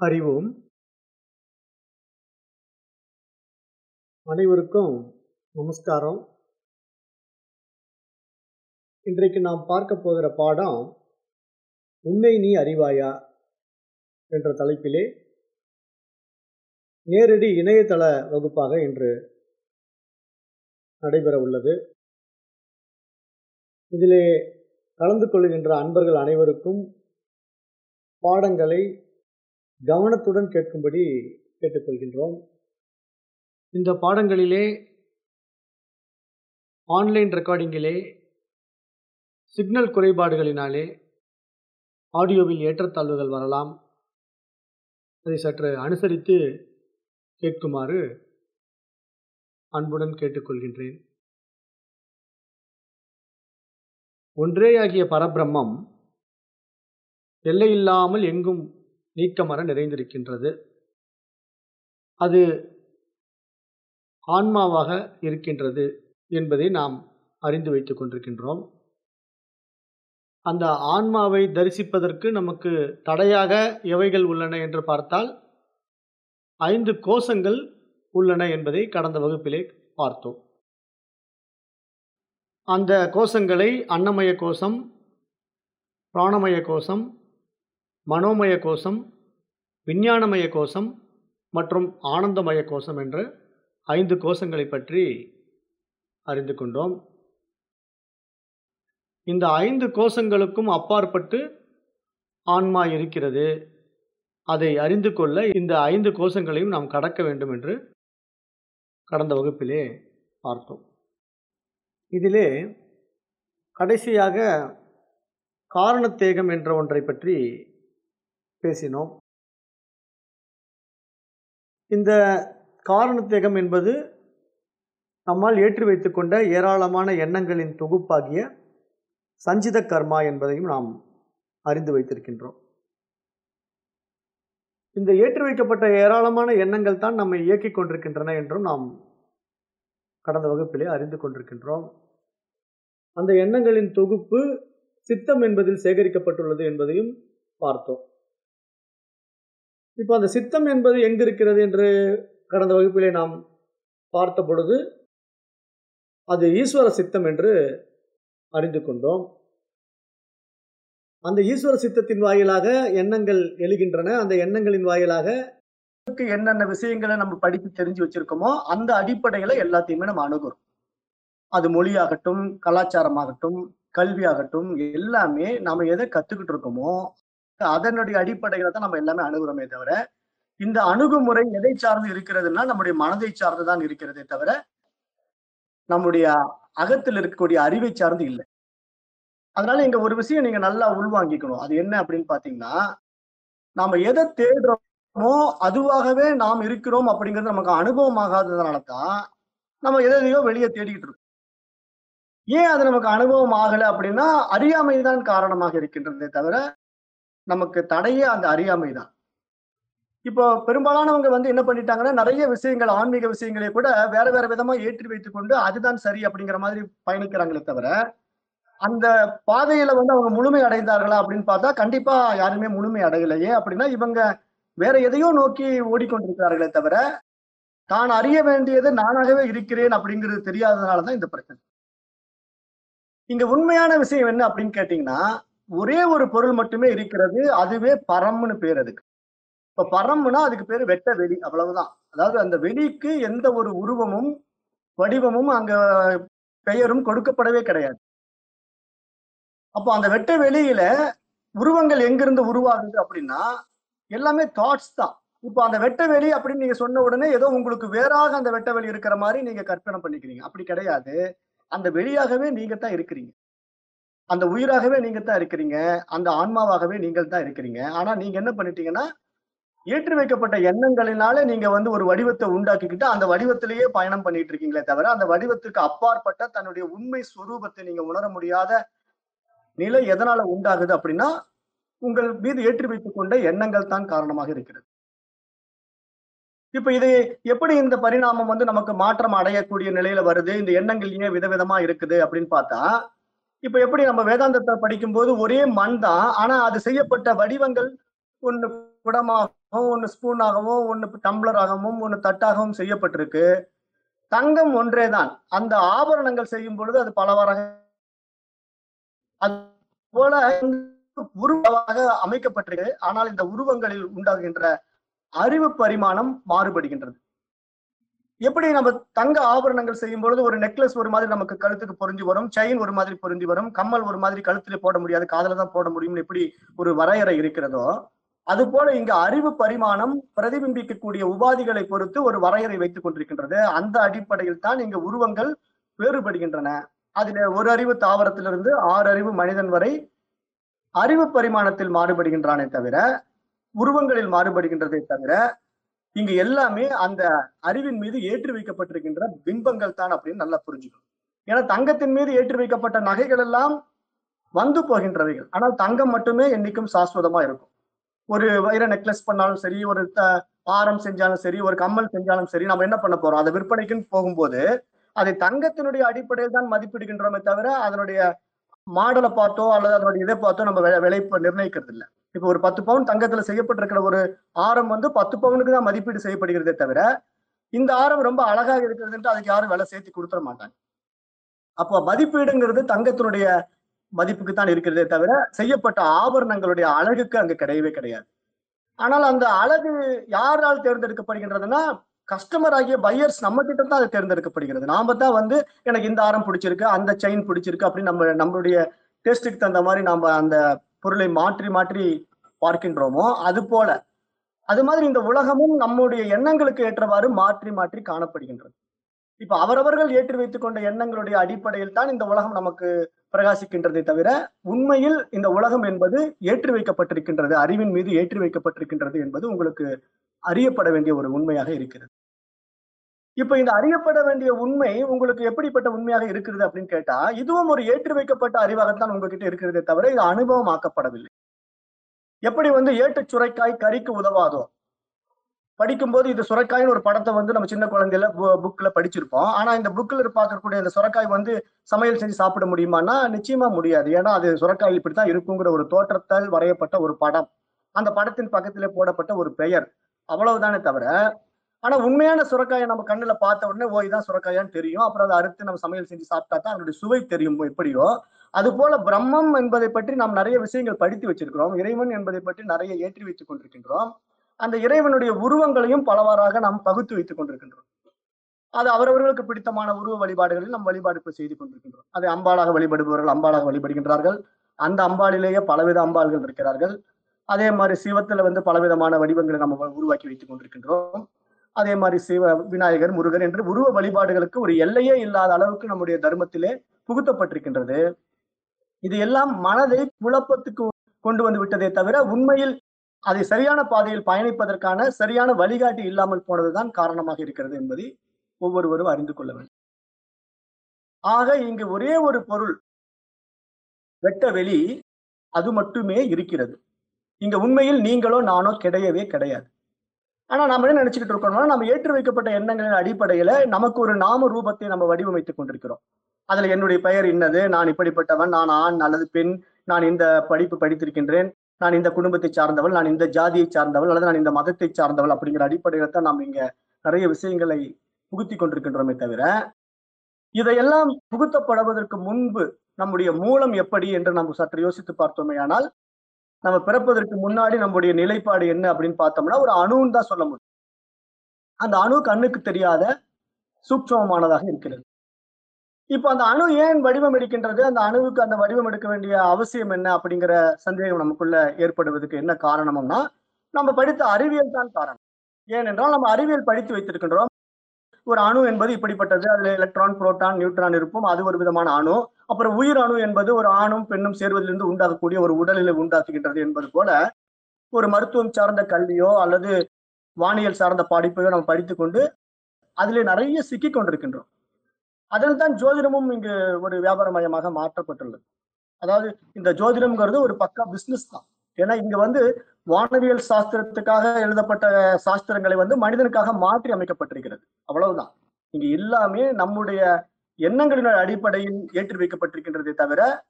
அறிவோம். அனைவருக்கும் நமஸ்காரம். இன்றைக்கு நாம் பார்க்க போகிற பாடம் உன்னை நீ அறிவாயா? என்ற தலைப்பிலே நேரடி இணையதள வகுப்பாக இன்று நடைபெற உள்ளது. இதிலே கலந்து கொள்கின்ற அன்பர்கள் அனைவருக்கும் பாடங்களை கவனத்துடன் கேட்கும்படி கேட்டுக்கொள்கின்றோம். இந்த பாடங்களிலே ஆன்லைன் ரெக்கார்டிங்கிலே சிக்னல் குறைபாடுகளினாலே ஆடியோவில் ஏற்றத்தாழ்வுகள் வரலாம். அதை சற்று அனுசரித்து கேட்குமாறு அன்புடன் கேட்டுக்கொள்கின்றேன். ஒன்றேயாகிய பரபிரம்மம் எல்லையில்லாமல் எங்கும் நீக்கமர நிறைந்திருக்கின்றது. அது ஆன்மாவாக இருக்கின்றது என்பதை நாம் அறிந்து வைத்துக் கொண்டிருக்கின்றோம். அந்த ஆன்மாவை தரிசிப்பதற்கு நமக்கு தடையாக எவைகள் உள்ளன என்று பார்த்தால் ஐந்து கோஷங்கள் உள்ளன என்பதை கடந்த வகுப்பிலே பார்த்தோம். அந்த கோஷங்களை அன்னமய கோஷம் பிராணமய கோஷம் மனோமய கோஷம் விஞ்ஞானமய கோஷம் மற்றும் ஆனந்தமய கோஷம் என்ற ஐந்து கோஷங்களை பற்றி அறிந்து கொண்டோம். இந்த ஐந்து கோஷங்களுக்கும் அப்பாற்பட்டு ஆன்மா இருக்கிறது. அதை அறிந்து கொள்ள இந்த ஐந்து கோஷங்களையும் நாம் கடக்க வேண்டும் என்று கடந்த வகுப்பிலே பார்த்தோம். இதிலே கடைசியாக காரணத்தேகம் என்ற ஒன்றை பற்றி பேசினோம். இந்த காரணத்தேகம் என்பது நம்மால் ஏற்றி வைத்துக்கொண்ட ஏராளமான எண்ணங்களின் தொகுப்பாகிய சஞ்சித கர்மா என்பதையும் நாம் அறிந்து வைத்திருக்கின்றோம். இந்த ஏற்றி வைக்கப்பட்ட ஏராளமான எண்ணங்கள் தான் நம்மை இயக்கிக் கொண்டிருக்கின்றன என்றும் நாம் கடந்த வகுப்பிலே அறிந்து கொண்டிருக்கின்றோம். அந்த எண்ணங்களின் தொகுப்பு சித்தம் என்பதில் சேகரிக்கப்பட்டுள்ளது என்பதையும் பார்த்தோம். இப்போ அந்த சித்தம் என்பது எங்கிருக்கிறது என்று கடந்த வகுப்பிலே நாம் பார்த்த பொழுது அது ஈஸ்வர சித்தம் என்று அறிந்து கொண்டோம். அந்த ஈஸ்வர சித்தத்தின் வாயிலாக எண்ணங்கள் எழுகின்றன. அந்த எண்ணங்களின் வாயிலாக என்னென்ன விஷயங்களை நம்ம படித்து தெரிஞ்சு வச்சிருக்கோமோ அந்த அடிப்படையில எல்லாத்தையுமே நம்ம அணுகுறோம் அது மொழியாகட்டும் கலாச்சாரமாகட்டும் கல்வியாகட்டும் எல்லாமே நாம எதை கத்துக்கிட்டு இருக்கோமோ அதனுடைய அடிப்படையில தான் நம்ம எல்லாமே அணுகுறோமே தவிர இந்த அணுகுமுறை எதை சார்ந்து இருக்கிறதுனா நம்முடைய மனதை சார்ந்து தான் இருக்கிறதே தவிர நம்முடைய அகத்தில் இருக்கக்கூடிய அறிவை சார்ந்து இல்லை. அதனால இங்க ஒரு விஷயம் நீங்க நல்லா உள்வாங்கிக்கணும். அது என்ன அப்படின்னு பாத்தீங்கன்னா நாம எதை தேடுறோமோ அதுவாகவே நாம் இருக்கிறோம் அப்படிங்கிறது நமக்கு அனுபவமாகாததுனால தான் நம்ம எதையோ வெளியே தேடிக்கிட்டு இருக்கோம். ஏன் அது நமக்கு அனுபவம் ஆகலை அப்படின்னா அறியாமை தான் காரணமாக இருக்கின்றதே தவிர நமக்கு தடையே அந்த அறியாமை தான் இப்போ பெரும்பாலானவங்க வந்து என்ன பண்ணிட்டாங்கன்னா நிறைய விஷயங்கள் ஆன்மீக விஷயங்களை கூட வேற வேற விதமா ஏற்றி வைத்துக் கொண்டு அதுதான் சரி அப்படிங்கிற மாதிரி பயணிக்கிறாங்களே தவிர அந்த பாதையில வந்து அவங்க முழுமை அடைந்தார்களா அப்படின்னு பார்த்தா கண்டிப்பா யாருமே முழுமை அடையலையே அப்படின்னா இவங்க வேற எதையோ நோக்கி ஓடிக்கொண்டிருக்கிறார்களே தவிர தான் அறிய வேண்டியது நானாகவே இருக்கிறேன் அப்படிங்கிறது தெரியாததுனாலதான் இந்த பிரச்சனை. இங்க உண்மையான விஷயம் என்ன அப்படின்னு கேட்டீங்கன்னா ஒரே ஒரு பொருள் மட்டுமே இருக்கிறது அதுவே பரம்னு பேர் அதுக்கு. இப்ப பரம்னா அதுக்கு பேரு வெட்ட வெளி அவ்வளவுதான். அதாவது அந்த வெளிக்கு எந்த ஒரு உருவமும் வடிவமும் அங்க பெயரும் கொடுக்கப்படவே கிடையாது. அப்போ அந்த வெட்ட வெளியில உருவங்கள் எங்கிருந்து உருவாகுது அப்படின்னா எல்லாமே தாட்ஸ் தான். இப்போ அந்த வெட்ட வெளி அப்படின்னு நீங்க சொன்ன உடனே ஏதோ உங்களுக்கு வேறாக அந்த வெட்ட வெளி இருக்கிற மாதிரி நீங்க கற்பனை பண்ணிக்கிறீங்க. அப்படி கிடையாது. அந்த வெளியாகவே நீங்க தான் இருக்கிறீங்க. அந்த உயிராகவே நீங்க தான் இருக்கிறீங்க. அந்த ஆன்மாவாகவே நீங்கள் தான் இருக்கிறீங்க. ஆனா நீங்க என்ன பண்ணிட்டீங்கன்னா ஏற்றி வைக்கப்பட்ட எண்ணங்களினால நீங்க வந்து ஒரு வடிவத்தை உண்டாக்கிக்கிட்டு அந்த வடிவத்திலேயே பயணம் பண்ணிட்டு இருக்கீங்களே தவிர அந்த வடிவத்துக்கு அப்பாற்பட்ட தன்னுடைய உண்மை ஸ்வரூபத்தை நீங்க உணர முடியாத நிலை எதனால உண்டாகுது அப்படின்னா உங்கள் மீது ஏற்றி வைத்துக் கொண்ட எண்ணங்கள் தான் காரணமாக இருக்கிறது. இப்ப இது எப்படி இந்த பரிணாமம் வந்து நமக்கு மாற்றம் அடையக்கூடிய நிலையில வருது? இந்த எண்ணங்கள் ஏன் விதவிதமா இருக்குது அப்படின்னு பார்த்தா இப்ப எப்படி நம்ம வேதாந்தத்தை படிக்கும்போது ஒரே மண் தான் ஆனா அது செய்யப்பட்ட வடிவங்கள் ஒண்ணு குடமாகவும் ஒன்னு ஸ்பூனாகவும் ஒன்னு டம்ளராகவும் ஒன்னு தட்டாகவும் செய்யப்பட்டிருக்கு. தங்கம் ஒன்றேதான் அந்த ஆபரணங்கள் செய்யும் பொழுது அது பலவாறாக அது போல உருவாக அமைக்கப்பட்டிருக்கு. ஆனால் இந்த உருவங்களில் உண்டாகின்ற அறிவு பரிமாணம் மாறுபடுகின்றது. எப்படி நம்ம தங்க ஆபரணங்கள் செய்யும் பொழுது ஒரு நெக்லஸ் ஒரு மாதிரி நமக்கு கழுத்துக்கு பொருந்தி வரும் செயின் ஒரு மாதிரி பொருந்தி வரும் கம்மல் ஒரு மாதிரி கழுத்துல போட முடியாது காதல தான் போட முடியும்னு எப்படி ஒரு வரையறை இருக்கிறதோ அது போல இங்க அறிவு பரிமாணம் பிரதிபிம்பிக்கக்கூடிய உபாதிகளை பொறுத்து ஒரு வரையறை வைத்துக் கொண்டிருக்கின்றது. அந்த அடிப்படையில் தான் இங்க உருவங்கள் வேறுபடுகின்றன. அதுல ஒரு அறிவு தாவரத்திலிருந்து ஆறு அறிவு மனிதன் வரை அறிவு பரிமாணத்தில் மாறுபடுகின்றானே தவிர உருவங்களில் மாறுபடுகின்றதை தவிர இங்கு எல்லாமே அந்த அறிவின் மீது ஏற்றி வைக்கப்பட்டிருக்கின்ற பிம்பங்கள் தான் அப்படின்னு நல்லா புரிஞ்சுக்கணும். ஏன்னா தங்கத்தின் மீது ஏற்றி வைக்கப்பட்ட நகைகள் எல்லாம் வந்து போகின்றவைகள். ஆனால் தங்கம் மட்டுமே என்னைக்கும் சாஸ்வதமா இருக்கும். ஒரு வைர நெக்லஸ் பண்ணாலும் சரி ஒரு த- ஆரம் செஞ்சாலும் சரி ஒரு கம்மல் செஞ்சாலும் சரி நம்ம என்ன பண்ண போறோம்? அதை விற்பனைக்குன்னு போகும்போது அதை தங்கத்தினுடைய அடிப்படையில் தான் மதிப்பிடுகின்றோமே தவிர அதனுடைய மாடலை பார்த்தோ அல்லது அதனுடைய இதை பார்த்தோ நம்ம விலை நிர்ணயிக்கிறது இல்லை இப்போ ஒரு பத்து பவுன் தங்கத்துல செய்யப்பட்டிருக்கிற ஒரு ஆரம் வந்து பத்து பவுனுக்கு தான் மதிப்பீடு செய்யப்படுகிறதே தவிர இந்த ஆரம் ரொம்ப அழகாக இருக்கிறதுன்ட்டு அதுக்கு யாரும் விலை சேர்த்து கொடுத்துட மாட்டாங்க. அப்போ மதிப்பீடுங்கிறது தங்கத்தினுடைய மதிப்புக்கு தான் இருக்கிறதே தவிர செய்யப்பட்ட ஆபரணங்களுடைய அழகுக்கு அங்கு கிடையவே கிடையாது. ஆனால் அந்த அழகு யாரால் தேர்ந்தெடுக்கப்படுகின்றதுன்னா கஸ்டமர் ஆகிய பையர்ஸ் நம்ம கிட்ட தான் அது தேர்ந்தெடுக்கப்படுகிறது. நாம தான் வந்து எனக்கு இந்த ஆரம் பிடிச்சிருக்கு அந்த செயின் பிடிச்சிருக்கு அப்படின்னு நம்ம நம்மளுடைய டேஸ்ட்டுக்கு தகுந்த மாதிரி நாம அந்த பொருளை மாற்றி மாற்றி பார்க்கின்றோமோ அது போல. அது மாதிரி இந்த உலகமும் நம்முடைய எண்ணங்களுக்கு ஏற்றவாறு மாற்றி மாற்றி காணப்படுகின்றது. இப்ப அவரவர்கள் ஏற்றி வைத்துக் கொண்ட எண்ணங்களுடைய அடிப்படையில் தான் இந்த உலகம் நமக்கு பிரகாசிக்கின்றதை தவிர உண்மையில் இந்த உலகம் என்பது ஏற்றி வைக்கப்பட்டிருக்கின்றது அறிவின் மீது ஏற்றி வைக்கப்பட்டிருக்கின்றது என்பது உங்களுக்கு அறியப்பட வேண்டிய ஒரு உண்மையாக இருக்கிறது. இப்ப இந்த அறியப்பட வேண்டிய உண்மை உங்களுக்கு எப்படிப்பட்ட உண்மையாக இருக்கிறது அப்படின்னு கேட்டா இதுவும் ஒரு ஏற்றி வைக்கப்பட்ட அறிவாகத்தான் உங்ககிட்ட இருக்கிறதே தவிர இது அனுபவமாக்கப்படவில்லை. எப்படி வந்து ஏட்டு சுரைக்காய் கறிக்கு உதவாதோ? படிக்கும்போது இது சுரைக்காய்னு ஒரு படத்தை வந்து நம்ம சின்ன குழந்தையில புக்ல படிச்சிருப்போம். ஆனா இந்த புக்ல பார்க்கக்கூடிய இந்த சுரைக்காய் வந்து சமையல் செஞ்சு சாப்பிட முடியுமான்னா நிச்சயமா முடியாது. ஏன்னா அது சுரைக்காய் இப்படித்தான் இருக்குங்கிற ஒரு தோற்றத்தால் வரையப்பட்ட ஒரு படம். அந்த படத்தின் பக்கத்திலே போடப்பட்ட ஒரு பெயர். அவ்வளவுதானே தவிர ஆனா உண்மையான சுரக்காயை நம்ம கண்ணுல பார்த்த உடனே ஓ இதான் சுரக்காயான்னு தெரியும். அப்புறம் அதை அறுத்து நம்ம சமையல் செஞ்சு சாப்பிட்டா தான் அதனுடைய சுவை தெரியும். எப்படியோ அது போல பிரம்மம் என்பதை பற்றி நாம் நிறைய விஷயங்கள் படித்து வச்சிருக்கிறோம். இறைவன் என்பதை பற்றி நிறைய ஏற்றி வைத்துக் கொண்டிருக்கின்றோம். அந்த இறைவனுடைய உருவங்களையும் பலவாறாக நாம் பகுத்து வைத்துக் கொண்டிருக்கின்றோம். அது அவரவர்களுக்கு பிடித்தமான உருவ வழிபாடுகளில் நம் வழிபாடு செய்து கொண்டிருக்கின்றோம். அதை அம்பாளாக வழிபடுபவர்கள் அம்பாளாக வழிபடுகின்றார்கள். அந்த அம்பாளிலேயே பலவித அம்பாள்கள் இருக்கிறார்கள். அதே மாதிரி சிவத்துல வந்து பலவிதமான வடிவங்களை நம்ம உருவாக்கி வைத்துக் கொண்டிருக்கின்றோம். அதே மாதிரி சிவ விநாயகர் முருகன் என்று உருவ வழிபாடுகளுக்கு ஒரு எல்லையே இல்லாத அளவுக்கு நம்முடைய தர்மத்திலே புகுத்தப்பட்டிருக்கின்றது. இது எல்லாம் மனதை குழப்பத்துக்கு கொண்டு வந்து விட்டதே தவிர உண்மையில் அதை சரியான பாதையில் பயணிப்பதற்கான சரியான வழிகாட்டி இல்லாமல் போனதுதான் காரணமாக இருக்கிறது என்பதை ஒவ்வொருவரும் அறிந்து கொள்ள வேண்டும். ஆக இங்கு ஒரே ஒரு பொருள் வெட்ட வெளி அது மட்டுமே இருக்கிறது. இங்க உண்மையில் நீங்களோ நானோ கிடையவே கிடையாது. ஆனா நம்ம என்ன நினைச்சுக்கிட்டு இருக்கோம்னா நம்ம ஏற்றி வைக்கப்பட்ட எண்ணங்களின் அடிப்படையில நமக்கு ஒரு நாம ரூபத்தை நம்ம வடிவமைத்துக் கொண்டிருக்கிறோம். அதுல என்னுடைய பெயர் இன்னது. நான் இப்படிப்பட்டவன். நான் ஆண் அல்லது பெண். நான் இந்த படிப்பு படித்திருக்கின்றேன். நான் இந்த குடும்பத்தை சார்ந்தவள். நான் இந்த ஜாதியை சார்ந்தவள் அல்லது நான் இந்த மதத்தை சார்ந்தவள் அப்படிங்கிற அடிப்படையில தான் நாம் இங்க நிறைய விஷயங்களை புகுத்தி கொண்டிருக்கின்றோமே தவிர இதையெல்லாம் புகுத்தப்படுவதற்கு முன்பு நம்முடைய மூலம் எப்படி என்று நம்ம சற்று யோசித்து பார்த்தோமே ஆனால் நம்ம பிறப்பதற்கு முன்னாடி நம்முடைய நிலைப்பாடு என்ன அப்படின்னு பார்த்தோம்னா ஒரு அணுன்னு தான் சொல்ல முடியும். அந்த அணு கண்ணுக்கு தெரியாத சூட்சமமானதாக இருக்கிறது. இப்போ அந்த அணு ஏன் வடிவம் எடுக்கின்றது? அந்த அணுவுக்கு அந்த வடிவம் எடுக்க வேண்டிய அவசியம் என்ன அப்படிங்கிற சந்தேகம் நமக்குள்ள ஏற்படுவதற்கு என்ன காரணம்னா நம்ம படித்த அறிவியல் தான் காரணம். ஏனென்றால் நம்ம அறிவியல் படித்து வைத்திருக்கின்றோம். ஒரு அணு என்பது இப்படிப்பட்டது. அதுல எலக்ட்ரான் புரோட்டான் நியூட்ரான் இருக்கும் அது ஒரு விதமான அணு. அப்புறம் உயிர் அணு என்பது ஒரு ஆணும் பெண்ணும் சேர்வதிலிருந்து உண்டாகக்கூடிய ஒரு உடலில் உண்டாக்குகின்றது என்பது போல ஒரு மருத்துவம் சார்ந்த கல்வியோ அல்லது வானியல் சார்ந்த படிப்பையோ நம்ம படித்துக்கொண்டு அதிலே நிறைய சிக்கி கொண்டிருக்கின்றோம். அதில் தான் ஜோதிடமும் இங்கு ஒரு வியாபாரமயமாக மாற்றப்பட்டுள்ளது. அதாவது இந்த ஜோதிடம்ங்கிறது ஒரு பக்கா பிசினஸ் தான். ஏன்னா இங்க வந்து வானவியல் சாஸ்திரத்துக்காக எழுதப்பட்ட சாஸ்திரங்களை வந்து மனிதனுக்காக மாற்றி அமைக்கப்பட்டிருக்கிறது. அவ்வளவுதான். இங்க எல்லாமே நம்முடைய எண்ணங்களின் அடிப்படையில் ஏற்றி வைக்கப்பட்டிருக்கின்றதே தவிர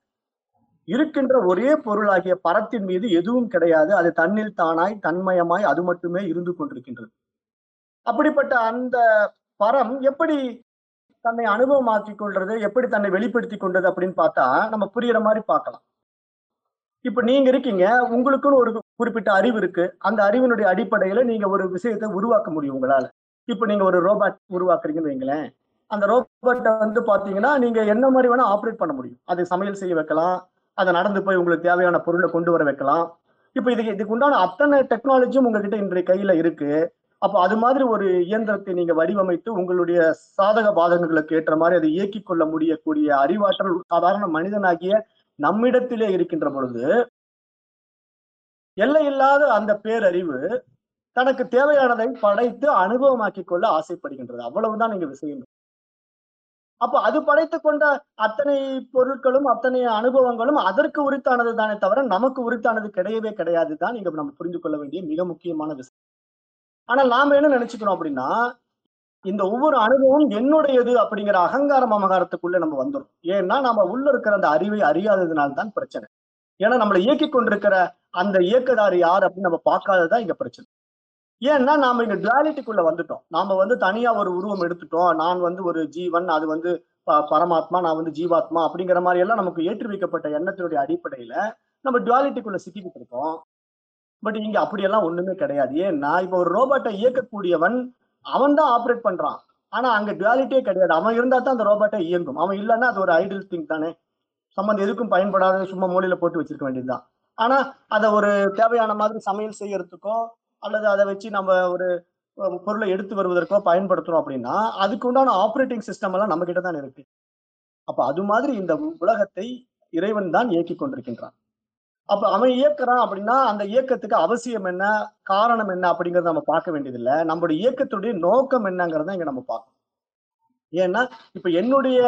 இருக்கின்ற ஒரே பொருளாகிய பரத்தின் மீது எதுவும் கிடையாது. அது தன்னில் தானாய் தன்மயமாய் அது மட்டுமே இருந்து கொண்டிருக்கின்றது. அப்படிப்பட்ட அந்த பரம் எப்படி தன்னை அனுபவமாக்கி கொள்றது எப்படி தன்னை வெளிப்படுத்தி கொண்டது அப்படின்னு பார்த்தா நம்ம புரியுற மாதிரி பார்க்கலாம். இப்ப நீங்க இருக்கீங்க உங்களுக்குன்னு ஒரு குறிப்பிட்ட அறிவு இருக்கு. அந்த அறிவினுடைய அடிப்படையில நீங்க ஒரு விஷயத்தை உருவாக்க முடியும் உங்களால. இப்ப நீங்க ஒரு ரோபோட் உருவாக்குறீங்கன்னு வைங்களேன். அந்த ரோபோட்டை வந்து பாத்தீங்கன்னா நீங்க என்ன மாதிரி வேணா ஆப்ரேட் பண்ண முடியும். அது சமையல் செய்ய வைக்கலாம். அதை நடந்து போய் உங்களுக்கு தேவையான பொருளை கொண்டு வர வைக்கலாம். இப்போ இதுக்கு இதுக்கு உண்டான அத்தனை டெக்னாலஜியும் உங்ககிட்ட இன்றைய கையில இருக்கு. அப்போ அது மாதிரி ஒரு இயந்திரத்தை நீங்க வடிவமைத்து உங்களுடைய சாதக பாதகங்களுக்கு ஏற்ற மாதிரி அதை இயக்கிக் கொள்ள முடியக்கூடிய அறிவாற்றல் சாதாரண மனிதனாகிய நம்மிடத்திலே இருக்கின்ற பொழுது எல்லையில்லாத அந்த பேரறிவு தனக்கு தேவையானதை படைத்து அனுபவமாக்கி கொள்ள ஆசைப்படுகின்றது. அவ்வளவுதான் நீங்க விஷயம். அப்ப அது படைத்து கொண்ட அத்தனை பொருட்களும் அத்தனை அனுபவங்களும் அதற்கு உரித்தானது தானே தவிர நமக்கு உரித்தானது கிடையவே கிடையாது தான் இங்க நம்ம புரிந்து கொள்ள வேண்டிய மிக முக்கியமான விஷயம். ஆனா நாம என்ன நினைச்சுக்கிறோம் அப்படின்னா இந்த ஒவ்வொரு அனுபவம் என்னுடையது அப்படிங்கிற அகங்கார மமகாரத்துக்குள்ள நம்ம வந்துடும் ஏன்னா நம்ம உள்ள இருக்கிற அந்த அறிவை அறியாததுனால தான் பிரச்சனை. ஏன்னா நம்மளை இயக்கி கொண்டிருக்கிற அந்த இயக்கதாரி யார் அப்படின்னு நம்ம பார்க்காததான் இங்க பிரச்சனை. ஏன்னா நாம இங்க டுவாலிட்டிக்குள்ள வந்துட்டோம். நாம வந்து தனியா ஒரு உருவம் எடுத்துட்டோம். நான் வந்து ஒரு ஜீவன் அது வந்து ப- பரமாத்மா நான் வந்து ஜீவாத்மா அப்படிங்கிற மாதிரி எல்லாம் நமக்கு ஏற்றி வைக்கப்பட்ட எண்ணத்தினுடைய அடிப்படையில நம்ம டுவாலிட்டிக்குள்ள சிக்கிக்கிட்டு இருக்கோம். பட் இங்க அப்படியெல்லாம் ஒண்ணுமே கிடையாது. ஏன்னா இப்ப ஒரு ரோபோட்டை இயக்கக்கூடியவன் அவன் தான் ஆப்ரேட் பண்றான். ஆனா அங்க டுவாலிட்டியே கிடையாது. அவன் இருந்தா தான் அந்த ரோபோட்டை இயங்கும். அவன் இல்லைன்னா அது ஒரு ஐடியல் திங் தானே. சம்மந்தம் எதுக்கும் பயன்படாத சும்மா மூலையில போட்டு வச்சிருக்க வேண்டியதுதான். ஆனா அதை ஒரு தேவையான மாதிரி சமையல் செய்யறதுக்கோ அல்லது அதை வச்சு நம்ம ஒரு பொருளை எடுத்து வருவதற்கோ பயன்படுத்துறோம் அப்படின்னா அதுக்கு உண்டான ஆப்ரேட்டிங் சிஸ்டம் எல்லாம் நம்ம கிட்ட தான் இருக்கு. அப்ப அது மாதிரி இந்த உலகத்தை இறைவன் தான் இயக்கி கொண்டிருக்கின்றான். அப்ப அவன் இயக்குறான் அப்படின்னா அந்த இயக்கத்துக்கு அவசியம் என்ன காரணம் என்ன அப்படிங்கறத நம்ம பார்க்க வேண்டியதில்லை. நம்மளுடைய இயக்கத்துடைய நோக்கம் என்னங்கிறத இங்க நம்ம பார்க்கணும். ஏன்னா இப்ப என்னுடைய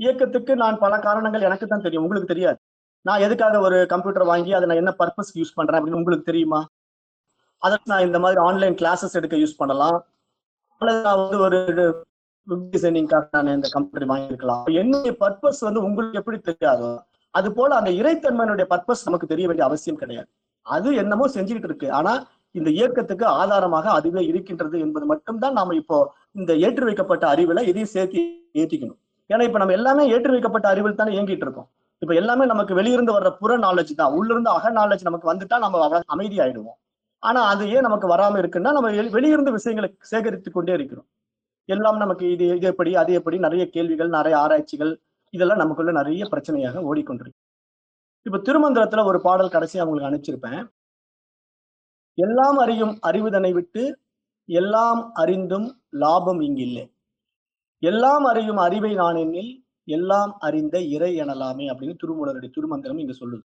இயக்கத்துக்கு நான் பல காரணங்கள் எனக்கு தான் தெரியும். உங்களுக்கு தெரியாது. நான் எதுக்காக ஒரு கம்ப்யூட்டர் வாங்கி அதை நான் என்ன பர்பஸ் யூஸ் பண்றேன் அப்படின்னு உங்களுக்கு தெரியுமா? அதற்கு நான் இந்த மாதிரி ஆன்லைன் கிளாஸஸ் எடுக்க யூஸ் பண்ணலாம். அல்லது நான் வந்து ஒரு வெப் டிசைனிங்காக நான் இந்த கம்ப்யூட்டர் வாங்கியிருக்கலாம். என்னுடைய பர்பஸ் வந்து உங்களுக்கு எப்படி தெரியாதோ அது போல அந்த இறைத்தன்மையினுடைய பர்பஸ் நமக்கு தெரிய வேண்டிய அவசியம் கிடையாது. அது என்னமோ செஞ்சுக்கிட்டு இருக்கு. ஆனா இந்த இயக்கத்துக்கு ஆதாரமாக அதுவே இருக்கின்றது என்பது மட்டும்தான் நாம இப்போ இந்த ஏற்றி வைக்கப்பட்ட அறிவுல இதையும் சேர்த்து ஏற்றிக்கணும். ஏன்னா இப்ப நம்ம எல்லாமே ஏற்றி வைக்கப்பட்ட அறிவில் தானே இயங்கிட்டு இருக்கோம். இப்ப எல்லாமே நமக்கு வெளியிருந்து வர்ற புற நாலேஜ் தான். உள்ளிருந்து அக நாலேஜ் நமக்கு வந்துட்டா நம்ம அமைதி ஆயிடுவோம் ஆனா அது ஏன் நமக்கு வராம இருக்குன்னா நம்ம வெளியிருந்து விஷயங்களை சேகரித்து கொண்டே இருக்கிறோம். எல்லாம் நமக்கு இது இது எப்படி அது எப்படி நிறைய கேள்விகள் நிறைய ஆராய்ச்சிகள் இதெல்லாம் நமக்குள்ள நிறைய பிரச்சனையாக ஓடிக்கொண்டிருக்கு. இப்ப திருமந்திரத்துல ஒரு பாடல் கடைசியா அவங்களுக்கு அனுப்பிச்சிருப்பேன். எல்லாம் அறியும் அறிவுதனை விட்டு எல்லாம் அறிந்தும் லாபம் இங்கில்லை. எல்லாம் அறியும் அறிவை நான் எண்ணில் எல்லாம் அறிந்த இறை எனலாமே அப்படின்னு திருமூலருடைய திருமந்திரம் இங்க சொல்லுது.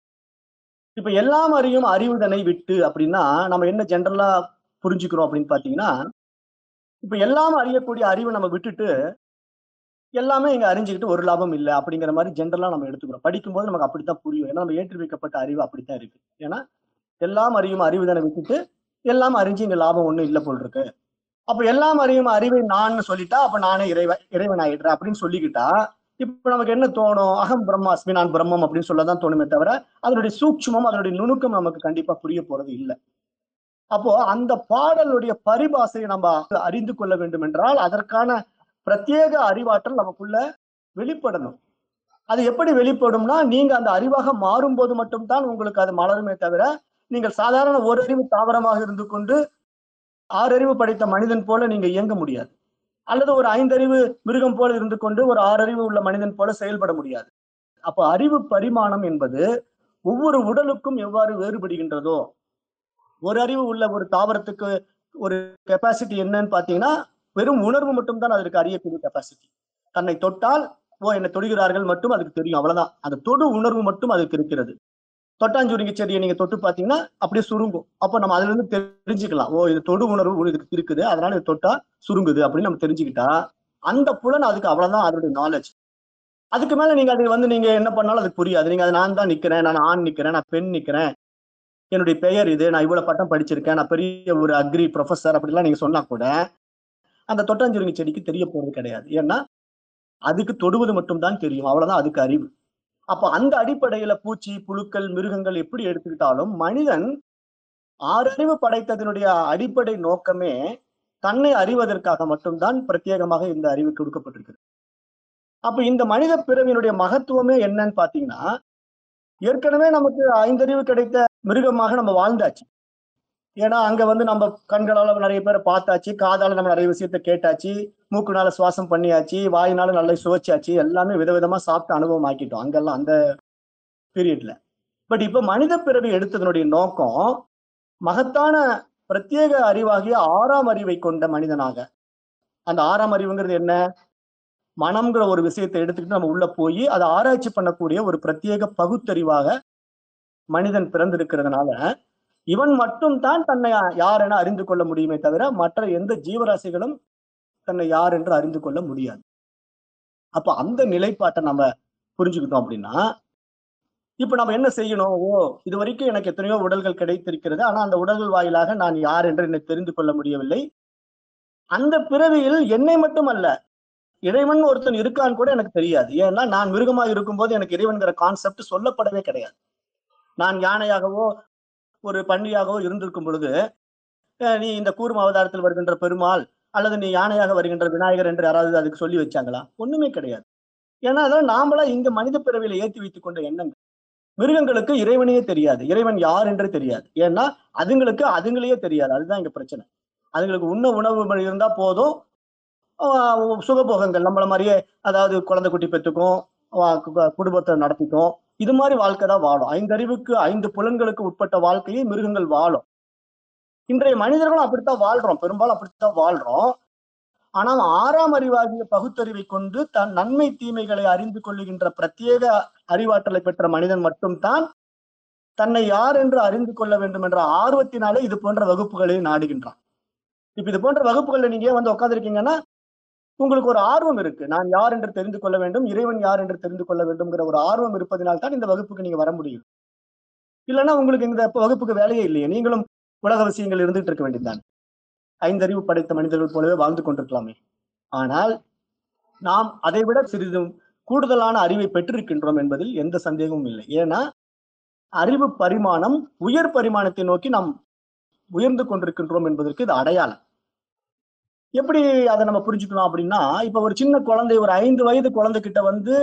இப்ப எல்லாம் அறியும் அறிவுதனை விட்டு அப்படின்னா நம்ம என்ன ஜென்ரலா புரிஞ்சுக்கிறோம் அப்படின்னு பாத்தீங்கன்னா இப்ப எல்லாம் அறியக்கூடிய அறிவை நம்ம விட்டுட்டு எல்லாமே இங்க அறிஞ்சுக்கிட்டு ஒரு லாபம் இல்லை அப்படிங்கிற மாதிரி ஜென்ரலா நம்ம எடுத்துக்கிறோம். படிக்கும்போது நமக்கு அப்படித்தான் புரியும். ஏன்னா நம்ம ஏற்றி வைக்கப்பட்ட அறிவு அப்படித்தான் இருக்கு. ஏன்னா எல்லாம் அறியும் அறிவுதனை விட்டுட்டு எல்லாம் அறிஞ்சு இங்க லாபம் ஒண்ணும் இல்லை போல் இருக்கு. அப்ப எல்லாம் அறியும் அறிவை நான் சொல்லிட்டா அப்ப நானே இறைவன் இறைவன் ஆயிடுறேன் அப்படின்னு சொல்லிக்கிட்டா இப்ப நமக்கு என்ன தோணும்? அகம் பிரம்மாஸ்மி நான் பிரம்மம் அப்படின்னு சொல்லதான் தோணுமே தவிர அதனுடைய சூட்சுமம் அதனுடைய நுணுக்கம் நமக்கு கண்டிப்பா புரிய போறது இல்லை. அப்போ அந்த பாடலுடைய பரிபாசையை நம்ம அறிந்து கொள்ள வேண்டும் என்றால் அதற்கான பிரத்யேக அறிவாற்றல் நமக்குள்ள வெளிப்படணும். அது எப்படி வெளிப்படும்னா நீங்க அந்த அறிவாக மாறும்போது மட்டும்தான் உங்களுக்கு அது மலருமே தவிர நீங்கள் சாதாரண ஒரு அறிவு தாவரமாக இருந்து கொண்டு ஆறறிவு படைத்த மனிதன் போல நீங்க இயங்க முடியாது. அல்லது ஒரு ஐந்தறிவு மிருகம் போல இருந்து கொண்டு ஒரு ஆறறிவு உள்ள மனிதன் போல செயல்பட முடியாது. அப்போ அறிவு பரிமாணம் என்பது ஒவ்வொரு உடலுக்கும் எவ்வாறு வேறுபடுகின்றதோ ஒரு அறிவு உள்ள ஒரு தாவரத்துக்கு ஒரு கெப்பாசிட்டி என்னன்னு பாத்தீங்கன்னா வெறும் உணர்வு மட்டும்தான் அதற்கு அறியக்கூடிய கெப்பாசிட்டி தன்னை தொட்டால் ஓ என்னை தொடுகிறார்கள் மட்டும் அதுக்கு தெரியும் அவ்வளவுதான். அந்த தொடு உணர்வு மட்டும் அதுக்கு இருக்கிறது. தொட்டாஞ்சுருங்கி செடியை நீங்க தொட்டு பாத்தீங்கன்னா அப்படியே சுருங்கும். அப்போ நம்ம அதுல இருந்து தெரிஞ்சுக்கலாம். ஓ இது தொடு உணர்வு இதுக்கு இருக்குது. அதனால இது தொட்டா சுருங்குது அப்படின்னு நம்ம தெரிஞ்சுக்கிட்டா அந்த புலன் அதுக்கு அவ்வளவுதான் அதோடைய நாலேஜ் அதுக்கு மேல நீங்க அது வந்து நீங்க என்ன பண்ணாலும் அது புரியாது. நீங்க அது நான் தான் நிக்கிறேன் நான் ஆண் நிக்கிறேன் நான் பெண் நிக்கிறேன். என்னுடைய பெயர் இது நான் இவ்வளவு பட்டம் படிச்சிருக்கேன் நான் பெரிய ஒரு அக்ரி ப்ரொஃபசர் அப்படிலாம் நீங்க சொன்னா கூட அந்த தொட்டாஞ்சுருங்கி செடிக்கு தெரிய போறது கிடையாது. ஏன்னா அதுக்கு தொடுவது மட்டும்தான் தெரியும். அவ்வளவுதான் அதுக்கு அறிவு. அப்ப அந்த அடிப்படையில பூச்சி புழுக்கள் மிருகங்கள் எப்படி எடுத்துக்கிட்டாலும் மனிதன் ஆறறிவு படைத்ததனுடைய அடிப்படை நோக்கமே தன்னை அறிவதற்காக மட்டும்தான் பிரத்யேகமாக இந்த அறிவு கொடுக்கப்பட்டிருக்கு அப்ப இந்த மனித பிறவியினுடைய மகத்துவமே என்னன்னு பாத்தீங்கன்னா ஏற்கனவே நமக்கு ஐந்தறிவு கிடைத்த மிருகமாக நம்ம வாழ்ந்தாச்சு. ஏன்னா அங்க வந்து நம்ம கண்களால நிறைய பேரை பார்த்தாச்சு காதால நம்ம நிறைய விஷயத்த கேட்டாச்சு மூக்குனால சுவாசம் பண்ணியாச்சு வாயினால நல்லா சுவைச்சாச்சு எல்லாமே விதவிதமா சாப்பிட்டு அனுபவம் ஆக்கிட்டோம் அங்கெல்லாம் அந்த பீரியட்ல பட் இப்ப மனித பிறவி எடுத்ததனுடைய நோக்கம் மகத்தான பிரத்யேக அறிவாகிய ஆறாம் அறிவை கொண்ட மனிதனாக. அந்த ஆறாம் அறிவுங்கிறது என்ன? மனம்ங்கிற ஒரு விஷயத்தை எடுத்துக்கிட்டு நம்ம உள்ள போய் அதை ஆராய்ச்சி பண்ணக்கூடிய ஒரு பிரத்யேக பகுத்தறிவாக மனிதன் பிறந்திருக்கிறதுனால இவன் மட்டும் தான் தன்னை யார் என அறிந்து கொள்ள முடியுமே தவிர மற்ற எந்த ஜீவராசிகளும் தன்னை யார் என்று அறிந்து கொள்ள முடியாது. அப்ப அந்த நிலைப்பாட்டை நம்ம புரிஞ்சுக்கிட்டோம் அப்படின்னா இப்ப நம்ம என்ன செய்யணும்? ஓ இது வரைக்கும் எனக்கு எத்தனையோ உடல்கள் கிடைத்திருக்கிறது. ஆனா அந்த உடல்கள் வாயிலாக நான் யார் என்று என்னை தெரிந்து கொள்ள முடியவில்லை. அந்த பிறவியில் என்னை மட்டும் அல்ல இறைவன் ஒருத்தன் இருக்கான்னு கூட எனக்கு தெரியாது. ஏன்னா நான் மிருகமா இருக்கும்போது எனக்கு இறைவன்கிற கான்செப்ட் சொல்லப்படவே கிடையாது. நான் யானையாகவோ ஒரு பன்னியாகவோ இருந்திருக்கும் பொழுது நீ இந்த கூர்ம அவதாரத்தில் வருகின்ற பெருமாள் அல்லது நீ யானையாக வருகின்ற விநாயகர் என்று யாராவது அதுக்கு சொல்லி வச்சாங்களா? ஒண்ணுமே கிடையாது. ஏன்னா அதான் நாமளா இங்க மனித பிறவியில ஏற்றி வைத்துக் கொண்ட எண்ணங்கள். மிருகங்களுக்கு இறைவனையே தெரியாது. இறைவன் யார் என்று தெரியாது. ஏன்னா அதுங்களுக்கு அதுங்களையே தெரியாது. அதுதான் இங்க பிரச்சனை. அதுங்களுக்கு உண்ண உணவு இருந்தா போதும். சுகபோகங்கள் நம்மள மாதிரியே அதாவது குழந்தை குட்டி பெற்றுக்கும் கு- குடும்பத்தை நடத்திக்கும். இது மாதிரி வாழ்க்கை தான் வாழும். ஐந்து அறிவுக்கு ஐந்து புலன்களுக்கு உட்பட்ட வாழ்க்கையை மிருகங்கள் வாழும். இன்றைய மனிதர்களும் அப்படித்தான் வாழ்றோம். பெரும்பாலும் அப்படித்தான் வாழ்றோம். ஆனால் ஆறாம் அறிவாகிய பகுத்தறிவை கொண்டு தன் நன்மை தீமைகளை அறிந்து கொள்ளுகின்ற பிரத்யேக அறிவாற்றலை பெற்ற மனிதன் மட்டும்தான் தன்னை யார் என்று அறிந்து கொள்ள வேண்டும் என்ற ஆர்வத்தினாலே இது போன்ற வகுப்புகளை நாடுகின்றான். இப்ப இது போன்ற வகுப்புகளில் நீங்க வந்து உட்காந்துருக்கீங்கன்னா உங்களுக்கு ஒரு ஆர்வம் இருக்கு. நான் யார் என்று தெரிந்து கொள்ள வேண்டும் இறைவன் யார் என்று தெரிந்து கொள்ள வேண்டும்ங்கிற ஒரு ஆர்வம் இருப்பதனால்தான் இந்த வகுப்புக்கு நீங்க வர முடியும். இல்லைன்னா உங்களுக்கு இந்த வகுப்புக்கு வேலையே இல்லையே. நீங்களும் உலக விஷயங்கள் இருந்துட்டு இருக்க வேண்டியதுதான். ஐந்தறிவு படைத்த மனிதர்கள் போலவே வாழ்ந்து கொண்டிருக்கலாமே. ஆனால் நாம் அதை விட சிறிதும் கூடுதலான அறிவை பெற்றிருக்கின்றோம் என்பதில் எந்த சந்தேகமும் இல்லை. ஏன்னா அறிவு பரிமாணம் உயர் பரிமாணத்தை நோக்கி நாம் உயர்ந்து கொண்டிருக்கின்றோம் என்பதற்கு இது அடையாளம். எப்படி அதை நம்ம புரிஞ்சுக்கணும் அப்படின்னா இப்ப ஒரு சின்ன குழந்தை ஒரு ஐந்து வயது குழந்தைகிட்ட வந்து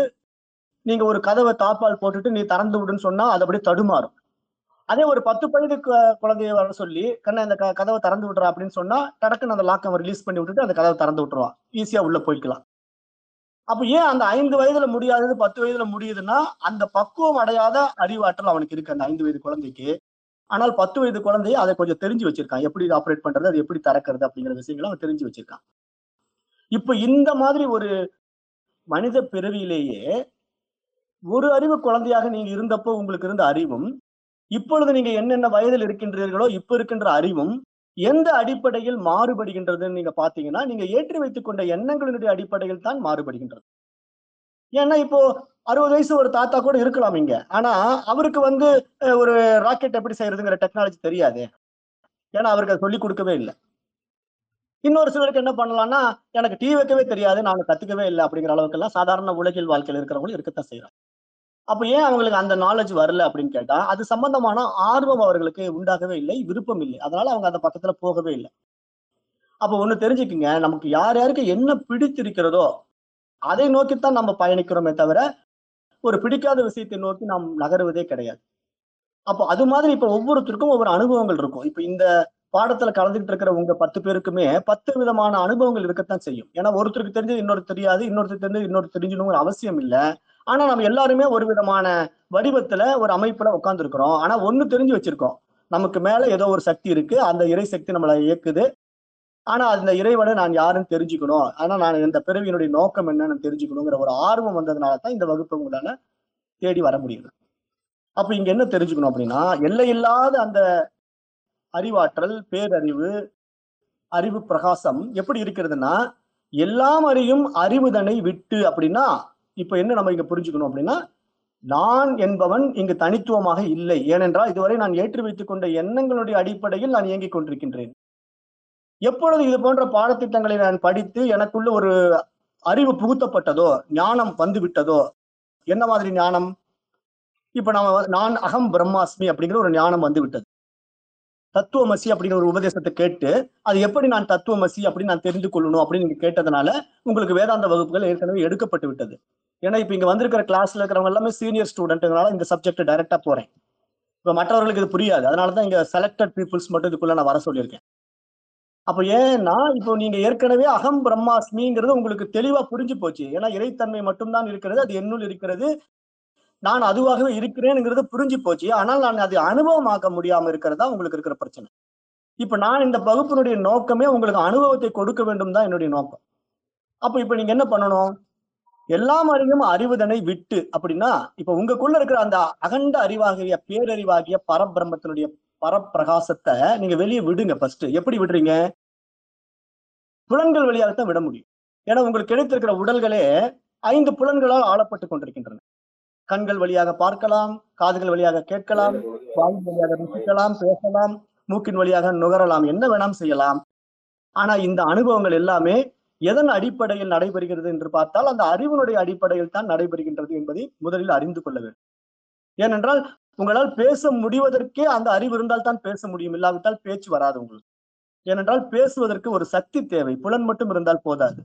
நீங்க ஒரு கதவை தாப்பால் போட்டுட்டு நீ திறந்து விடுன்னு சொன்னா அது அப்படியே தடுமாறும். அதே ஒரு பத்து வயது குழந்தைய வர சொல்லி கண்ணா இந்த க- கதவை திறந்து விட்றா அப்படின்னு சொன்னா டடக்குன்னு அந்த லாக்கம் ரிலீஸ் பண்ணி விட்டுட்டு அந்த கதவை திறந்து விட்டுருவான். ஈஸியா உள்ள போய்க்கலாம். அப்ப ஏன் அந்த ஐந்து வயதுல முடியாதது பத்து வயதுல முடியுதுன்னா அந்த பக்குவம் அடையாத அறிவாற்றல் அவனுக்கு இருக்கு அந்த ஐந்து வயது குழந்தைக்கு. ஆனால் பத்து வயது குழந்தைய அதை கொஞ்சம் தெரிஞ்சு வச்சிருக்கான். எப்படி ஆப்ரேட் பண்றது அது எப்படி திறக்கிறது அப்படிங்கிற விஷயங்களை அவன் தெரிஞ்சு வச்சிருக்கான். இப்ப இந்த மாதிரி ஒரு மனித பிறவியிலேயே ஒரு அறிவு குழந்தையாக நீங்க இருந்தப்போ உங்களுக்கு இருந்த அறிவும் இப்பொழுது நீங்க என்னென்ன வயதில் இருக்கின்றீர்களோ இப்ப இருக்கின்ற அறிவும் எந்த அடிப்படையில் மாறுபடுகின்றதுன்னு நீங்க பாத்தீங்கன்னா நீங்க ஏற்றி வைத்துக் கொண்ட எண்ணங்களினுடைய அடிப்படையில் தான் மாறுபடுகின்றது. ஏன்னா இப்போ அறுபது வயசு ஒரு தாத்தா கூட இருக்கலாம் இங்க. ஆனா அவருக்கு வந்து ஒரு ராக்கெட் எப்படி செய்யறதுங்கிற டெக்னாலஜி தெரியாது. ஏன்னா அவருக்கு அதை சொல்லிக் கொடுக்கவே இல்லை. இன்னொரு சிலருக்கு என்ன பண்ணலாம்னா எனக்கு டீ வைக்கவே தெரியாது நான் கத்துக்கவே இல்லை அப்படிங்கிற அளவுக்கு எல்லாம் சாதாரண உலகில் வாழ்க்கையில் இருக்கிறவங்களும் இருக்கத்தான் செய்யறாங்க அப்ப ஏன் அவங்களுக்கு அந்த நாலேஜ் வரல அப்படின்னு கேட்டா அது சம்பந்தமான ஆர்வம் அவர்களுக்கு உண்டாகவே இல்லை விருப்பம் இல்லை. அதனால அவங்க அந்த பக்கத்துல போகவே இல்லை. அப்ப ஒண்ணு தெரிஞ்சுக்குங்க நமக்கு யார் யாருக்கு என்ன பிடித்திருக்கிறதோ அதை நோக்கித்தான் நம்ம பயணிக்கிறோமே தவிர ஒரு பிடிக்காத விஷயத்தை நோக்கி நாம் நகருவதே கிடையாது. அப்போ அது மாதிரி இப்ப ஒவ்வொருத்தருக்கும் ஒவ்வொரு அனுபவங்கள் இருக்கும். இப்ப இந்த பாடத்துல கலந்துகிட்டு இருக்கிற உங்க பத்து பேருக்குமே பத்து விதமான அனுபவங்கள் இருக்கத்தான் செய்யும். ஏன்னா ஒருத்தருக்கு தெரிஞ்சது இன்னொரு தெரியாது இன்னொருத்தர் தெரிஞ்சது இன்னொரு தெரிஞ்சணுங்கிற அவசியம் இல்லை. ஆனா நம்ம எல்லாருமே ஒரு விதமான வடிவத்துல ஒரு அமைப்புல உட்காந்துருக்கிறோம் ஆனா ஒண்ணு தெரிஞ்சு வச்சிருக்கோம். நமக்கு மேல ஏதோ ஒரு சக்தி இருக்கு. அந்த இறை சக்தி நம்மளை இயக்குது. ஆனா அந்த இறைவனை நான் யாருன்னு தெரிஞ்சுக்கணும். ஆனா நான் இந்த பிறவியினுடைய நோக்கம் என்னன்னு தெரிஞ்சுக்கணுங்கிற ஒரு ஆர்வம் வந்ததுனால தான் இந்த வகுப்பு உங்களால தேடி வர முடியுது. அப்ப இங்க என்ன தெரிஞ்சுக்கணும் அப்படின்னா எல்லையில்லாத அந்த அறிவாற்றல் பேரறிவு அறிவு பிரகாசம் எப்படி இருக்கிறதுனா எல்லாம் அறியும் அறிவுதனை விட்டு அப்படின்னா இப்போ என்ன நம்ம இங்க புரிஞ்சுக்கணும் அப்படின்னா நான் என்பவன் இங்கு தனித்துவமாக இல்லை. ஏனென்றால் இதுவரை நான் ஏற்றி வைத்துக் கொண்ட எண்ணங்களுடைய அடிப்படையில் நான் இயங்கிக் கொண்டிருக்கின்றேன். எப்பொழுது இது போன்ற பாடத்திட்டங்களை நான் படித்து எனக்குள்ள ஒரு அறிவு புகுத்தப்பட்டதோ ஞானம் வந்து விட்டதோ என்ன மாதிரி ஞானம்? இப்ப நம்ம நான் அகம் பிரம்மாஸ்மி அப்படிங்கிற ஒரு ஞானம் வந்து விட்டது தத்துவமசி அப்படிங்கிற ஒரு உபதேசத்தை கேட்டு அது எப்படி நான் தத்துவமசி அப்படின்னு நான் தெரிந்து கொள்ளணும் அப்படின்னு நீங்க கேட்டதுனால உங்களுக்கு வேதாந்த வகுப்புகள் ஏற்கனவே எடுக்கப்பட்டு விட்டது. ஏன்னா இப்ப இங்க வந்திருக்கிற கிளாஸ்ல இருக்கிறவங்க எல்லாமே சீனியர் ஸ்டூடெண்ட்னால இந்த சப்ஜெக்ட் டைரக்டா போறேன். இப்ப மற்றவர்களுக்கு இது புரியாது. அதனாலதான் இங்க செலக்டட் பீப்புள்ஸ் மட்டும் இதுக்குள்ள நான் வர சொல்லியிருக்கேன். அப்ப ஏன்னா இப்போ நீங்க ஏற்கனவே அகம் பிரம்மாஸ்மிங்கிறது உங்களுக்கு தெளிவா புரிஞ்சு போச்சு. ஏன்னா இறைத்தன்மை மட்டும்தான் இருக்கிறது. அது என்னுள் இருக்கிறது. நான் அதுவாகவே இருக்கிறேனுங்கிறது புரிஞ்சு போச்சு. ஆனால் நான் அதை அனுபவமாக்க முடியாம இருக்கிறதா உங்களுக்கு இருக்கிற பிரச்சனை. இப்ப நான் இந்த வகுப்பினுடைய நோக்கமே உங்களுக்கு அனுபவத்தை கொடுக்க வேண்டும் தான் என்னுடைய நோக்கம். அப்ப இப்ப நீங்க என்ன பண்ணணும்? எல்லாம் அறிவும் அறிவுதனை விட்டு அப்படின்னா இப்ப உங்களுக்குள்ள இருக்கிற அந்த அகண்ட அறிவாகிய பேரறிவாகிய பரபிரம்மத்தினுடைய பரப்பிரகாசத்தை நீங்க வெளியே விடுங்க ஃபர்ஸ்ட் எப்படி விடுறீங்க? புலன்கள் வழியாகத்தான் விட முடியும். ஏன்னா உங்களுக்கு கிடைத்திருக்கிற உடல்களே ஐந்து புலன்களால் ஆளப்பட்டு கொண்டிருக்கின்றன. கண்கள் வழியாக பார்க்கலாம் காதுகள் வழியாக கேட்கலாம் வாய் வழியாக ருசிக்கலாம் பேசலாம் மூக்கின் வழியாக நுகரலாம் என்ன வேணாம் செய்யலாம். ஆனா இந்த அனுபவங்கள் எல்லாமே எதன் அடிப்படையில் நடைபெறுகிறது என்று பார்த்தால் அந்த அறிவினுடைய அடிப்படையில் தான் நடைபெறுகின்றது என்பதை முதலில் அறிந்து கொள்ள வேண்டும். ஏனென்றால் உங்களால் பேச முடிவதற்கே அந்த அறிவு இருந்தால் தான் பேச முடியும் இல்லாவிட்டால் பேச்சு வராது உங்களுக்கு. ஏனென்றால் பேசுவதற்கு ஒரு சக்தி தேவை புலன் மட்டும் இருந்தால் போதாது.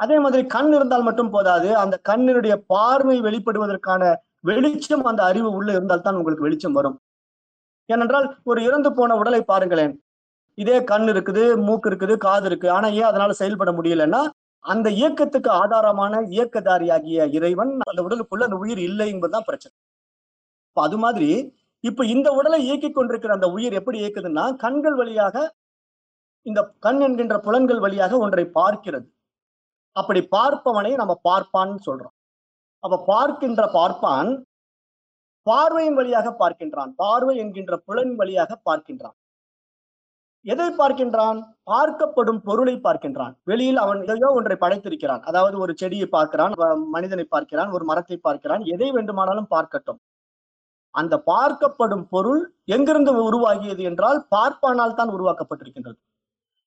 அதே மாதிரி கண் இருந்தால் மட்டும் போதாது. அந்த கண்ணினுடைய பார்வை வெளிப்படுவதற்கான வெளிச்சம் அந்த அறிவு உள்ள இருந்தால் தான் உங்களுக்கு வெளிச்சம் வரும். ஏனென்றால் ஒரு இறந்து போன உடலை பாருங்களேன். இதே கண் இருக்குது மூக்கு இருக்குது காது இருக்கு. ஆனா ஏன் அதனால செயல்பட முடியலன்னா அந்த இயக்கத்துக்கு ஆதாரமான இயக்கதாரியாகிய இறைவன் அந்த உடலுக்குள்ள அந்த உயிர் இல்லை என்பதுதான் பிரச்சனை. இப்ப அது மாதிரி இப்ப இந்த உடலை இயக்கிக் கொண்டிருக்கிற அந்த உயிர் எப்படி இயக்குதுன்னா கண்கள் வழியாக இந்த கண் என்கின்ற புலன்கள் வழியாக ஒன்றை பார்க்கிறது. அப்படி பார்ப்பவனை நம்ம பார்ப்பான்னு சொல்றோம். அப்ப பார்க்கின்ற பார்ப்பான் பார்வையின் வழியாக பார்க்கின்றான். பார்வை என்கின்ற புலன் வழியாக பார்க்கின்றான். எதை பார்க்கின்றான்? பார்க்கப்படும் பொருளை பார்க்கின்றான். வெளியில் அவன் எதையோ ஒன்றை படைத்திருக்கிறான். அதாவது ஒரு செடியை பார்க்கிறான் வ- மனிதனை பார்க்கிறான் ஒரு மரத்தை பார்க்கிறான் எதை வேண்டுமானாலும் பார்க்கட்டும். அந்த பார்க்கப்படும் பொருள் எங்கிருந்து உருவாகியது என்றால் பார்ப்பானால் தான் உருவாக்கப்பட்டிருக்கின்றது.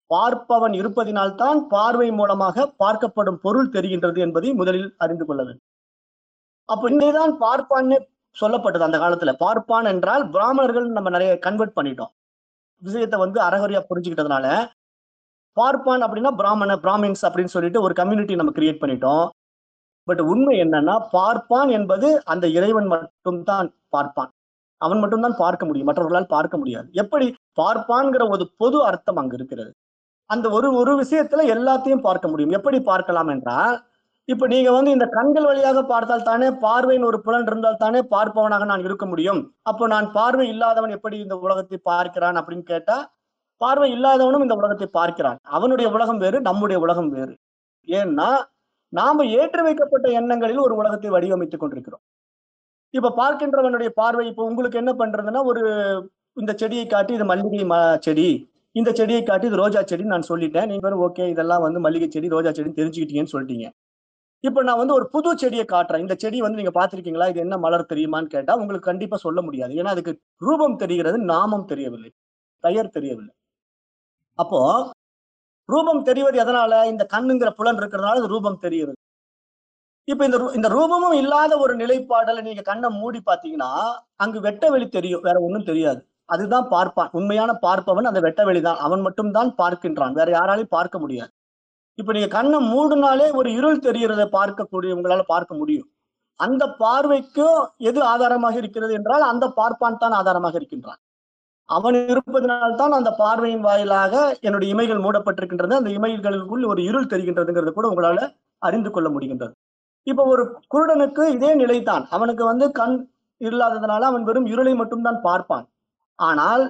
பார்ப்பவன் இருப்பதினால்தான் பார்வை மூலமாக பார்க்கப்படும் பொருள் தெரிகின்றது என்பதை முதலில் அறிந்து கொள்ள வேண்டும். அப்ப இன்னைதான் பார்ப்பான்னு சொல்லப்பட்டது அந்த காலத்துல. பார்ப்பான் என்றால் பிராமணர்கள் நம்ம நிறைய கன்வெர்ட் பண்ணிட்டோம். விஷயத்தை வந்து அறகுறையா புரிஞ்சுக்கிட்டதுனால பார்ப்பான் அப்படின்னா பிராமண பிராமின்ஸ் அப்படின்னு சொல்லிட்டு ஒரு கம்யூனிட்டி நம்ம கிரியேட் பண்ணிட்டோம். பட் உண்மை என்னன்னா பார்ப்பான் என்பது அந்த இறைவன் மட்டும்தான் பார்ப்பான். அவன் மட்டும்தான் பார்க்க முடியும். மற்றவர்களால் பார்க்க முடியாது. எப்படி? பார்ப்பான்ங்கிற ஒரு பொது அர்த்தம் அங்கு இருக்கிறது. அந்த ஒரு ஒரு விஷயத்துல எல்லாத்தையும் பார்க்க முடியும். எப்படி பார்க்கலாம் என்றால் இப்ப நீங்க வந்து இந்த கண்கள் வழியாக பார்த்தால் தானே பார்வையின் ஒரு புலன் இருந்தால் தானே பார்ப்பவனாக நான் இருக்க முடியும். அப்போ நான் பார்வை இல்லாதவன் எப்படி இந்த உலகத்தை பார்க்கிறான் அப்படின்னு கேட்டா பார்வை இல்லாதவனும் இந்த உலகத்தை பார்க்கிறான். அவனுடைய உலகம் வேறு நம்முடைய உலகம் வேறு. ஏன்னா நாம ஏற்றி வைக்கப்பட்ட எண்ணங்களில் ஒரு உலகத்தை வடிவமைத்துக் கொண்டிருக்கிறோம். இப்ப பார்க்கின்றவனுடைய பார்வை இப்ப உங்களுக்கு என்ன பண்றதுன்னா ஒரு இந்த செடியை காட்டி இது மல்லிகை செடி. இந்த செடியை காட்டி இது ரோஜா செடின்னு நான் சொல்லிட்டேன். நீங்க பேரும் ஓகே இதெல்லாம் வந்து மல்லிகை செடி ரோஜா செடின்னு தெரிஞ்சுக்கிட்டீங்கன்னு சொல்லிட்டீங்க. இப்போ நான் வந்து ஒரு புது செடியை காட்டுறேன். இந்த செடி வந்து நீங்க பாத்திருக்கீங்களா இது என்ன மலர் தெரியுமான்னு கேட்டா உங்களுக்கு கண்டிப்பா சொல்ல முடியாது. ஏன்னா அதுக்கு ரூபம் தெரிகிறது நாமம் தெரியவில்லை. பெயர் தெரியவில்லை. அப்போ ரூபம் தெரிவது எதனால? இந்த கண்ணுங்கிற புலன் இருக்கிறதுனால இந்த ரூபம் தெரிகிறது. இப்ப இந்த ரூ- இந்த ரூபமும் இல்லாத ஒரு நிலைப்பாடல நீங்க கண்ணை மூடி பாத்தீங்கன்னா அங்கு வெட்ட வெளி தெரியும் வேற ஒன்றும் தெரியாது. அதுதான் பார்ப்பான். உண்மையான பார்ப்பவன் அந்த வெட்ட வெளிதான். அவன் மட்டும்தான் பார்க்கின்றான். வேற யாராலையும் பார்க்க முடியாது. இப்ப நீங்க கண்ணை மூடினாலே ஒரு இருள் தெரிகிறதை பார்க்கக்கூடிய உங்களால பார்க்க முடியும். அந்த பார்வைக்கும் எது ஆதாரமாக இருக்கிறது என்றால் அந்த பார்ப்பான் தான் ஆதாரமாக இருக்கின்றான். அவன் இருப்பதனால்தான் அந்த பார்வையின் வாயிலாக என்னுடைய இமைகள் மூடப்பட்டிருக்கின்றது அந்த இமைகளுக்குள் ஒரு இருள் தெரிகின்றதுங்கிறது கூட உங்களால அறிந்து கொள்ள முடிகின்றது. இப்ப ஒரு குருடனுக்கு இதே நிலைதான். அவனுக்கு வந்து கண் இல்லாததுனால அவன் வெறும் இருளை மட்டும்தான் பார்ப்பான். ஆனால்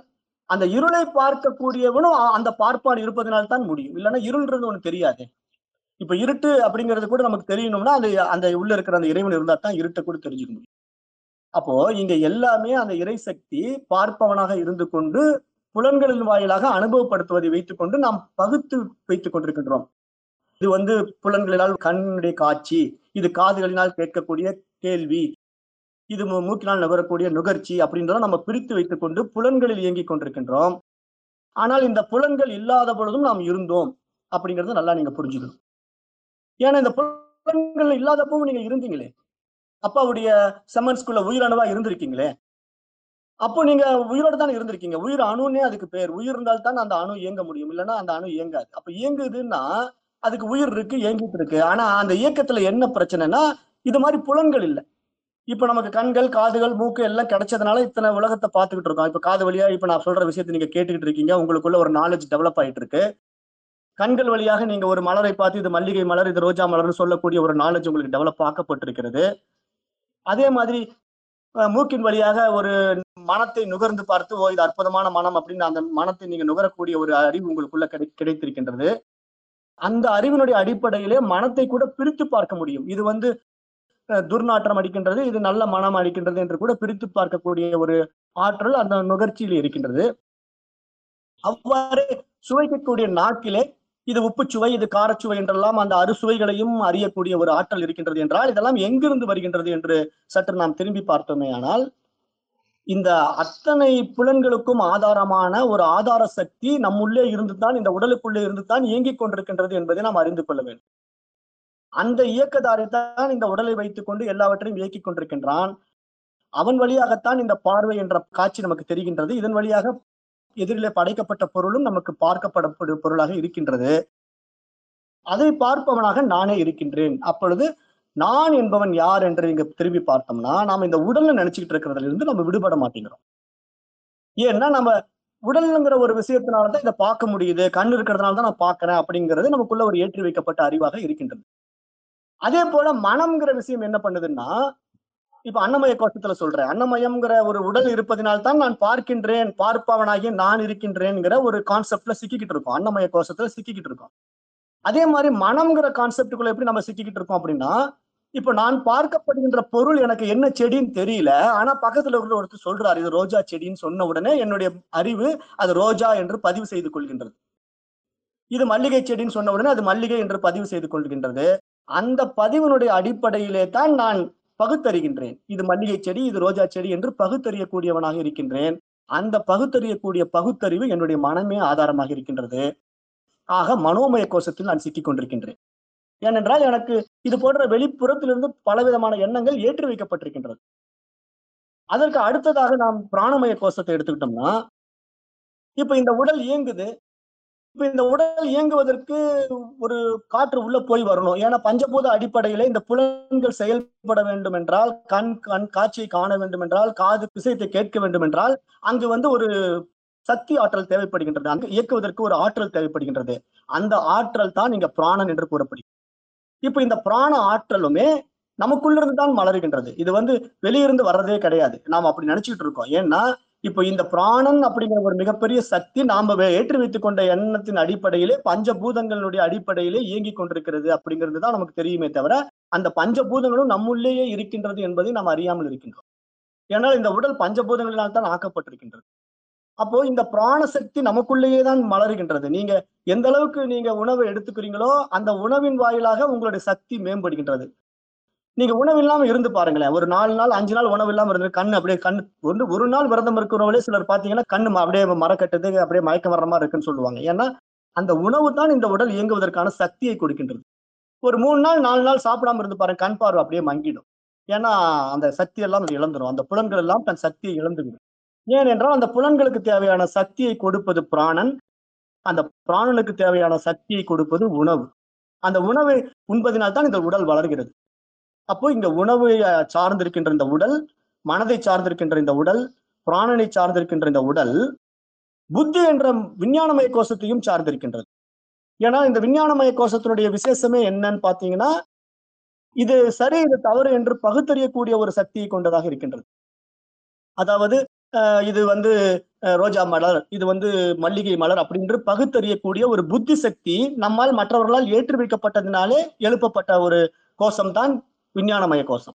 அந்த இருளை பார்க்கக்கூடியவனும் அந்த பார்ப்பாடு இருப்பதனால் தான் முடியும். இல்லைன்னா இருள்ன்றது ஒன்று தெரியாது. இப்ப இருட்டு அப்படிங்கிறது கூட நமக்கு தெரியணும்னா அந்த அந்த உள்ள இருக்கிற அந்த இறைவன் இருந்தா தான் இருட்டை கூட தெரிஞ்சுக்க முடியும். அப்போ இங்க எல்லாமே அந்த இறை சக்தி பார்ப்பவனாக இருந்து கொண்டு புலன்களின் வாயிலாக அனுபவப்படுத்துவதை வைத்துக்கொண்டு நாம் பகுத்து வைத்துக் கொண்டிருக்கின்றோம். இது வந்து புலன்களினால் கண்ணுடைய காட்சி இது காதுகளினால் கேட்கக்கூடிய கேள்வி இது மூக்கினால் நுகரக்கூடிய நுகர்ச்சி அப்படின்றத நம்ம பிரித்து வைத்துக் கொண்டு புலன்களில் இயங்கிக் கொண்டிருக்கின்றோம். ஆனால் இந்த புலன்கள் இல்லாத பொழுதும் நாம் இருந்தோம் அப்படிங்கறத நல்லா நீங்க புரிஞ்சுக்கணும். ஏன்னா இந்த புலன்கள் இல்லாதப்பவும் நீங்க இருந்தீங்களே. அப்பாவுடைய செமன்ஸ்குள்ள உயிரணுவா இருந்திருக்கீங்களே. அப்போ நீங்க உயிரோட தானே இருந்திருக்கீங்க. உயிர் அணுன்னே அதுக்கு பேர். உயிர் இருந்தால் தான் அந்த அணு இயங்க முடியும். இல்லைன்னா அந்த அணு இயங்காது. அப்ப இயங்குதுன்னா அதுக்கு உயிர் இருக்கு இயங்கிட்டு இருக்கு. ஆனா அந்த இயக்கத்துல என்ன பிரச்சனைனா இது மாதிரி புலன்கள் இல்லை. இப்ப நமக்கு கண்கள் காதுகள் மூக்கு எல்லாம் கிடைச்சதுனால இத்தனை உலகத்தை பார்த்துக்கிட்டு இருக்கோம். இப்ப காது வழியா இப்ப நான் சொல்ற விஷயத்தை நீங்க கேட்டுக்கிட்டு இருக்கீங்க. உங்களுக்குள்ள ஒரு நாலேஜ் டெவலப் ஆயிட்டு இருக்கு கண்கள் வழியாக நீங்க ஒரு மலரை பார்த்து இது மல்லிகை மலர் இது ரோஜா மலர்னு சொல்லக்கூடிய ஒரு நாலேஜ் உங்களுக்கு டெவலப் ஆக்கப்பட்டிருக்கிறது. அதே மாதிரி மூக்கின் வழியாக ஒரு மனத்தை நுகர்ந்து பார்த்து ஓ இது அற்புதமான மனம் அப்படின்னு அந்த மனத்தை நீங்க நுகரக்கூடிய ஒரு அறிவு உங்களுக்குள்ள கிடை கிடைத்திருக்கின்றது. அந்த அறிவினுடைய அடிப்படையிலே மனத்தை கூட பிரித்து பார்க்க முடியும். இது வந்து துர்நாற்றம் அடிக்கின்றது இது நல்ல மனம் அடிக்கின்றது என்று கூட பிரித்து பார்க்கக்கூடிய ஒரு ஆற்றல் அந்த நுகர்ச்சியில் இருக்கின்றது. அவ்வாறு சுவைக்கக்கூடிய நாட்டிலே இது உப்புச்சுவை இது காரச்சுவை என்றெல்லாம் அந்த அறுசுவைகளையும் அறியக்கூடிய ஒரு ஆற்றல் இருக்கின்றது என்றால் இதெல்லாம் எங்கிருந்து வருகின்றது என்று சற்று நாம் திரும்பி பார்த்தோமே ஆனால் இந்த அத்தனை புலன்களுக்கும் ஆதாரமான ஒரு ஆதார சக்தி நம்முள்ளே இருந்துதான் இந்த உடலுக்குள்ளே இருந்துதான் இயங்கிக் கொண்டிருக்கின்றது என்பதை நாம் அறிந்து கொள்ள வேண்டும். அந்த இயக்கதாரி தான் இந்த உடலை வைத்துக் கொண்டு எல்லாவற்றையும் இயக்கிக் கொண்டிருக்கின்றான். அவன் வழியாகத்தான் இந்த பார்வை என்ற காட்சி நமக்கு தெரிகின்றது. இதன் வழியாக எதிரிலே படைக்கப்பட்ட பொருளும் நமக்கு பார்க்கப்படக்கூடிய பொருளாக இருக்கின்றது. அதை பார்ப்பவனாக நானே இருக்கின்றேன். அப்பொழுது நான் என்பவன் யார் என்று இங்க திரும்பி பார்த்தோம்னா நாம இந்த உடல்ல நினைச்சுக்கிட்டு இருக்கிறதுல இருந்து நம்ம விடுபட மாட்டேங்கிறோம். ஏன்னா நம்ம உடல்ங்கிற ஒரு விஷயத்தினாலதான் இதை பார்க்க முடியுது. கண் இருக்கிறதுனால தான் நான் பார்க்கறேன் அப்படிங்கிறது நமக்குள்ள ஒரு ஏற்றி வைக்கப்பட்ட அறிவாக இருக்கின்றது. அதே போல மனம்ங்கிற விஷயம் என்ன பண்ணுதுன்னா இப்ப அன்னமய கோஷத்துல சொல்றேன். அன்னமயம்ங்கிற ஒரு உடல் இருப்பதினால்தான் நான் பார்க்கின்றேன் பார்ப்பவனாகிய நான் இருக்கின்றேன்ங்கிற ஒரு கான்செப்ட்ல சிக்கிக்கிட்டு இருக்கோம். அன்னமய கோஷத்துல சிக்கிக்கிட்டு இருக்கோம். அதே மாதிரி மனம்ங்கிற கான்செப்டுக்குள்ள எப்படி நம்ம சிக்கிக்கிட்டு இருக்கோம் அப்படின்னா இப்ப நான் பார்க்கப்படுகின்ற பொருள் எனக்கு என்ன செடின்னு தெரியல ஆனா பக்கத்துல இருக்கிற ஒருத்தர் சொல்றாரு இது ரோஜா செடின்னு சொன்ன உடனே என்னுடைய அறிவு அது ரோஜா என்று பதிவு செய்து கொள்கின்றது. இது மல்லிகை செடின்னு சொன்ன உடனே அது மல்லிகை என்று பதிவு செய்து கொள்கின்றது. அந்த பதிவினுடைய அடிப்படையிலே தான் நான் பகுத்தறிகின்றேன். இது மல்லிகை செடி இது ரோஜா செடி என்று பகுத்தறியக்கூடியவனாக இருக்கின்றேன். அந்த பகுத்தறியக்கூடிய பகுத்தறிவு என்னுடைய மனமே ஆதாரமாக இருக்கின்றது. ஆக மனோமய கோஷத்தில் நான் சிக்கிக் கொண்டிருக்கின்றேன். ஏனென்றால் எனக்கு இது போன்ற வெளிப்புறத்திலிருந்து பலவிதமான எண்ணங்கள் ஏற்றி வைக்கப்பட்டிருக்கின்றது. அதற்கு அடுத்ததாக நாம் பிராணமய கோஷத்தை எடுத்துக்கிட்டோம்னா இப்ப இந்த உடல் இயங்குது. இப்ப இந்த உடல் இயங்குவதற்கு ஒரு காற்று உள்ள போய் வரணும். ஏன்னா பஞ்சபூத அடிப்படையில இந்த புலன்கள் செயல்பட வேண்டும் என்றால் கண் கண் காட்சியை காண வேண்டும் என்றால் காது விஷயத்தை கேட்க வேண்டும் என்றால் அங்கு வந்து ஒரு சக்தி ஆற்றல் தேவைப்படுகின்றது. அங்கு இயக்குவதற்கு ஒரு ஆற்றல் தேவைப்படுகின்றது. அந்த ஆற்றல் தான் இங்க பிராணன் என்று கூறப்படுகிறது. இப்ப இந்த பிராண ஆற்றலுமே நமக்குள்ளிருந்து தான் மலர்கின்றது. இது வந்து வெளியிருந்து வர்றதே கிடையாது. நாம் அப்படி நினைச்சிட்டு இருக்கோம். ஏன்னா இப்போ இந்த பிராணன் அப்படிங்கிற ஒரு மிகப்பெரிய சக்தி நாம வே- ஏற்றி வைத்துக் கொண்ட எண்ணத்தின் அடிப்படையிலே பஞ்சபூதங்களுடைய அடிப்படையிலே இயங்கிக் கொண்டிருக்கிறது அப்படிங்கிறது தான் நமக்கு தெரியுமே தவிர அந்த பஞ்சபூதங்களும் நம்முள்ளேயே இருக்கின்றது என்பதை நாம் அறியாமல் இருக்கின்றோம். ஏன்னால் இந்த உடல் பஞ்சபூதங்களினால் தான் ஆக்கப்பட்டிருக்கின்றது. அப்போ இந்த பிராண சக்தி நமக்குள்ளேயே தான் மலர்கின்றது. நீங்க எந்த அளவுக்கு நீங்க உணவை எடுத்துக்கிறீங்களோ அந்த உணவின் வாயிலாக உங்களுடைய சக்தி மேம்படுகின்றது. நீங்க உணவு இல்லாம இருந்து பாருங்களேன். ஒரு நாலு நாள் அஞ்சு நாள் உணவு இல்லாம இருந்து கண் அப்படியே கண் ஒன்று ஒரு நாள் விரதம் இருக்கிறவங்களே சிலர் பாத்தீங்கன்னா கண் அப்படியே மரக்கட்டுது அப்படியே மயக்கம் வர மாதிரி இருக்குன்னு சொல்லுவாங்க. ஏன்னா அந்த உணவு தான் இந்த உடல் இயங்குவதற்கான சக்தியை கொடுக்கின்றது. ஒரு மூணு நாள் நாலு நாள் சாப்பிடாம இருந்து பாருங்க கண் பார்வை அப்படியே மங்கிடும். ஏன்னா அந்த சக்தி எல்லாம் அது இழந்துரும். அந்த புலன்கள் எல்லாம் தன் சக்தியை இழந்துவிடும். ஏனென்றால் அந்த புலன்களுக்கு தேவையான சக்தியை கொடுப்பது பிராணன். அந்த பிராணனுக்கு தேவையான சக்தியை கொடுப்பது உணவு. அந்த உணவை உண்பதினால் தான் இந்த உடல் வளர்கிறது. அப்போ இந்த உணவு சார்ந்திருக்கின்ற இந்த உடல் மனதை சார்ந்திருக்கின்ற இந்த உடல் பிராணனை சார்ந்திருக்கின்ற இந்த உடல் புத்தி என்ற விஞ்ஞானமய கோஷத்தையும் சார்ந்திருக்கின்றது. ஏன்னா இந்த விஞ்ஞானமய கோஷத்தினுடைய விசேஷமே என்னன்னு பாத்தீங்கன்னா இது சரி இது தவறு என்று பகுத்தறியக்கூடிய ஒரு சக்தியை கொண்டதாக இருக்கின்றது. அதாவது இது வந்து அஹ், ரோஜா மலர் இது வந்து மல்லிகை மலர் அப்படின்று பகுத்தறியக்கூடிய ஒரு புத்தி சக்தி நம்மால் மற்றவர்களால் ஏற்றுவிக்கப்பட்டதினாலே எழுப்பப்பட்ட ஒரு கோஷம் தான் விஞ்ஞானமய கோஷம்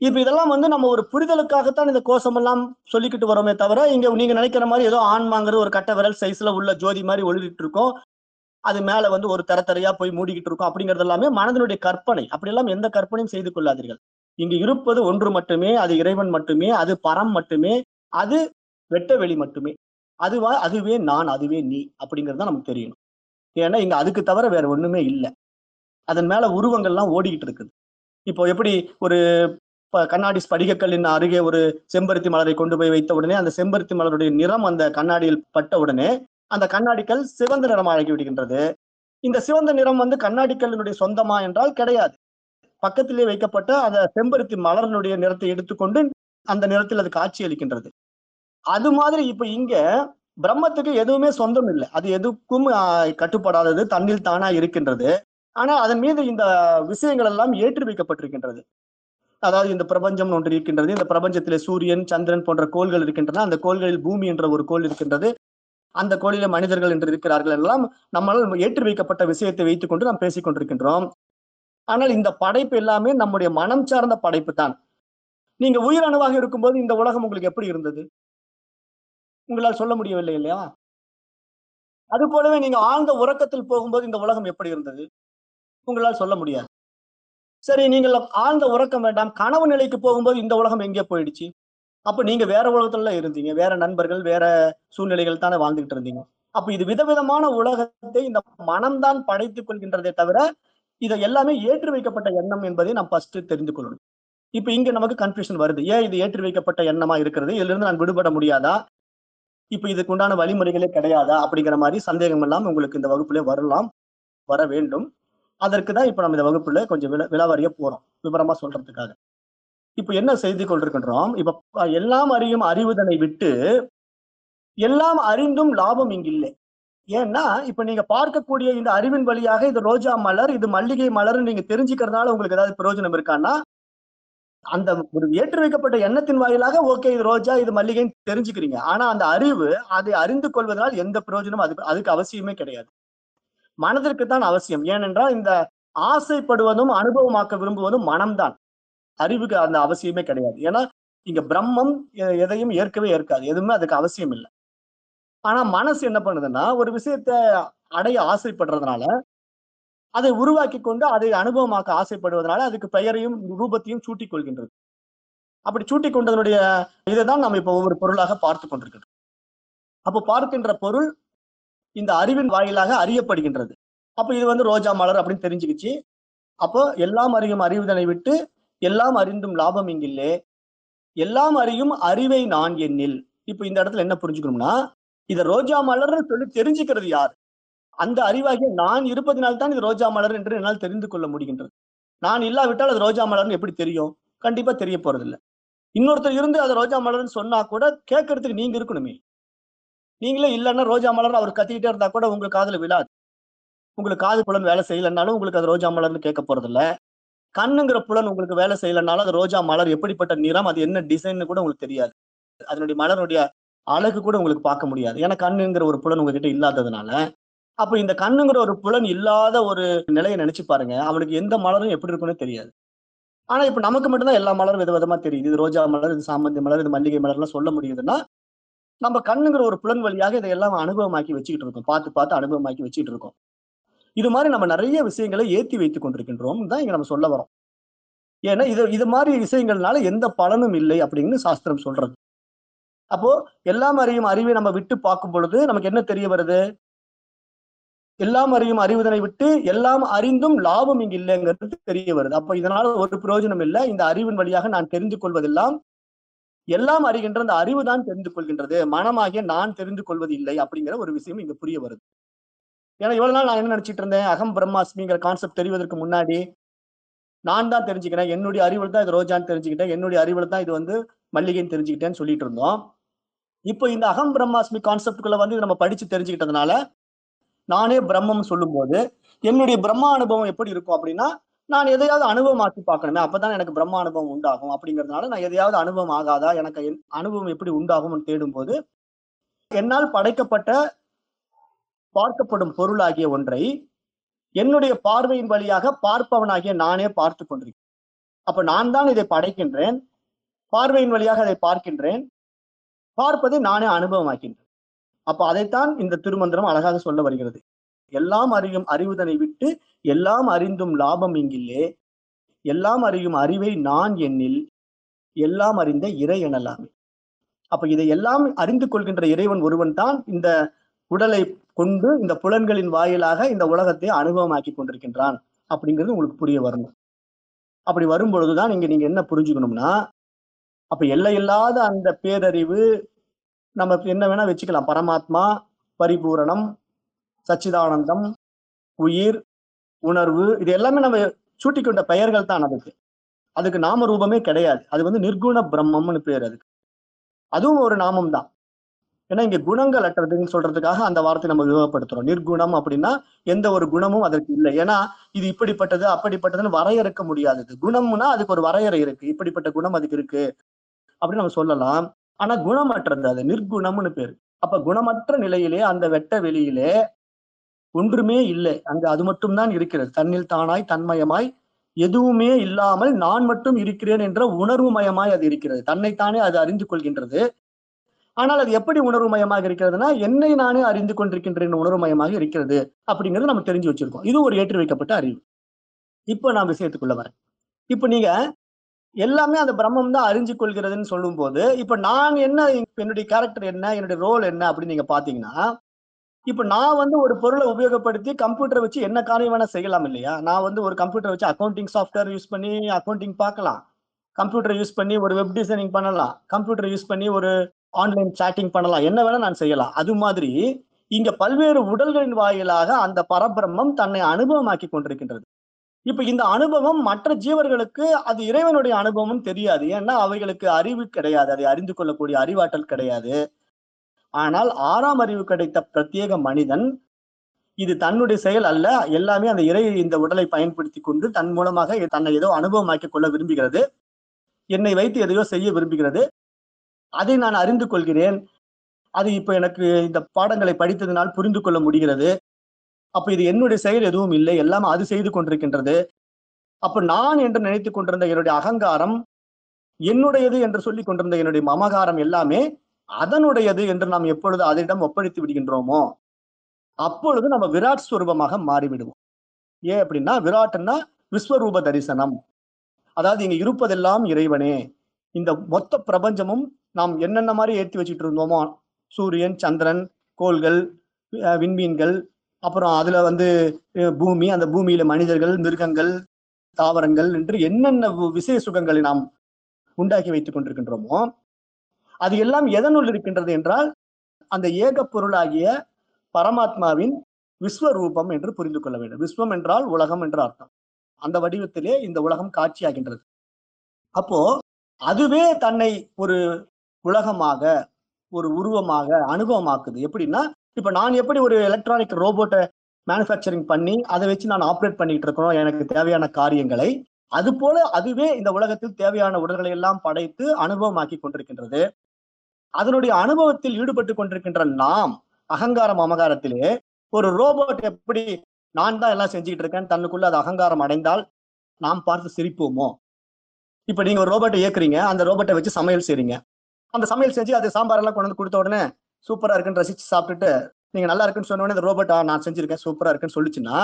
இப்ப இதெல்லாம் வந்து நம்ம ஒரு புரிதலுக்காகத்தான் இந்த கோஷம் எல்லாம் சொல்லிக்கிட்டு வரோமே தவிர இங்க நீங்க நினைக்கிற மாதிரி ஏதோ ஆன்மாங்கிற ஒரு கட்ட விரல் சைஸ்ல உள்ள ஜோதி மாதிரி ஒழுகிட்டு இருக்கோம். அது மேல வந்து ஒரு தரத்தரையா போய் மூடிக்கிட்டு இருக்கோம் அப்படிங்கிறது எல்லாமே மனதனுடைய கற்பனை. அப்படியெல்லாம் எந்த கற்பனையும் செய்து கொள்ளாதீர்கள். இங்கு இருப்பது ஒன்று மட்டுமே அது இறைவன் மட்டுமே அது பரம் மட்டுமே அது வெட்ட வெளி மட்டுமே. அதுவா அதுவே நான் அதுவே நீ அப்படிங்கிறது தான் நமக்கு தெரியணும். ஏன்னா இங்க அதுக்கு தவிர வேற ஒண்ணுமே இல்லை. அதன் மேல உருவங்கள்லாம் ஓடிக்கிட்டு இருக்குது. இப்போ எப்படி ஒரு கண்ணாடி ஸ்படிகக்கல்லின் அருகே ஒரு செம்பருத்தி மலரை கொண்டு போய் வைத்த உடனே அந்த செம்பருத்தி மலருடைய நிறம் அந்த கண்ணாடியில் பட்ட உடனே அந்த கண்ணாடிக்கல் சிவந்த நிறம் அழகி விடுகின்றது. இந்த சிவந்த நிறம் வந்து கண்ணாடிக்கல்லினுடைய சொந்தமா என்றால் கிடையாது. பக்கத்திலே வைக்கப்பட்ட அந்த செம்பருத்தி மலரினுடைய நிறத்தை எடுத்துக்கொண்டு அந்த நிறத்தில் அது காட்சி அளிக்கின்றது. அது மாதிரி இப்ப இங்க பிரம்மத்துக்கு எதுவுமே சொந்தம் இல்லை. அது எதுக்கும் கட்டுப்படாதது தன்னில் தானா இருக்கின்றது. ஆனா அதன் மீது இந்த விஷயங்கள் எல்லாம் ஏற்றி வைக்கப்பட்டிருக்கின்றது அதாவது இந்த பிரபஞ்சம் ஒன்று இருக்கின்றது. இந்த பிரபஞ்சத்திலே சூரியன் சந்திரன் போன்ற கோள்கள் இருக்கின்றன. அந்த கோள்களில் பூமி என்ற ஒரு கோள் இருக்கின்றது. அந்த கோளிலே மனிதர்கள் என்று இருக்கிறார்கள் எல்லாம் நம்மால் ஏற்றி வைக்கப்பட்ட விஷயத்தை வைத்துக் கொண்டு நாம் பேசிக் கொண்டிருக்கின்றோம். ஆனால் இந்த படைப்பு எல்லாமே நம்முடைய மனம் சார்ந்த படைப்பு தான். நீங்க உயிரணுவாக இருக்கும்போது இந்த உலகம் உங்களுக்கு எப்படி இருந்தது? உங்களால் சொல்ல முடியவில்லை இல்லையா? அது போலவே நீங்க ஆழ்ந்த உறக்கத்தில் போகும்போது இந்த உலகம் எப்படி இருந்தது? உங்களால் சொல்ல முடியாது. சரி நீங்கள் ஆழ்ந்த உறக்கம் வேண்டாம். கனவு நிலைக்கு போகும்போது இந்த உலகம் எங்கே போயிடுச்சு? அப்போ நீங்க வேற உலகத்துல இருந்தீங்க. வேற நண்பர்கள் வேற சூழ்நிலைகள் தானே வாழ்ந்துகிட்டு இருந்தீங்க. அப்ப இது விதவிதமான உலகத்தை இந்த மனம்தான் படைத்துக் கொள்கின்றதே தவிர இதை எல்லாமே ஏற்றி வைக்கப்பட்ட எண்ணம் என்பதை நாம் ஃபர்ஸ்ட் தெரிந்து கொள்ளணும். இப்ப இங்க நமக்கு கன்ஃபியூஷன் வருது. ஏன் இது ஏற்றி வைக்கப்பட்ட எண்ணமா இருக்கிறது? இதுல இருந்து நான் விடுபட முடியாதா? இப்ப இதுக்கு உண்டான வழிமுறைகளே கிடையாதா? அப்படிங்கிற மாதிரி சந்தேகம் எல்லாம் உங்களுக்கு இந்த வகுப்புல வரலாம் வர வேண்டும். அதற்கு தான் இப்ப நம்ம இந்த வகுப்புல கொஞ்சம் வில விலாவறிய போறோம். விவரமா சொல்றதுக்காக. இப்போ என்ன செய்து கொண்டிருக்கின்றோம்? இப்ப எல்லாம் அறியும் அறிவுதனை விட்டு எல்லாம் அறிந்தும் லாபம் இங்கில்லை. ஏன்னா இப்ப நீங்க பார்க்கக்கூடிய இந்த அறிவின் வழியாக இது ரோஜா மலர் இது மல்லிகை மலர்னு நீங்க தெரிஞ்சுக்கிறதுனால உங்களுக்கு ஏதாவது பிரயோஜனம் இருக்கான்னா அந்த ஒரு ஏற்று வைக்கப்பட்ட எண்ணத்தின் வாயிலாக ஓகே இது ரோஜா இது மல்லிகைன்னு தெரிஞ்சுக்கிறீங்க. ஆனா அந்த அறிவு அதை அறிந்து கொள்வதனால் எந்த பிரயோஜனம் அதுக்கு அதுக்கு அவசியமே கிடையாது. மனதிற்கு தான் அவசியம். ஏனென்றால் இந்த ஆசைப்படுவதும் அனுபவமாக்க விரும்புவதும் மனம்தான். அறிவுக்கு அந்த அவசியமே கிடையாது. ஏன்னா இங்க பிரம்மம் எ- எதையும் ஏற்கவே ஏற்காது. எதுவுமே அதுக்கு அவசியம் இல்லை. ஆனா மனசு என்ன பண்ணுதுன்னா ஒரு விஷயத்தை அடைய ஆசைப்படுறதுனால அதை உருவாக்கி கொண்டு அதை அனுபவமாக்க ஆசைப்படுவதனால அதுக்கு பெயரையும் ரூபத்தையும் சூட்டிக் கொள்கின்றது. அப்படி சூட்டிக் கொண்டதனுடைய இதைதான் நம்ம இப்போ ஒவ்வொரு பொருளாக பார்த்து கொண்டிருக்கிறோம். அப்போ பார்க்கின்ற பொருள் இந்த அறிவின் வாயிலாக அறியப்படுகின்றது. அப்போ இது வந்து ரோஜா மலர் அப்படின்னு தெரிஞ்சுக்கிச்சு. அப்போ எல்லாம் அறியும் அறிவுதனை விட்டு எல்லாம் அறிந்தும் லாபம் இங்கில்லே. எல்லாம் அறியும் அறிவை நான் என்னில் இப்ப இந்த இடத்துல என்ன புரிஞ்சுக்கணும்னா இதை ரோஜா மலர்னு சொல்லி தெரிஞ்சுக்கிறது யார்? அந்த அறிவாகிய நான் இருப்பதினால் தான் இது ரோஜா மலர் என்று என்னால் தெரிந்து கொள்ள முடிகின்றது. நான் இல்லாவிட்டால் அது ரோஜா மலர்னு எப்படி தெரியும்? கண்டிப்பா தெரிய போறதில்லை. இன்னொருத்தர் இருந்து அதை ரோஜா மலர்னு சொன்னா கூட கேட்கறதுக்கு நீங்க இருக்கணுமே. நீங்களே இல்லைன்னா ரோஜா மலர் அவர் கத்திக்கிட்டே இருந்தா கூட உங்களுக்கு காதுல விழாது. உங்களுக்கு காது புலன் வேலை செய்யலைன்னாலும் உங்களுக்கு அது ரோஜா மலர்னு கேட்க போறது இல்ல கண்ணுங்கிற புலன் உங்களுக்கு வேலை செய்யலைனாலும் அது ரோஜா மலர் எப்படிப்பட்ட நிறம் அது என்ன டிசைன்னு கூட உங்களுக்கு தெரியாது. அதனுடைய மலருடைய அழகு கூட உங்களுக்கு பார்க்க முடியாது. ஏன்னா கண்ணுங்கிற ஒரு புலன் உங்ககிட்ட இல்லாததுனால. அப்ப இந்த கண்ணுங்கிற ஒரு புலன் இல்லாத ஒரு நிலையை நினைச்சு பாருங்க. அவனுக்கு எந்த மலரும் எப்படி இருக்கும்னு தெரியாது. ஆனா இப்ப நமக்கு மட்டும்தான் எல்லா மலரும் விதவிதமா தெரியுது. இது ரோஜா மலர் இது சாமந்தி மலர் இது மல்லிகை மலர்லாம் சொல்ல முடியுதுன்னா நம்ம கண்ணுங்கிற ஒரு புலன் வழியாக இதையெல்லாம் அனுபவமாக்கி வச்சுக்கிட்டு இருக்கோம். பார்த்து பார்த்து அனுபவமாக்கி வச்சுக்கிட்டு இருக்கோம். இது மாதிரி நம்ம நிறைய விஷயங்களை ஏத்தி வைத்துக் கொண்டிருக்கின்றோம் தான் இங்க நம்ம சொல்ல வரோம். ஏன்னா இது இது மாதிரி விஷயங்கள்னால எந்த பலனும் இல்லை அப்படின்னு சாஸ்திரம் சொல்றது. அப்போ எல்லாம் அறியும் அறிவை நம்ம விட்டு பார்க்கும் பொழுது நமக்கு என்ன தெரிய வருது? எல்லாம் அறியும் அறிவுதனை விட்டு எல்லாம் அறிந்தும் லாபம் இங்கு இல்லைங்கிறது தெரிய வருது. அப்ப இதனால ஒரு பிரயோஜனம் இல்லை. இந்த அறிவின் வழியாக நான் தெரிந்து கொள்வதெல்லாம் எல்லாம் அறிகின்ற அந்த அறிவு தான் தெரிந்து கொள்கின்றது. மனமாகிய நான் தெரிந்து கொள்வது இல்லை அப்படிங்கிற ஒரு விஷயம் இங்க புரிய வருது. ஏன்னா இவ்வளவு நாள் நான் என்ன நினைச்சிட்டு இருந்தேன்? அகம் பிரம்மாஸ்மிங்கிற கான்செப்ட் தெரிவதற்கு முன்னாடி நான் தான் தெரிஞ்சுக்கிறேன். என்னுடைய அறிவில் தான் இது ரோஜான்னு தெரிஞ்சுக்கிட்டேன். என்னுடைய அறிவில் தான் இது வந்து மல்லிகைன்னு தெரிஞ்சுக்கிட்டேன்னு சொல்லிட்டு இருந்தோம். இப்போ இந்த அகம் பிரம்மாஸ்மி கான்செப்டுக்குள்ள வந்து நம்ம படிச்சு தெரிஞ்சுக்கிட்டதுனால நானே பிரம்மம் சொல்லும்போது என்னுடைய பிரம்மா அனுபவம் எப்படி இருக்கும் அப்படின்னா நான் எதையாவது அனுபவமாக்கி பார்க்கணுமே அப்பதான் எனக்கு பிரம்ம அனுபவம் உண்டாகும். அப்படிங்கிறதுனால நான் எதையாவது அனுபவம் ஆகாதா எனக்கு என் அனுபவம் எப்படி உண்டாகும்னு தேடும்போது என்னால் படைக்கப்பட்ட பார்க்கப்படும் பொருளாகிய ஒன்றை என்னுடைய பார்வையின் வழியாக பார்ப்பவனாகிய நானே பார்த்து கொண்டிருக்கிறேன். அப்ப நான் தான் இதை படைக்கின்றேன் பார்வையின் வழியாக அதை பார்க்கின்றேன் பார்ப்பதை நானே அனுபவமாக்கின்றேன். அப்ப அதைத்தான் இந்த திருமந்திரம் அழகாக சொல்ல வருகிறது. எல்லாம் அறியும் அறிவுதனை விட்டு எல்லாம் அறிந்தும் லாபம் இங்கில்லே எல்லாம் அறியும் அறிவை நான் என்னில். எல்லாம் அறிந்த இறை எனலாமே. அப்ப இதை எல்லாம் அறிந்து கொள்கின்ற இறைவன் ஒருவன் தான் இந்த உடலை கொண்டு இந்த புலன்களின் வாயிலாக இந்த உலகத்தை அனுபவமாக்கி கொண்டிருக்கின்றான் அப்படிங்கிறது உங்களுக்கு புரிய வரணும். அப்படி வரும்பொழுதுதான் இங்க நீங்க என்ன புரிஞ்சுக்கணும்னா அப்ப எல்லையில்லாத அந்த பேரறிவு நம்ம என்ன வேணா வச்சுக்கலாம். பரமாத்மா பரிபூரணம் சச்சிதானந்தம் உயிர் உணர்வு இது எல்லாமே நம்ம சூட்டிக்கொண்ட பெயர்கள் தான் அதுக்கு. அதுக்கு நாம ரூபமே கிடையாது. அது வந்து நிர்குண பிரம்மம்னு பேர் அதுக்கு. அதுவும் ஒரு நாமம் தான். ஏன்னா இங்க குணங்கள் அற்றதுன்னு சொல்றதுக்காக அந்த வார்த்தை நம்ம உபயோகப்படுத்துறோம். நிர்குணம் அப்படின்னா எந்த ஒரு குணமும் அதற்கு இல்லை. ஏன்னா இது இப்படிப்பட்டது அப்படிப்பட்டதுன்னு வரையறுக்க முடியாதது. குணம்னா அதுக்கு ஒரு வரையறை இருக்கு. இப்படிப்பட்ட குணம் அதுக்கு இருக்கு அப்படின்னு நம்ம சொல்லலாம். ஆனா குணமற்றது அது. நிர்குணம்னு பேரு. அப்ப குணமற்ற நிலையிலே அந்த வெட்ட வெளியிலே ஒன்றுமே இல்லை. அங்கு அது மட்டும்தான் இருக்கிறது. தன்னில் தானாய் தன்மயமாய் எதுவுமே இல்லாமல் நான் மட்டும் இருக்கிறேன் என்ற உணர்வு மயமாய் அது இருக்கிறது. தன்னைத்தானே அது அறிந்து கொள்கின்றது. ஆனால் அது எப்படி உணர்வு மயமாக இருக்கிறதுனா என்னை நானே அறிந்து கொண்டிருக்கின்றேன் உணர்வு மயமாக இருக்கிறது அப்படிங்கிறது நம்ம தெரிஞ்சு வச்சிருக்கோம். இது ஒரு ஏற்றி வைக்கப்பட்ட அறிவு. இப்போ நான் விஷயத்துக்குள்ள வரேன். இப்போ நீங்க எல்லாமே அந்த பிரம்மம் தான் அறிஞ்சு கொள்கிறதுன்னு சொல்லும் போது இப்ப நான் என்ன என்னுடைய கேரக்டர் என்ன என்னுடைய ரோல் என்ன அப்படின்னு நீங்க பாத்தீங்கன்னா இப்ப நான் வந்து ஒரு பொருளை உபயோகப்படுத்தி கம்ப்யூட்டர் வச்சு என்ன காரியம் வேணா செய்யலாம் இல்லையா? நான் வந்து ஒரு கம்ப்யூட்டர் வச்சு அக்கௌண்டிங் சாஃப்ட்வேர் யூஸ் பண்ணி அக்கௌண்டிங் பார்க்கலாம். கம்ப்யூட்டர் யூஸ் பண்ணி ஒரு வெப் டிசைனிங் பண்ணலாம். கம்ப்யூட்டர் யூஸ் பண்ணி ஒரு ஆன்லைன் சாட்டிங் பண்ணலாம். என்ன வேணா நான் செய்யலாம். அது மாதிரி இங்க பல்வேறு உடல்களின் வாயிலாக அந்த பரபிரம்மம் தன்னை அனுபவமாக்கி கொண்டிருக்கின்றது. இப்ப இந்த அனுபவம் மற்ற ஜீவர்களுக்கு அது இறைவனுடைய அனுபவம் தெரியாது. ஏன்னா அவைகளுக்கு அறிவு கிடையாது. அதை அறிந்து கொள்ளக்கூடிய அறிவாற்றல் கிடையாது. ஆனால் ஆறாம் அறிவு கிடைத்த பிரத்யேக மனிதன் இது தன்னுடைய செயல் அல்ல. எல்லாமே அந்த இறை இந்த உடலை பயன்படுத்தி கொண்டு தன் மூலமாக தன்னை ஏதோ அனுபவமாக்கிக் கொள்ள விரும்புகிறது. என்னை வைத்து எதையோ செய்ய விரும்புகிறது. அதை நான் அறிந்து கொள்கிறேன். அது இப்போ எனக்கு இந்த பாடங்களை படித்ததினால் புரிந்து கொள்ள முடிகிறது. அப்ப இது என்னுடைய செயல் எதுவும் இல்லை. எல்லாம் அது செய்து கொண்டிருக்கின்றது. அப்ப நான் என்று நினைத்து கொண்டிருந்த என்னுடைய அகங்காரம் என்னுடையது என்று சொல்லிக் கொண்டிருந்த என்னுடைய மமகாரம் எல்லாமே அதனுடையது என்று நாம் எப்பொழுது அதனிடம் ஒப்படைத்து விடுகின்றோமோ அப்பொழுது நம்ம விராட் ஸ்வரூபமாக மாறிவிடுவோம். ஏன் அப்படின்னா விராட்னா விஸ்வரூப தரிசனம். அதாவது இங்க இருப்பதெல்லாம் இறைவனே. இந்த மொத்த பிரபஞ்சமும் நாம் என்னென்ன மாதிரி ஏற்றி வச்சுட்டு இருந்தோமோ சூரியன் சந்திரன் கோள்கள் விண்மீன்கள் அப்புறம் அதுல வந்து பூமி அந்த பூமியில மனிதர்கள் மிருகங்கள் தாவரங்கள் என்று என்னென்ன விசேஷ சுகங்களை நாம் உண்டாக்கி வைத்துக் கொண்டிருக்கின்றோமோ அது எல்லாம் எதனுள் இருக்கின்றது என்றால் அந்த ஏக பொருளாகிய பரமாத்மாவின் விஸ்வரூபம் என்று புரிந்து கொள்ள வேண்டும். விஸ்வம் என்றால் உலகம் என்ற அர்த்தம். அந்த வடிவத்திலே இந்த உலகம் காட்சியாகின்றது. அப்போ அதுவே தன்னை ஒரு உலகமாக ஒரு உருவமாக அனுபவமாக்குது. எப்படின்னா இப்ப நான் எப்படி ஒரு எலக்ட்ரானிக் ரோபோட்டை மேனுஃபேக்சரிங் பண்ணி அதை வச்சு நான் ஆப்ரேட் பண்ணிட்டு இருக்கிறோம் எனக்கு தேவையான காரியங்களை அது போல அதுவே இந்த உலகத்தில் தேவையான உடல்களை எல்லாம் படைத்து அனுபவமாக்கி கொண்டிருக்கின்றது. அதனுடைய அனுபவத்தில் ஈடுபட்டு கொண்டிருக்கின்ற நாம் அகங்காரம் அமகாரத்திலே ஒரு ரோபோட் எப்படி நான் தான் எல்லாம் செஞ்சுக்கிட்டு இருக்கேன் தன்னுக்குள்ள அது அகங்காரம் அடைந்தால் நாம் பார்த்து சிரிப்போமோ? இப்ப நீங்க ஒரு ரோபோட்டை இயக்குறீங்க அந்த ரோபோட்டை வச்சு சமையல் செய்றீங்க. அந்த சமையல் செஞ்சு அது சாம்பார் எல்லாம் கொண்டு வந்து கொடுத்த உடனே சூப்பரா இருக்குன்னு ரசிச்சு சாப்பிட்டுட்டு நீங்க நல்லா இருக்குன்னு சொன்ன உடனே ரோபோட்டா நான் செஞ்சிருக்கேன் சூப்பரா இருக்குன்னு சொல்லிச்சுன்னா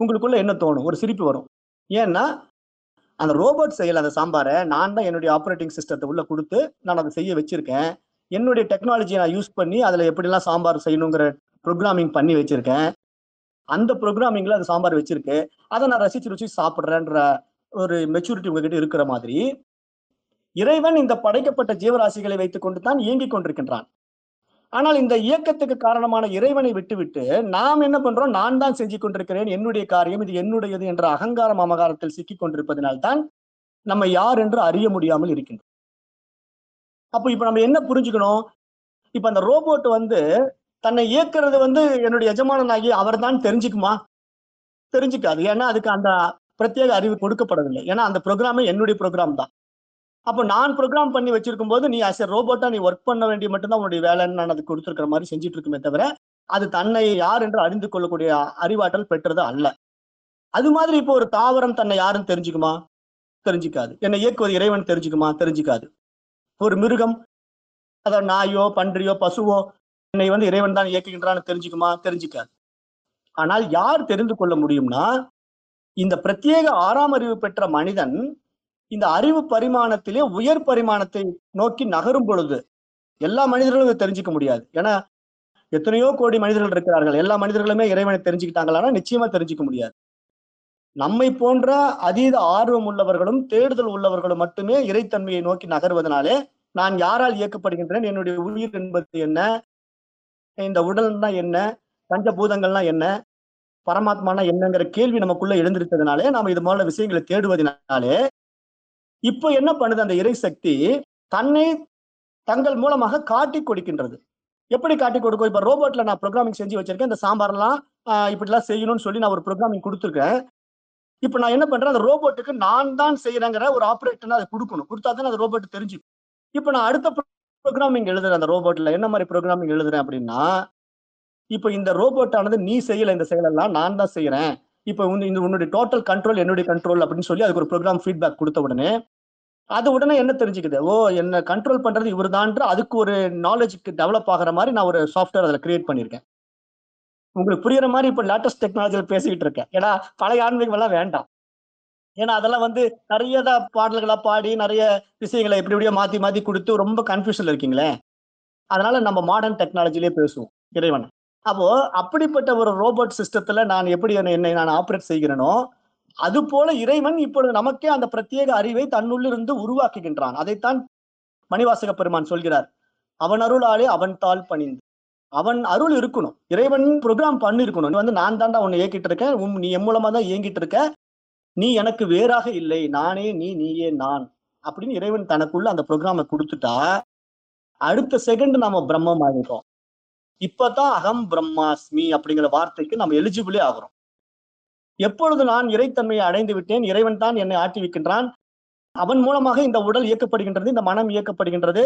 உங்களுக்குள்ள என்ன தோணும்? ஒரு சிரிப்பு வரும். ஏன்னா அந்த ரோபோட் செயல் அந்த சாம்பாரை நான் தான் என்னுடைய ஆப்ரேட்டிங் சிஸ்டத்தை உள்ள கொடுத்து நான் அதை செய்ய வச்சிருக்கேன். என்னுடைய டெக்னாலஜியை நான் யூஸ் பண்ணி அதில் எப்படிலாம் சாம்பார் செய்யணுங்கிற ப்ரோக்ராமிங் பண்ணி வச்சிருக்கேன். அந்த ப்ரோக்ராமிங்ல அது சாம்பார் வச்சிருக்கு. அதை நான் ரசிச்சு ருசி சாப்பிட்றேன்ற ஒரு மெச்சூரிட்டி உங்ககிட்ட இருக்கிற மாதிரி இறைவன் இந்த படைக்கப்பட்ட ஜீவராசிகளை வைத்துக் கொண்டு தான் இயங்கிக் கொண்டிருக்கின்றான். ஆனால் இந்த இயக்கத்துக்கு காரணமான இறைவனை விட்டுவிட்டு நாம் என்ன பண்றோம்? நான் தான் செஞ்சு கொண்டிருக்கிறேன். என்னுடைய காரியம் இது என்னுடையது என்ற அகங்காரம் அமகாரத்தில் சிக்கிக் கொண்டிருப்பதனால்தான் நம்ம யார் என்று அறிய முடியாமல் இருக்கின்றோம். அப்போ இப்ப நம்ம என்ன புரிஞ்சுக்கணும்? இப்ப அந்த ரோபோட் வந்து தன்னை இயக்குறது வந்து என்னுடைய எஜமானனாகி அவர் தான் தெரிஞ்சுக்குமா? தெரிஞ்சுக்காது. ஏன்னா அதுக்கு அந்த பிரத்யேக அறிவு கொடுக்கப்படவில்லை. ஏன்னா அந்த ப்ரோக்ராமே என்னுடைய ப்ரோக்ராம் தான். அப்போ நான் ப்ரோக்ராம் பண்ணி வச்சிருக்கும் போது நீ அஸ் ரோபோட்டா நீ ஒர்க் பண்ண வேண்டிய மட்டும்தான் உன்னுடைய வேலைன்னு நான் அதுக்கு கொடுத்துருக்கிற மாதிரி செஞ்சுட்டு இருக்குமே தவிர அது தன்னை யார் என்று அறிந்து கொள்ளக்கூடிய அறிவாற்றல் பெற்றது அல்ல. அது மாதிரி இப்போ ஒரு தாவரம் தன்னை யாருன்னு தெரிஞ்சுக்குமா? தெரிஞ்சுக்காது. என்னை இயக்குவது இறைவன் தெரிஞ்சுக்குமா? தெரிஞ்சுக்காது. ஒரு மிருகம் அதாவது நாயோ பன்றியோ பசுவோ என்னை வந்து இறைவன் தான் இயக்குகின்றான்னு தெரிஞ்சுக்குமா? தெரிஞ்சுக்காது. ஆனால் யார் தெரிந்து கொள்ள முடியும்னா இந்த பிரத்யேக ஆறாம் அறிவு பெற்ற மனிதன் இந்த அறிவு பரிமாணத்திலே உயர் பரிமாணத்தை நோக்கி நகரும் பொழுது எல்லா மனிதர்களும் இதை தெரிஞ்சுக்க முடியாது. ஏன்னா எத்தனையோ கோடி மனிதர்கள் இருக்கிறார்கள். எல்லா மனிதர்களுமே இறைவனை தெரிஞ்சுக்கிட்டாங்களானா நிச்சயமா தெரிஞ்சுக்க முடியாது. நம்மை போன்ற அதீத ஆர்வம் உள்ளவர்களும் தேடுதல் உள்ளவர்களும் மட்டுமே இறைத்தன்மையை நோக்கி நகர்வதனாலே நான் யாரால் இயக்கப்படுகின்றேன்? என்னுடைய உயிர் என்பது என்ன? இந்த உடல்னா என்ன? பஞ்சபூதங்கள்னா என்ன? பரமாத்மானா என்னங்கிற கேள்வி நமக்குள்ள எழுந்திருக்கிறதுனாலே நாம இது போல விஷயங்களை தேடுவதனாலே இப்போ என்ன பண்ணுது அந்த இறை சக்தி தன்னை தங்கள் மூலமாக காட்டி கொடுக்கின்றது. எப்படி காட்டி கொடுக்கும்? இப்போ ரோபோட்ல நான் ப்ரோக்ராமிங் செஞ்சு வச்சிருக்கேன். இந்த சாம்பார்லாம் இப்படிலாம் செய்யணும்னு சொல்லி நான் ஒரு ப்ரோக்ராமிங் கொடுத்துருக்கேன். இப்போ நான் என்ன பண்றேன்? அந்த ரோபோட்டுக்கு நான் தான் செய்யறேங்கிற ஒரு ஆப்ரேட்டர் அதை கொடுக்கணும். கொடுத்தா தான் அந்த ரோபோட் தெரிஞ்சுக்கும். இப்போ நான் அடுத்த ப்ரோக்ராமிங் எழுதுறேன் அந்த ரோபோட்ல. என்ன மாதிரி ப்ரோக்ராமிங் எழுதுறேன் அப்படின்னா இப்போ இந்த ரோபோட்டானது நீ செய்யல இந்த செயலெல்லாம் நான் தான் செய்யறேன். இப்போ வந்து இந்த உன்னுடைய டோட்டல் கண்ட்ரோல் என்னுடைய கண்ட்ரோல் அப்படின்னு சொல்லி அதுக்கு ஒரு ப்ரோக்ராம் ஃபீட்பேக் கொடுத்த உடனே அது உடனே என்ன தெரிஞ்சுக்குது? ஓ என்ன கண்ட்ரோல் பண்றது இவர்தான்ற அதுக்கு ஒரு நாலேஜுக்கு டெவலப் ஆகிற மாதிரி நான் ஒரு சாஃப்ட்வேர் அதில் கிரியேட் பண்ணியிருக்கேன். உங்களுக்கு புரியுற மாதிரி இப்போ லேட்டஸ்ட் டெக்னாலஜியில் பேசிக்கிட்டு இருக்கேன். ஏன்னா பழைய ஆன்மீகமெல்லாம் வேண்டாம். ஏன்னா அதெல்லாம் வந்து நிறைய தான் பாடல்களா பாடி நிறைய விஷயங்களை எப்படி எப்படியோ மாத்தி மாத்தி கொடுத்து ரொம்ப கன்ஃபியூஷன்ல இருக்கீங்களே. அதனால நம்ம மாடர்ன் டெக்னாலஜிலே பேசுவோம். இறைவன். அப்போ அப்படிப்பட்ட ஒரு ரோபோட் சிஸ்டத்துல நான் எப்படி என்னை என்னை நான் ஆப்ரேட் செய்கிறேனோ அது போல இறைவன் இப்பொழுது நமக்கே அந்த பிரத்யேக அறிவை தன்னுள்ளிருந்து உருவாக்குகின்றான். அதைத்தான் மணிவாசக பெருமான் சொல்கிறார். அவன் அருளாலே அவன் தாள் பணிந்து. அவன் அருள் இருக்கணும். இறைவன் ப்ரோக்ராம் பண்ணிருக்கணும். நீ வந்து நான் தாண்டா உன்னை இயக்கிட்டு இருக்கேன். உன் நீ என் மூலமா தான் இயங்கிட்டு இருக்க. நீ எனக்கு வேறாக இல்லை. நானே நீ நீயே நான். அப்படின்னு இறைவன் தனக்குள்ள அந்த ப்ரோக்ராமை கொடுத்துட்டா அடுத்த செகண்ட் நாம பிரம்மம் ஆகிட்டோம். இப்பதான் அகம் பிரம்மாஸ்மி அப்படிங்கிற வார்த்தைக்கு நம்ம எலிஜிபிளே ஆகிறோம். எப்பொழுது நான் இறைத்தன்மையை அடைந்து விட்டேன் இறைவன் தான் என்னை ஆட்டி வைக்கின்றான் அவன் மூலமாக இந்த உடல் இயக்கப்படுகின்றது இந்த மனம் இயக்கப்படுகின்றது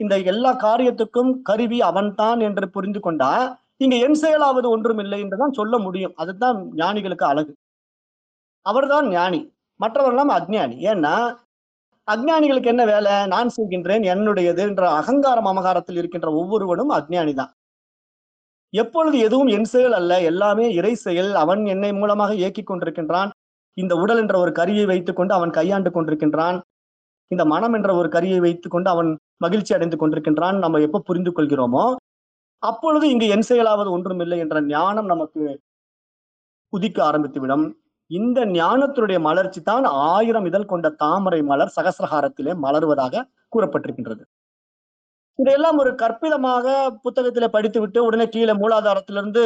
இந்த எல்லா காரியத்துக்கும் கருவி அவன்தான் என்று புரிந்து கொண்டா இங்க என் செயலாவது ஒன்றும் இல்லை என்றுதான் சொல்ல முடியும். அதுதான் ஞானிகளுக்கு அழகு. அவர்தான் ஞானி. மற்றவர்களாம் அஜ்ஞானி. ஏன்னா அஜ்ஞானிகளுக்கு என்ன வேலை? நான் செய்கின்றேன் என்னுடையது என்ற அகங்காரம் அமகாரத்தில் இருக்கின்ற ஒவ்வொருவனும் அஜ்ஞானி தான் எப்பொழுது எதுவும் என் செயல் அல்ல எல்லாமே இறை செயல். அவன் என்னை மூலமாக இயக்கி கொண்டிருக்கின்றான். இந்த உடல் என்ற ஒரு கருவியை வைத்துக்கொண்டு அவன் கையாண்டு கொண்டிருக்கின்றான். இந்த மனம் என்ற ஒரு கருவியை வைத்துக்கொண்டு அவன் மகிழ்ச்சி அடைந்து கொண்டிருக்கின்றான். நம்ம எப்ப புரிந்து கொள்கிறோமோ அப்பொழுது இங்கு என் செயலாவது ஒன்றுமில்லை என்ற ஞானம் நமக்கு உதிக்க ஆரம்பித்துவிடும். இந்த ஞானத்தினுடைய மலர்ச்சி தான் ஆயிரம் இதழ் கொண்ட தாமரை மலர் சகசிரகாரத்திலே மலர்வதாக கூறப்பட்டிருக்கின்றது. இதையெல்லாம் ஒரு கற்பிதமாக புத்தகத்திலே படித்துவிட்டு உடனே கீழே மூலாதாரத்திலிருந்து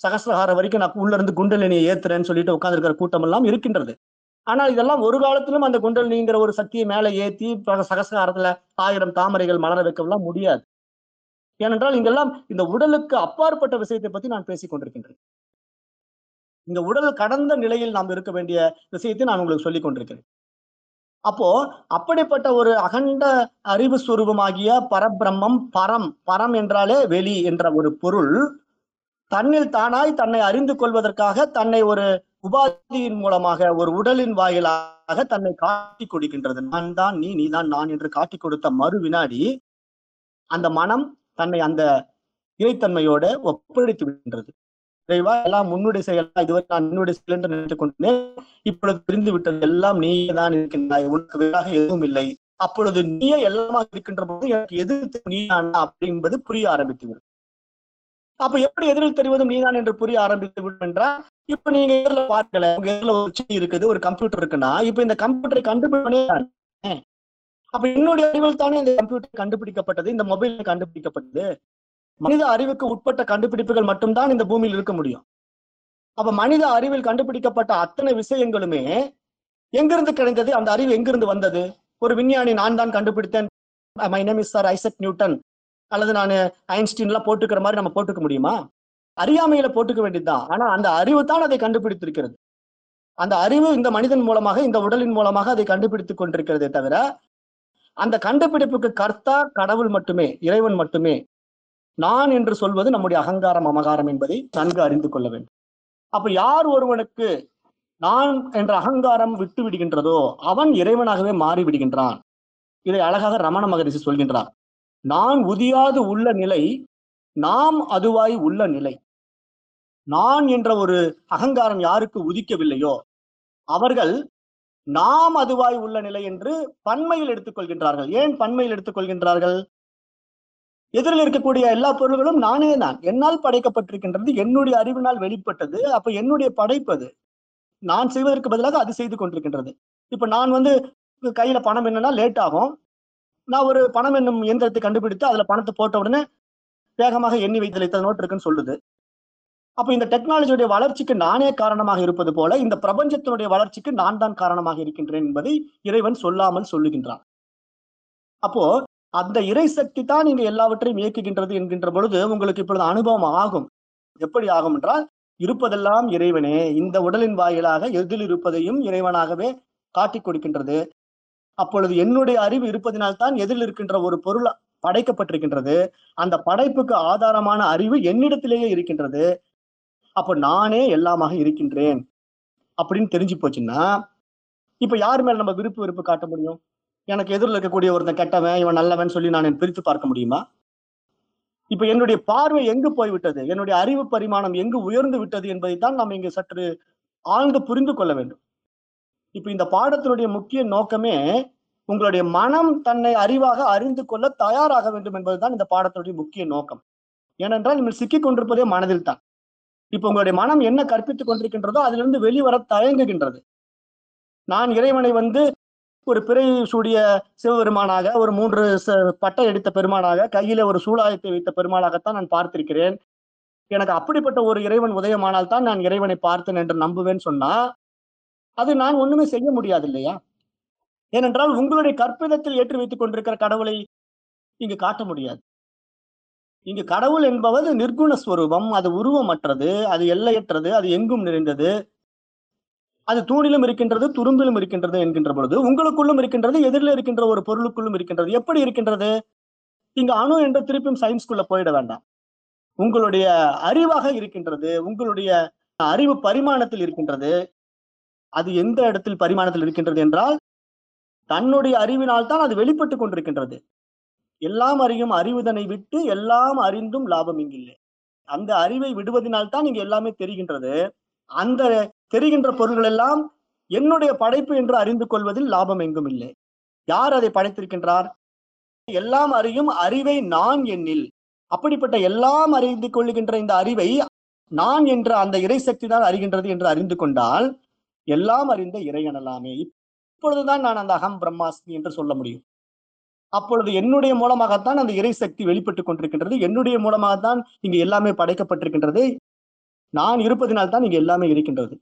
சகசிரஹாரம் வரைக்கும் நான் உள்ள இருந்து குண்டலினியை ஏத்துறேன்னு சொல்லிட்டு உட்காந்துருக்கிற கூட்டம் எல்லாம் இருக்கின்றது. ஆனால் இதெல்லாம் ஒரு காலத்திலும் அந்த குண்டலினிங்கிற ஒரு சக்தியை மேலே ஏத்தி சகசிரஹாரத்துல ஆயிரம் தாமரைகள் மலர வைக்கலாம் முடியாது. ஏனென்றால் இங்கெல்லாம் இந்த உடலுக்கு அப்பாற்பட்ட விஷயத்தை பத்தி நான் பேசிக் கொண்டிருக்கின்றேன். இந்த உடல் கடந்த நிலையில் நாம் இருக்க வேண்டிய விஷயத்தை நான் உங்களுக்கு சொல்லிக் கொண்டிருக்கிறேன். அப்போ அப்படிப்பட்ட ஒரு அகண்ட அறிவு சுரூபமாகிய பரபிரம்மம் பரம் பரம் என்றாலே வெளி என்ற ஒரு பொருள் தன்னில் தானாய் தன்னை அறிந்து கொள்வதற்காக தன்னை ஒரு உபாதியின் மூலமாக ஒரு உடலின் வாயிலாக தன்னை காட்டி கொடுக்கின்றது. நான் தான் நீ நீதான் நான் என்று காட்டி கொடுத்த மறு வினாடி அந்த மனம் தன்னை அந்த இறைத்தன்மையோட ஒப்படைத்து விடுகின்றது. இறைவா எல்லாம் முன்னுடைய செயலா இதுவரை நான் என்னுடைய செயல் என்று நினைத்துக் கொண்டேன். இப்பொழுது பிரிந்து விட்டது எல்லாம் நீயே தான் இருக்கின்றாய் உனக்கு வேறாக எதுவும் இல்லை. அப்பொழுது நீயே எல்லாமா இருக்கின்ற போது எனக்கு எதிர்த்து நீ அப்படி என்பது புரிய ஆரம்பித்து விடும் அப்ப எப்படி எதிரில் தெரிவதும் நீதான் என்று புரிய ஆரம்பித்து விடும் என்றால் இப்ப நீங்க எதிரில் பார்க்கல உங்க எதிரில் ஒரு செடி இருக்குது ஒரு கம்ப்யூட்டர் இருக்குன்னா இப்ப இந்த கம்ப்யூட்டரை கண்டுபிடிப்பனே அப்ப என்னுடைய அறிவில் தானே இந்த கம்ப்யூட்டர் கண்டுபிடிக்கப்பட்டது இந்த மொபைல் கண்டுபிடிக்கப்பட்டது? மனித அறிவுக்கு உட்பட்ட கண்டுபிடிப்புகள் மட்டும்தான் இந்த பூமியில் இருக்க முடியும். அப்ப மனித அறிவில் கண்டுபிடிக்கப்பட்ட அத்தனை விஷயங்களுமே எங்கிருந்து கிடைந்தது? அந்த அறிவு எங்கிருந்து வந்தது? ஒரு விஞ்ஞானி நான் தான் கண்டுபிடித்தேன். My name is sir Isaac Newton அல்லது நான் ஐன்ஸ்டீன்லாம் போட்டுக்கிற மாதிரி நம்ம போட்டுக்க முடியுமா? அறியாமையில போட்டுக்க வேண்டியதுதான். ஆனா அந்த அறிவு தான் அதை கண்டுபிடித்திருக்கிறது. அந்த அறிவு இந்த மனிதன் மூலமாக இந்த உடலின் மூலமாக அதை கண்டுபிடித்துக் கொண்டிருக்கிறதே தவிர அந்த கண்டுபிடிப்புக்கு கர்த்தா கடவுள் மட்டுமே இறைவன் மட்டுமே நான் என்று சொல்வது நம்முடைய அகங்காரம் அமகாரம் என்பதை நன்கு அறிந்து கொள்ள வேண்டும். அப்ப யார் ஒருவனுக்கு நான் என்ற அகங்காரம் விட்டு விடுகின்றதோ அவன் இறைவனாகவே மாறிவிடுகின்றான் இதை அழகாக ரமண மகரிஷி சொல்கின்றார். நான் உதியாது உள்ள நிலை நாம் அதுவாய் உள்ள நிலை. நான் என்ற ஒரு அகங்காரம் யாருக்கு உதிக்கவில்லையோ அவர்கள் நாம் அதுவாய் உள்ள நிலை என்று பன்மையில் எடுத்துக்கொள்கின்றார்கள். ஏன் பன்மையில் எடுத்துக்கொள்கின்றார்கள்? எதிரில் இருக்கக்கூடிய எல்லா பொருள்களும் நானே தான். என்னால் படைக்கப்பட்டிருக்கின்றது என்னுடைய அறிவினால் வெளிப்பட்டது. அப்ப என்னுடைய படைப்பது நான் செய்வதற்கு பதிலாக அது செய்து கொண்டிருக்கின்றது. இப்ப நான் வந்து கையில பணம் என்னன்னா லேட் ஆகும். நான் ஒரு பணம் என்னும் இயந்திரத்தை கண்டுபிடித்து அதுல பணத்தை போட்ட உடனே வேகமாக எண்ணி வைத்தல் இத்தனை நோட்டு இருக்குன்னு சொல்லுது. அப்ப இந்த டெக்னாலஜியுடைய வளர்ச்சிக்கு நானே காரணமாக இருப்பது போல இந்த பிரபஞ்சத்தினுடைய வளர்ச்சிக்கு நான் தான் காரணமாக இருக்கின்றேன் என்பதை இறைவன் சொல்லாமல் சொல்லுகின்றான். அப்போ அந்த இறை சக்தி தான் இங்க எல்லாவற்றையும் இயக்குகின்றது என்கின்ற பொழுது உங்களுக்கு இப்பொழுது அனுபவம் ஆகும். எப்படி ஆகும் என்றால் இருப்பதெல்லாம் இறைவனே இந்த உடலின் வாயிலாக எதில் இருப்பதையும் இறைவனாகவே காட்டிக் கொடுக்கின்றது. அப்பொழுது என்னுடைய அறிவு இருப்பதினால்தான் எதில் இருக்கின்ற ஒரு பொருள் படைக்கப்பட்டிருக்கின்றது. அந்த படைப்புக்கு ஆதாரமான அறிவு என்னிடத்திலேயே இருக்கின்றது. அப்போ நானே எல்லாமாக இருக்கின்றேன். அப்படின்னு தெரிஞ்சு போச்சுன்னா இப்ப யார் மேல நம்ம விருப்பு வெறுப்பு காட்ட முடியும்? எனக்கு எதிரில் இருக்கக்கூடிய ஒருத்தன் கெட்டவன் இவன் நல்லவன் சொல்லி நான் பிரித்து பார்க்க முடியுமா? இப்ப என்னுடைய பார்வை எங்கு போய்விட்டது? என்னுடைய அறிவு பரிமாணம் எங்கு உயர்ந்து விட்டது என்பதைத்தான் நாம் இங்கு சற்று ஆழ்ந்து புரிந்து கொள்ள வேண்டும். இப்ப இந்த பாடத்தினுடைய முக்கிய நோக்கமே உங்களுடைய மனம் தன்னை அறிவாக அறிந்து கொள்ள தயாராக வேண்டும் என்பதுதான் இந்த பாடத்தினுடைய முக்கிய நோக்கம். ஏனென்றால் நீங்கள் சிக்கிக் கொண்டிருப்பதே மனதில் தான் இப்ப உங்களுடைய மனம் என்ன கற்பித்துக் கொண்டிருக்கின்றதோ அதிலிருந்து வெளிவர தயங்குகின்றது. நான் இறைவனை வந்து ஒரு பிறை சூடிய சிவபெருமானாக ஒரு மூன்று ச- பட்டை எடுத்த பெருமானாக கையில ஒரு சூலாயத்தை வைத்த பெருமானாகத்தான் நான் பார்த்திருக்கிறேன். எனக்கு அப்படிப்பட்ட ஒரு இறைவன் உதயமானால் தான் நான் இறைவனை பார்த்தேன் என்று நம்புவேன் சொன்னா அது நான் ஒண்ணுமே செய்ய முடியாது இல்லையா? ஏனென்றால் உங்களுடைய கற்பிதத்தில் ஏற்றி வைத்துக் கொண்டிருக்கிற கடவுளை இங்கு காட்ட முடியாது. இங்கு கடவுள் என்பவது நிர்குண ஸ்வரூபம் அது உருவமற்றது அது எல்லையற்றது அது எங்கும் நிறைந்தது. அது தூணிலும் இருக்கின்றது துரும்பிலும் இருக்கின்றது என்கின்ற பொழுது உங்களுக்குள்ளும் இருக்கின்றது எதிரில் இருக்கின்ற ஒரு பொருளுக்குள்ளும் இருக்கின்றது. எப்படி இருக்கின்றது? இங்க அணு என்ற திருப்பியும் சயின்ஸ்குள்ள போயிட வேண்டாம். உங்களுடைய அறிவாக இருக்கின்றது உங்களுடைய அறிவு பரிமாணத்தில் இருக்கின்றது. அது எந்த இடத்தில் பரிமாணத்தில் இருக்கின்றது என்றால் தன்னுடைய அறிவினால் தான் அது வெளிப்பட்டு கொண்டிருக்கின்றது. எல்லாம் அறியும் அறிவுதனை விட்டு எல்லாம் அறிந்தும் லாபம் இங்கில்லை அந்த அறிவை விடுவதனால் தான் இங்க எல்லாமே தெரிகின்றது. அந்த தெரிகின்ற பொருள்கள் எல்லாம் என்னுடைய படைப்பு என்று அறிந்து கொள்வதில் லாபம் எங்கும் இல்லை. யார் அதை படைத்திருக்கின்றார்? எல்லாம் அறியும் அறிவை நான் எண்ணில் அப்படிப்பட்ட எல்லாம் அறிந்து கொள்ளுகின்ற இந்த அறிவை நான் என்ற அந்த இறை சக்தி தான் அறிகின்றது என்று அறிந்து கொண்டால் எல்லாம் அறிந்த இறையனலாமே. இப்பொழுதுதான் நான் அந்த அகம் பிரம்மாஸ்மி என்று சொல்ல முடியும். அப்பொழுது என்னுடைய மூலமாகத்தான் அந்த இறை சக்தி வெளிப்பட்டுக் கொண்டிருக்கின்றது. என்னுடைய மூலமாகத்தான் இங்கு எல்லாமே படைக்கப்பட்டிருக்கின்றது. நான் இருப்பதினால் தான் இங்கு எல்லாமே இருக்கின்றது.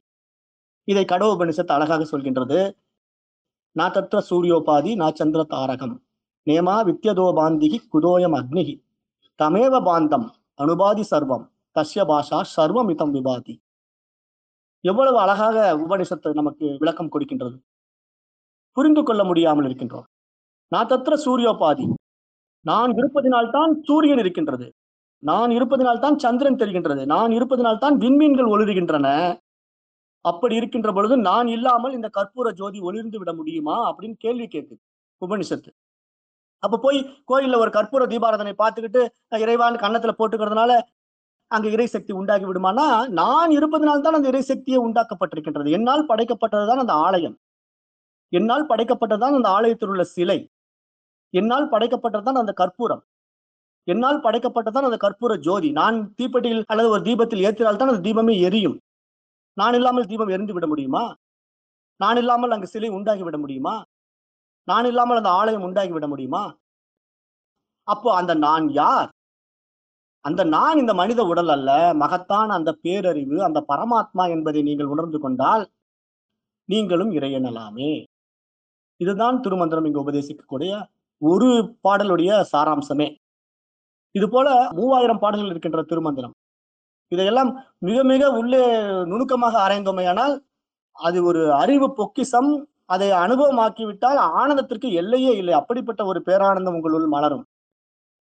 இதை கடவு உபனிஷத்து அழகாக சொல்கின்றது. நா தத்ர சூரியோபாதி நா சந்திர தாரகம். நேமா வித்யதோ பாந்திகி குதோயம் அக்னிகி தமேவ பாந்தம் அனுபாதி சர்வம். தஸ்ய பாஷா சர்வமிதம் விபாதி. எவ்வளவு அழகாக உபனிஷத்து நமக்கு விளக்கம் கொடுக்கின்றது. புரிந்து கொள்ள முடியாமல் இருக்கின்றோம். நான் தத்திர சூரியோபாதி. நான் இருப்பதினால்தான் சூரியன் இருக்கின்றது. நான் இருப்பதினால்தான் சந்திரன் தெரிகின்றது. நான் இருப்பதினால்தான் விண்மீன்கள் ஒளிர்கின்றன. அப்படி இருக்கின்ற பொழுது நான் இல்லாமல் இந்த கற்பூர ஜோதி ஒளிர்ந்து விட முடியுமா அப்படின்னு கேள்வி கேட்குது உபனிஷத்து அப்ப போய் கோயில்ல ஒரு கற்பூர தீபாரதனை பார்த்துக்கிட்டு இறைவான் கன்னத்துல போட்டுக்கிறதுனால அங்க இறை சக்தி உண்டாகி விடுமானா நான் இருப்பதனால்தான் அந்த இறை சக்தியை உண்டாக்கப்பட்டிருக்கின்றது. என்னால் படைக்கப்பட்டதுதான் அந்த ஆலயம். என்னால் படைக்கப்பட்டதுதான் அந்த ஆலயத்தில் உள்ள சிலை. என்னால் படைக்கப்பட்டதுதான் அந்த கற்பூரம். என்னால் படைக்கப்பட்டதுதான் அந்த கற்பூர ஜோதி. நான் தீப்பெட்டியில் அல்லது ஒரு தீபத்தில் ஏற்றினால்தான் அந்த தீபமே எரியும். நான் இல்லாமல் தீபம் எரிந்து விட முடியுமா? நான் இல்லாமல் அங்கு சிலை உண்டாகி விட முடியுமா? நான் இல்லாமல் அந்த ஆலயம் உண்டாகி விட முடியுமா? அப்போ அந்த நான் யார்? அந்த நான் இந்த மனித உடல் அல்ல. மகத்தான் அந்த பேரறிவு அந்த பரமாத்மா என்பதை நீங்கள் உணர்ந்து கொண்டால் நீங்களும் இறையனலாமே இதுதான் திருமந்திரம் இங்கு உபதேசிக்கக்கூடிய ஒரு பாடலுடைய சாராம்சமே. இது போல மூவாயிரம் பாடல்கள் இருக்கின்ற திருமந்திரம். இதையெல்லாம் மிக மிக உள்ளே நுணுக்கமாக ஆராய்ந்தோமையானால் அது ஒரு அறிவு பொக்கிசம் அதை அனுபவமாக்கிவிட்டால் ஆனந்தத்திற்கு எல்லையே இல்லை. அப்படிப்பட்ட ஒரு பேரானந்தம் உங்களுள் மலரும்.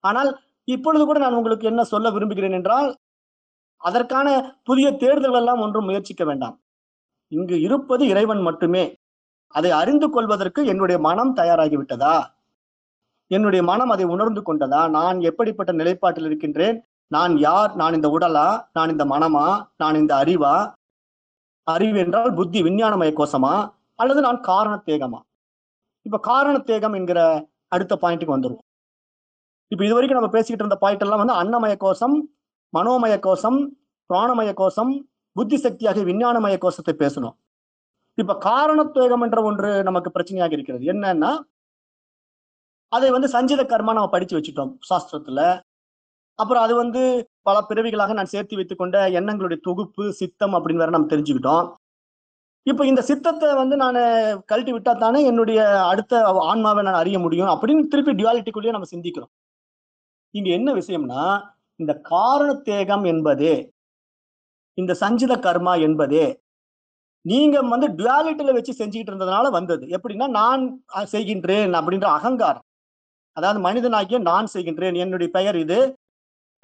ஆனால் இப்பொழுது கூட நான் உங்களுக்கு என்ன சொல்ல விரும்புகிறேன் என்றால் அதற்கான புதிய தேர்தல்கள் எல்லாம் ஒன்றும் முயற்சிக்க வேண்டாம். இங்கு இருப்பது இறைவன் மட்டுமே. அதை அறிந்து கொள்வதற்கு என்னுடைய மனம் தயாராகிவிட்டதா என்னுடைய மனம் அதை உணர்ந்து கொண்டதா? நான் எப்படிப்பட்ட நிலைப்பாட்டில் இருக்கின்றேன்? நான் யார்? நான் இந்த உடலா? நான் இந்த மனமா? நான் இந்த அறிவா? அறிவு என்றால் புத்தி விஞ்ஞானமய கோஷமா? அல்லது நான் காரண தேகமா இப்ப காரண தேகம் என்கிற அடுத்த பாயிண்ட்டுக்கு வந்துடும் இப்ப இது வரைக்கும் நம்ம பேசிக்கிட்டு இருந்த பாயிண்ட் எல்லாம் வந்து அன்னமய கோஷம் மனோமய கோஷம் பிராணமய கோஷம் புத்தி சக்தியாக விஞ்ஞானமய கோஷத்தை பேசணும். இப்ப காரணத்துவேகம் என்ற ஒன்று நமக்கு பிரச்சனையாக இருக்கிறது. என்னன்னா அதை வந்து சஞ்சித கர்மா நம்ம படிச்சு வச்சுட்டோம். சாஸ்திரத்துல. அப்புறம் அது வந்து பல பிறவிகளாக நான் சேர்த்து வைத்துக் கொண்ட எண்ணங்களுடைய தொகுப்பு சித்தம் அப்படின்னு வேற நம்ம தெரிஞ்சுக்கிட்டோம். இப்போ இந்த சித்தத்தை வந்து நான் கழட்டி விட்டா தானே என்னுடைய அடுத்த ஆன்மாவை நான் அறிய முடியும் அப்படின்னு திருப்பி டியாலிட்டிக்குள்ளேயே நம்ம சிந்திக்கிறோம். இங்க என்ன விஷயம்னா இந்த காரணத்தேகம் என்பது இந்த சஞ்சித கர்மா என்பது நீங்க வந்து டுவாலிட்டியில வச்சு செஞ்சுக்கிட்டு இருந்ததுனால வந்தது. எப்படின்னா நான் செய்கின்றேன் அப்படின்ற அகங்காரம். அதாவது மனிதனாகிய நான் செய்கின்றேன். என்னுடைய பெயர் இது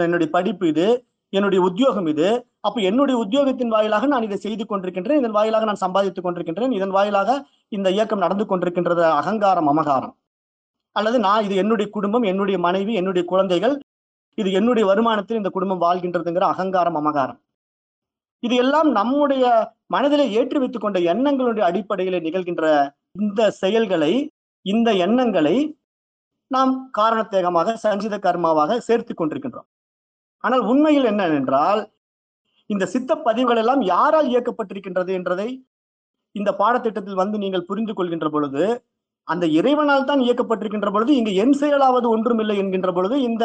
என்னுடைய படிப்பு இது என்னுடைய உத்தியோகம் இது. அப்ப என்னுடைய உத்தியோகத்தின் வாயிலாக நான் இதை செய்து கொண்டிருக்கின்றேன். இதன் வாயிலாக நான் சம்பாதித்துக் கொண்டிருக்கின்றேன். இதன் வாயிலாக இந்த இயக்கம் நடந்து கொண்டிருக்கின்றது. அகங்காரம் அமகாரம். அல்லது நான் இது என்னுடைய குடும்பம் என்னுடைய மனைவி என்னுடைய குழந்தைகள் இது என்னுடைய வருமானத்தில் இந்த குடும்பம் வாழ்கின்றதுங்கிற அகங்காரம் அமகாரம். இது எல்லாம் நம்முடைய மனதிலே ஏற்றி வைத்துக் கொண்ட எண்ணங்களுடைய அடிப்படையில் நிகழ்கின்ற இந்த செயல்களை இந்த எண்ணங்களை நாம் காரணத்தேகமாக சஞ்சித கர்மாவாக சேர்த்து கொண்டிருக்கின்றோம். ஆனால் உண்மையில் என்ன என்றால் இந்த சித்த பதிவுகள் எல்லாம் யாரால் இயக்கப்பட்டிருக்கின்றது என்றதை இந்த பாடத்திட்டத்தில் வந்து நீங்கள் புரிந்து கொள்கின்ற பொழுது அந்த இறைவனால் தான் இயக்கப்பட்டிருக்கின்ற பொழுது இங்கு என் செயலாவது ஒன்றுமில்லை என்கின்ற பொழுது இந்த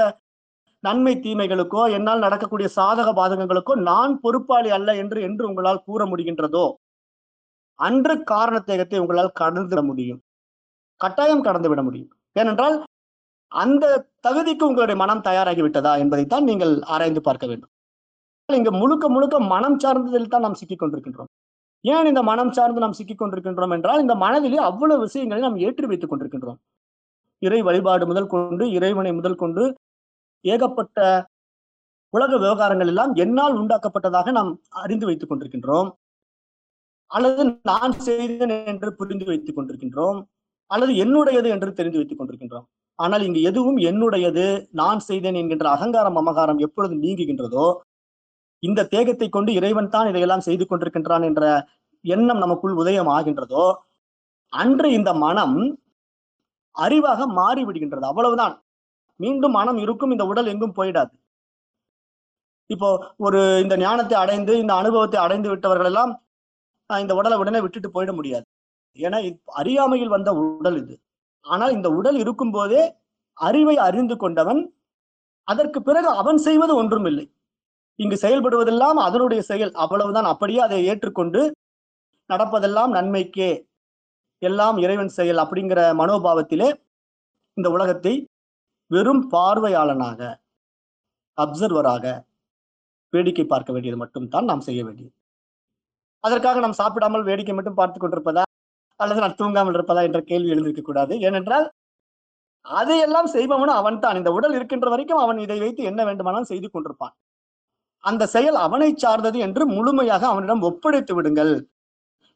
நன்மை தீமைகளுக்கோ என்னால் நடக்கக்கூடிய சாதக பாதகங்களுக்கோ நான் பொறுப்பாளி அல்ல என்று என்று உங்களால் கூற முடிகின்றதோ? அன்று காரணத்தேகத்தை உங்களால் கடந்து விட முடியும். கட்டாயம் கடந்து விட முடியும். ஏனென்றால் அந்த தகுதிக்கு உங்களுடைய மனம் தயாராகி விட்டதா என்பதைத்தான் நீங்கள் ஆராய்ந்து பார்க்க வேண்டும். இங்க முழுக்க முழுக்க மனம் சார்ந்ததில் தான் நாம் சிக்கிக் கொண்டிருக்கின்றோம். ஏன் இந்த மனம் சார்ந்து நாம் சிக்கிக் கொண்டிருக்கின்றோம் என்றால் இந்த மனதிலே அவ்வளவு விஷயங்களை நாம் ஏற்றி வைத்துக் கொண்டிருக்கின்றோம். இறை வழிபாடு முதல் கொண்டு இறைவனை முதல் கொண்டு ஏகப்பட்ட உலக விவகாரங்கள் எல்லாம் என்னால் உண்டாக்கப்பட்டதாக நாம் அறிந்து வைத்துக் கொண்டிருக்கின்றோம். அல்லது நான் செய்தேன் என்று புரிந்து வைத்துக் கொண்டிருக்கின்றோம். அல்லது என்னுடையது என்று தெரிந்து வைத்துக் கொண்டிருக்கின்றோம். ஆனால் இங்கு எதுவும் என்னுடையது நான் செய்தேன் என்கின்ற அகங்காரம் அமகாரம் எப்பொழுது நீங்குகின்றதோ இந்த தேகத்தை கொண்டு இறைவன் தான் இதையெல்லாம் செய்து கொண்டிருக்கின்றான் என்ற எண்ணம் நமக்குள் உதயம் ஆகின்றதோ அன்று இந்த மனம் அறிவாக மாறி விடுகின்றது அவ்வளவுதான். மீண்டும் மனம் இருக்கும் இந்த உடல் எங்கும் போயிடாது. இப்போ ஒரு இந்த ஞானத்தை அடைந்து இந்த அனுபவத்தை அடைந்து விட்டவர்கள் எல்லாம் இந்த உடலை உடனே விட்டுட்டு போயிட முடியாது. ஏன்னா அறியாமையில் வந்த உடல் இது. ஆனால் இந்த உடல் இருக்கும் போதே அறிவை அறிந்து கொண்டவன் அதற்கு பிறகு அவன் செய்வது ஒன்றும் இல்லை இங்கு செயல்படுவதெல்லாம் அதனுடைய செயல். அவ்வளவுதான். அப்படியே அதை ஏற்றுக்கொண்டு நடப்பதெல்லாம் நன்மைக்கே. எல்லாம் இறைவன் செயல் அப்படிங்கிற மனோபாவத்திலே இந்த உலகத்தை வெறும் பார்வையாளனாக அப்சர்வராக வேடிக்கை பார்க்க வேண்டியது மட்டும்தான் நாம் செய்ய வேண்டியது. அதற்காக நாம் சாப்பிடாமல் வேடிக்கை மட்டும் பார்த்து கொண்டிருப்பதா? அல்லது நான் தூங்காமல் இருப்பதா என்ற கேள்வி எழுந்திருக்க கூடாது. ஏனென்றால் அதையெல்லாம் செய்பவனும் அவன் தான் இந்த உடல் இருக்கின்ற வரைக்கும் அவன் இதை வைத்து என்ன வேண்டுமானாலும் செய்து கொண்டிருப்பான். அந்த செயல் அவனை சார்ந்தது என்று முழுமையாக அவனிடம் ஒப்படைத்து விடுங்கள்.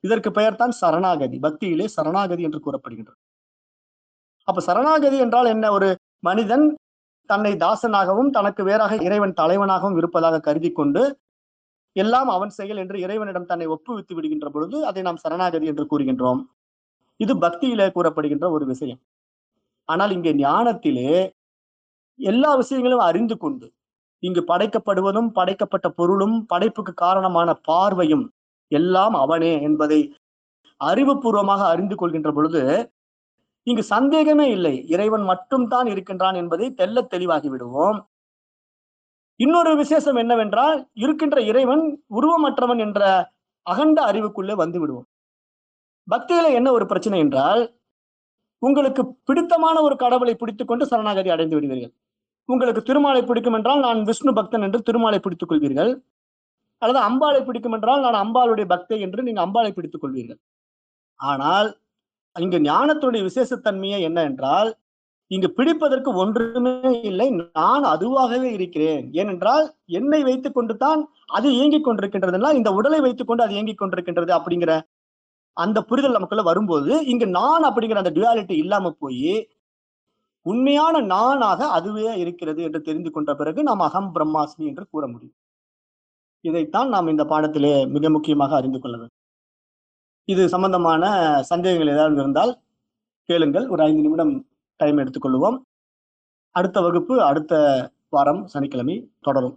இதற்கு பெயர் தான் சரணாகதி. பக்தியிலே சரணாகதி என்று கூறப்படுகின்றது. அப்ப சரணாகதி என்றால் என்ன? ஒரு மனிதன் தன்னை தாசனாகவும் தனக்கு வேறாக இறைவன் தலைவனாகவும் இருப்பதாக கருதி கொண்டு எல்லாம் அவன் செயல் என்று இறைவனிடம் தன்னை ஒப்புவித்து விடுகின்ற பொழுது அதை நாம் சரணாகதி என்று கூறுகின்றோம். இது பக்தியிலே கூறப்படுகின்ற ஒரு விஷயம். ஆனால் இங்கே ஞானத்திலே எல்லா விஷயங்களும் அறிந்து கொண்டு இங்கு படைக்கப்படுவதும் படைக்கப்பட்ட பொருளும் படைப்புக்கு காரணமான பார்வையும் எல்லாம் அவனே என்பதை அறிவுபூர்வமாக அறிந்து கொள்கின்ற பொழுது இங்கு சந்தேகமே இல்லை. இறைவன் மட்டும் தான் இருக்கின்றான் என்பதை தெல்ல தெளிவாகி விடுவோம். இன்னொரு விசேஷம் என்னவென்றால் இருக்கின்ற இறைவன் உருவமற்றவன் என்ற அகண்ட அறிவுக்குள்ளே வந்து விடுவோம். பக்தியில என்ன ஒரு பிரச்சனை என்றால் உங்களுக்கு பிடித்தமான ஒரு கடவுளை பிடித்துக்கொண்டு சரணாகதி அடைந்து விடுவீர்கள். உங்களுக்கு திருமாலை பிடிக்கும் என்றால் நான் விஷ்ணு பக்தன் என்று திருமாலை பிடித்துக் கொள்வீர்கள். அல்லது அம்பாளை பிடிக்கும் என்றால் நான் அம்பாளுடைய பக்தை என்று நீங்கள் அம்பாளை பிடித்துக் கொள்வீர்கள். ஆனால் இங்கு ஞானத்துடைய விசேஷத்தன்மையே என்ன என்றால் இங்கு பிடிப்பதற்கு ஒன்றுமே இல்லை. நான் அதுவாகவே இருக்கிறேன். ஏனென்றால் என்னை வைத்துக் கொண்டு தான் அது இயங்கிக் கொண்டிருக்கின்றதுனா இந்த உடலை வைத்துக் கொண்டு அது இயங்கிக் கொண்டிருக்கின்றது அப்படிங்கிற அந்த புரிதல் நமக்குள்ள வரும்போது இங்கு நான் அப்படிங்கிற அந்த டுவாலிட்டி இல்லாம போய் உண்மையான நானாக அதுவே இருக்கிறது என்று தெரிந்து கொண்ட பிறகு நாம் அகம் பிரம்மாஸ்மி என்று கூற முடியும். இதைத்தான் நாம் இந்த பாடத்திலே மிக முக்கியமாக அறிந்து கொள்ள வேண்டும். இது சம்பந்தமான சந்தேகங்கள் ஏதாவது இருந்தால் கேளுங்கள். ஒரு ஐந்து நிமிடம் டைம் எடுத்துக்கொள்வோம் அடுத்த வகுப்பு அடுத்த வாரம் சனிக்கிழமை தொடரும்.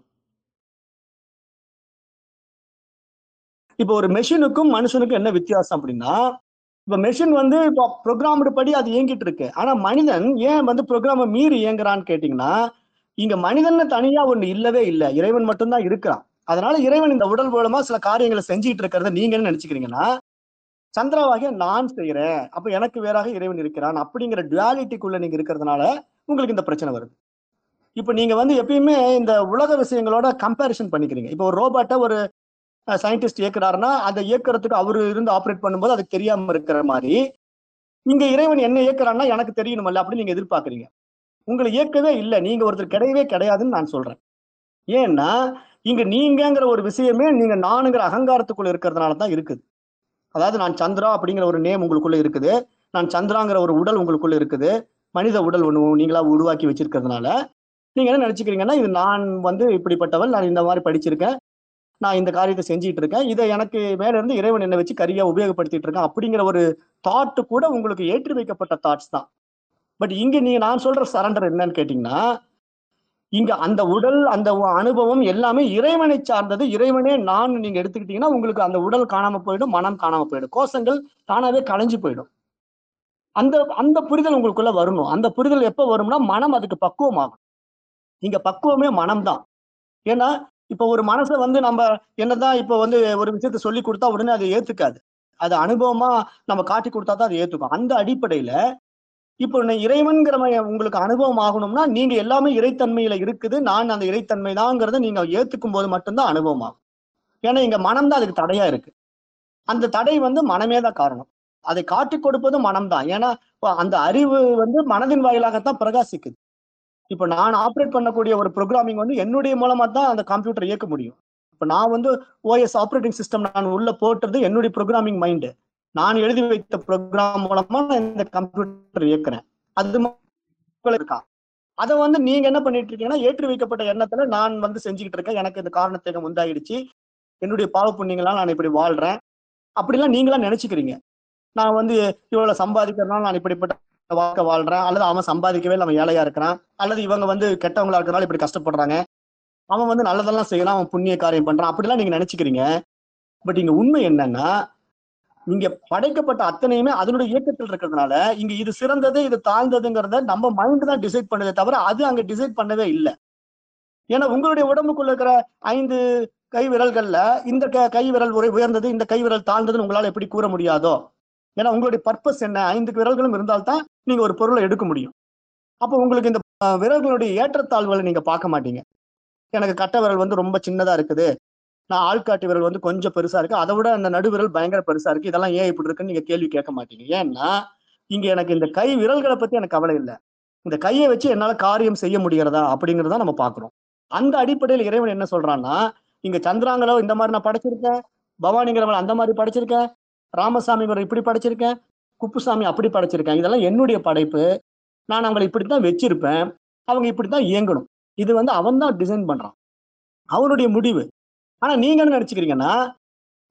இப்போ ஒரு மெஷினுக்கும் மனுஷனுக்கும் என்ன வித்தியாசம் அப்படின்னா இப்போ மெஷின் வந்து இப்போ ப்ரோக்ராம்டு படி அது இயங்கிட்டு இருக்கு. ஆனா மனிதன் ஏன் வந்து ப்ரோக்ராமை மீறி இயங்குறான்னு கேட்டீங்கன்னா இங்க மனிதன் தனியா ஒண்ணு இல்லவே இல்லை. இறைவன் மட்டும்தான் இருக்கிறான். அதனால இறைவன் இந்த உடல் மூலமா சில காரியங்களை செஞ்சுட்டு இருக்கிறத நீங்க என்ன நினைச்சுக்கிறீங்கன்னா சந்திராவாகிய நான் செய்கிறேன். அப்ப எனக்கு வேறாக இறைவன் இருக்கிறான். அப்படிங்கிற டுவாலிட்டிக்குள்ள நீங்க இருக்கிறதுனால உங்களுக்கு இந்த பிரச்சனை வருது. இப்ப நீங்க வந்து எப்பயுமே இந்த உலக விஷயங்களோட கம்பேரிசன் பண்ணிக்கிறீங்க. இப்போ ஒரு ரோபோட்டை ஒரு சயின்டிஸ்ட் இயக்குறாருன்னா அதை இயக்குறதுக்கு அவரு இருந்து ஆப்ரேட் பண்ணும்போது அது தெரியாம இருக்கிற மாதிரி இங்க இறைவன் என்ன இயக்குறான்னா எனக்கு தெரியணுமல்ல அப்படின்னு நீங்க எதிர்பார்க்குறீங்க. உங்களை இயக்கவே இல்லை. நீங்க ஒருத்தர் கிடையவே கிடையாதுன்னு நான் சொல்றேன். ஏன்னா இங்க நீங்கங்கிற ஒரு விஷயமே நீங்க நானுங்கிற அகங்காரத்துக்குள்ள இருக்கிறதுனால தான் இருக்குது. அதாவது நான் சந்திரா அப்படிங்கிற ஒரு நேம் உங்களுக்குள்ள இருக்குது. நான் சந்திராங்கிற ஒரு உடல் உங்களுக்குள்ள இருக்குது. மனித உடல் ஒன்று நீங்களா உருவாக்கி வச்சிருக்கிறதுனால. நீங்க என்ன நினைச்சுக்கிறீங்கன்னா இது நான் வந்து இப்படிப்பட்டவள் நான் இந்த மாதிரி படிச்சிருக்கேன். நான் இந்த காரியத்தை செஞ்சுட்டு இருக்கேன். இதை எனக்கு மேல இருந்து இறைவன் என்னை வச்சு கரியா உபயோகப்படுத்திட்டு இருக்கேன் அப்படிங்கிற ஒரு தாட்டு கூட உங்களுக்கு ஏற்றி வைக்கப்பட்ட தாட்ஸ் தான். பட் இங்க நீங்க நான் சொல்ற சரண்டர் என்னன்னு கேட்டீங்கன்னா இங்க அந்த உடல் அந்த அனுபவம் எல்லாமே இறைவனை சார்ந்தது. இறைவனே நான் நீங்க எடுத்துக்கிட்டீங்கன்னா உங்களுக்கு அந்த உடல் காணாம போயிடும் மனம் காணாம போயிடும். கோஷங்கள் தானாவே களைஞ்சு போயிடும். அந்த அந்த புரிதல் உங்களுக்குள்ள வரணும். அந்த புரிதல் எப்ப வரும்னா மனம் அதுக்கு பக்குவமாகும். இங்க பக்குவமே மனம் தான் ஏன்னா இப்ப ஒரு மனசை வந்து நம்ம என்னதான் இப்ப வந்து ஒரு விஷயத்த சொல்லி கொடுத்தா உடனே அதை ஏத்துக்காது. அது அனுபவமா நம்ம காட்டி கொடுத்தா தான் அதை ஏத்துக்கும். அந்த அடிப்படையில இப்போ இறைவன்கிற உங்களுக்கு அனுபவம் ஆகணும்னா நீங்க எல்லாமே இறைத்தன்மையில இருக்குது. நான் அந்த இறைத்தன்மை தாங்கிறத நீங்க ஏத்துக்கும் போது மட்டும்தான் அனுபவம் ஆகும். ஏன்னா இங்க மனம் தான் அதுக்கு தடையா இருக்கு. அந்த தடை வந்து மனமே தான் காரணம். அதை காட்டி கொடுப்பதும் மனம் தான். ஏன்னா அந்த அறிவு வந்து மனதின் வாயிலாகத்தான் பிரகாசிக்குது. இப்போ நான் ஆப்ரேட் பண்ணக்கூடிய ஒரு ப்ரோக்ராமிங் வந்து என்னுடைய மூலமா தான் அந்த கம்ப்யூட்டர் இயக்க முடியும். இப்போ நான் வந்து ஓஎஸ் ஆப்ரேட்டிங் சிஸ்டம் நான் உள்ள போட்டுறது என்னுடைய ப்ரோக்ராமிங் மைண்டு நான் எழுதி வைத்த ப்ரோக்ராம் மூலமா நான் இந்த கம்ப்யூட்டர் இயக்குறேன். அது இருக்கா? அதை வந்து நீங்க என்ன பண்ணிட்டு இருக்கீங்கன்னா ஏற்றி வைக்கப்பட்ட எண்ணத்துல நான் வந்து செஞ்சுக்கிட்டு இருக்கேன். எனக்கு இந்த காரணத்தை உண்டாயிடுச்சு. என்னுடைய பாவ புண்ணியங்களால் நான் இப்படி வாழ்றேன். அப்படிலாம் நீங்களாம் நினைச்சுக்கிறீங்க. நான் வந்து இவ்வளவு சம்பாதிக்கிறதுனால நான் இப்படிப்பட்ட வாழ்க்கை வாழ்றேன். அல்லது அவன் சம்பாதிக்கவே நம்ம ஏழையா இருக்கிறான். அல்லது இவங்க வந்து கெட்டவங்களா இருக்கிறனால இப்படி கஷ்டப்படுறாங்க. அவன் வந்து நல்லதெல்லாம் செய்யலாம். அவன் புண்ணிய காரியம் பண்றான். அப்படிலாம் நீங்க நினைச்சுக்கிறீங்க. பட் இங்க உண்மை என்னன்னா இங்க படைக்கப்பட்ட அத்தனையுமே அதனுடைய இயக்கத்தில் இருக்கிறதுனால இங்க இது சிறந்தது இது தாழ்ந்ததுங்கிறத நம்ம மைண்ட் தான் டிசைட் பண்ணதே தவிர அது அங்க டிசைட் பண்ணவே இல்லை. ஏன்னா உங்களுடைய உடம்புக்குள்ள இருக்கிற ஐந்து கை விரல்கள்ல இந்த கை விரல் உரை உயர்ந்தது இந்த கை விரல் தாழ்ந்ததுன்னு உங்களால எப்படி கூற முடியாதோ? ஏன்னா உங்களுடைய பர்பஸ் என்ன? ஐந்து விரல்களும் இருந்தால்தான் நீங்க ஒரு பொருளை எடுக்க முடியும். அப்போ உங்களுக்கு இந்த விரல்களுடைய ஏற்றத்தாழ்வுகளை நீங்க பார்க்க மாட்டீங்க. எனக்கு கட்ட விரல் வந்து ரொம்ப சின்னதா இருக்குது. நான் ஆள்காட்டு விரல் வந்து கொஞ்சம் பெருசா இருக்கு. அதை விட அந்த நடுவிரல் பயங்கர பெருசா இருக்கு. இதெல்லாம் ஏன் இப்படி இருக்குன்னு நீங்க கேள்வி கேட்க மாட்டீங்க. ஏன்னா இங்க எனக்கு இந்த கை விரல்களை பத்தி எனக்கு கவலை இல்லை. இந்த கையை வச்சு என்னால காரியம் செய்ய முடிகிறதா அப்படிங்கிறத நம்ம பாக்குறோம் அந்த அடிப்படையில் இறைவன் என்ன சொல்றான்னா இங்க சந்திராங்களோ இந்த மாதிரி நான் படைச்சிருக்கேன். பவானிங்கிறவன் அந்த மாதிரி படைச்சிருக்கேன். ராமசாமி இப்படி படைச்சிருக்கேன். குப்புசாமி அப்படி படைச்சிருக்கேன். இதெல்லாம் என்னுடைய படைப்பு. நான் அவங்களை இப்படித்தான் வச்சிருப்பேன். அவங்க இப்படித்தான் இயங்கணும். இது வந்து அவன் தான் டிசைன் பண்றான். அவனுடைய முடிவு. ஆனா நீங்க என்ன நினைச்சுக்கிறீங்கன்னா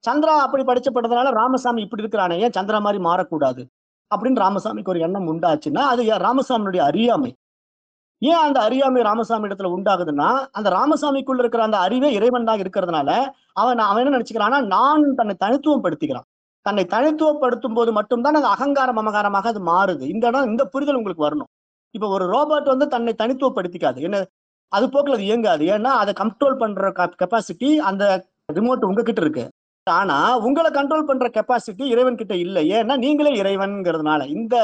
சந்திரா அப்படி படிச்சப்பட்டதுனால ராமசாமி இப்படி இருக்கிறானே ஏன் சந்திரா மாதிரி மாறக்கூடாது? அப்படின்னு ராமசாமிக்கு ஒரு எண்ணம் உண்டாச்சுன்னா அது ராமசாமியுடைய அறியாமை. ஏன் அந்த அறியாமை ராமசாமி இடத்துல உண்டாகுதுன்னா அந்த ராமசாமிக்குள்ள இருக்கிற அந்த அறிவே இறைவன் தான் இருக்கிறதுனால அவன் அவன் என்ன நினைச்சுக்கிறான்னா நான் தன்னை தனித்துவம் படுத்திக்கிறான் தன்னை தனித்துவப்படுத்தும் போது மட்டும்தான் அது அகங்காரம் அமகாரமாக அது மாறுது. இந்த இடம் இந்த புரிதல் உங்களுக்கு வரணும். இப்ப ஒரு ரோபோட் வந்து தன்னை தனித்துவப்படுத்திக்காது. என்ன அது போக்கில் அது இயங்காது. ஏன்னா அதை கண்ட்ரோல் பண்ற கெப்பாசிட்டி அந்த ரிமோட் உங்ககிட்ட இருக்கு. ஆனா உங்களை கண்ட்ரோல் பண்ற கெப்பாசிட்டி இறைவன் கிட்ட இல்லை. ஏன்னா நீங்களே இறைவன்கிறதுனால இந்த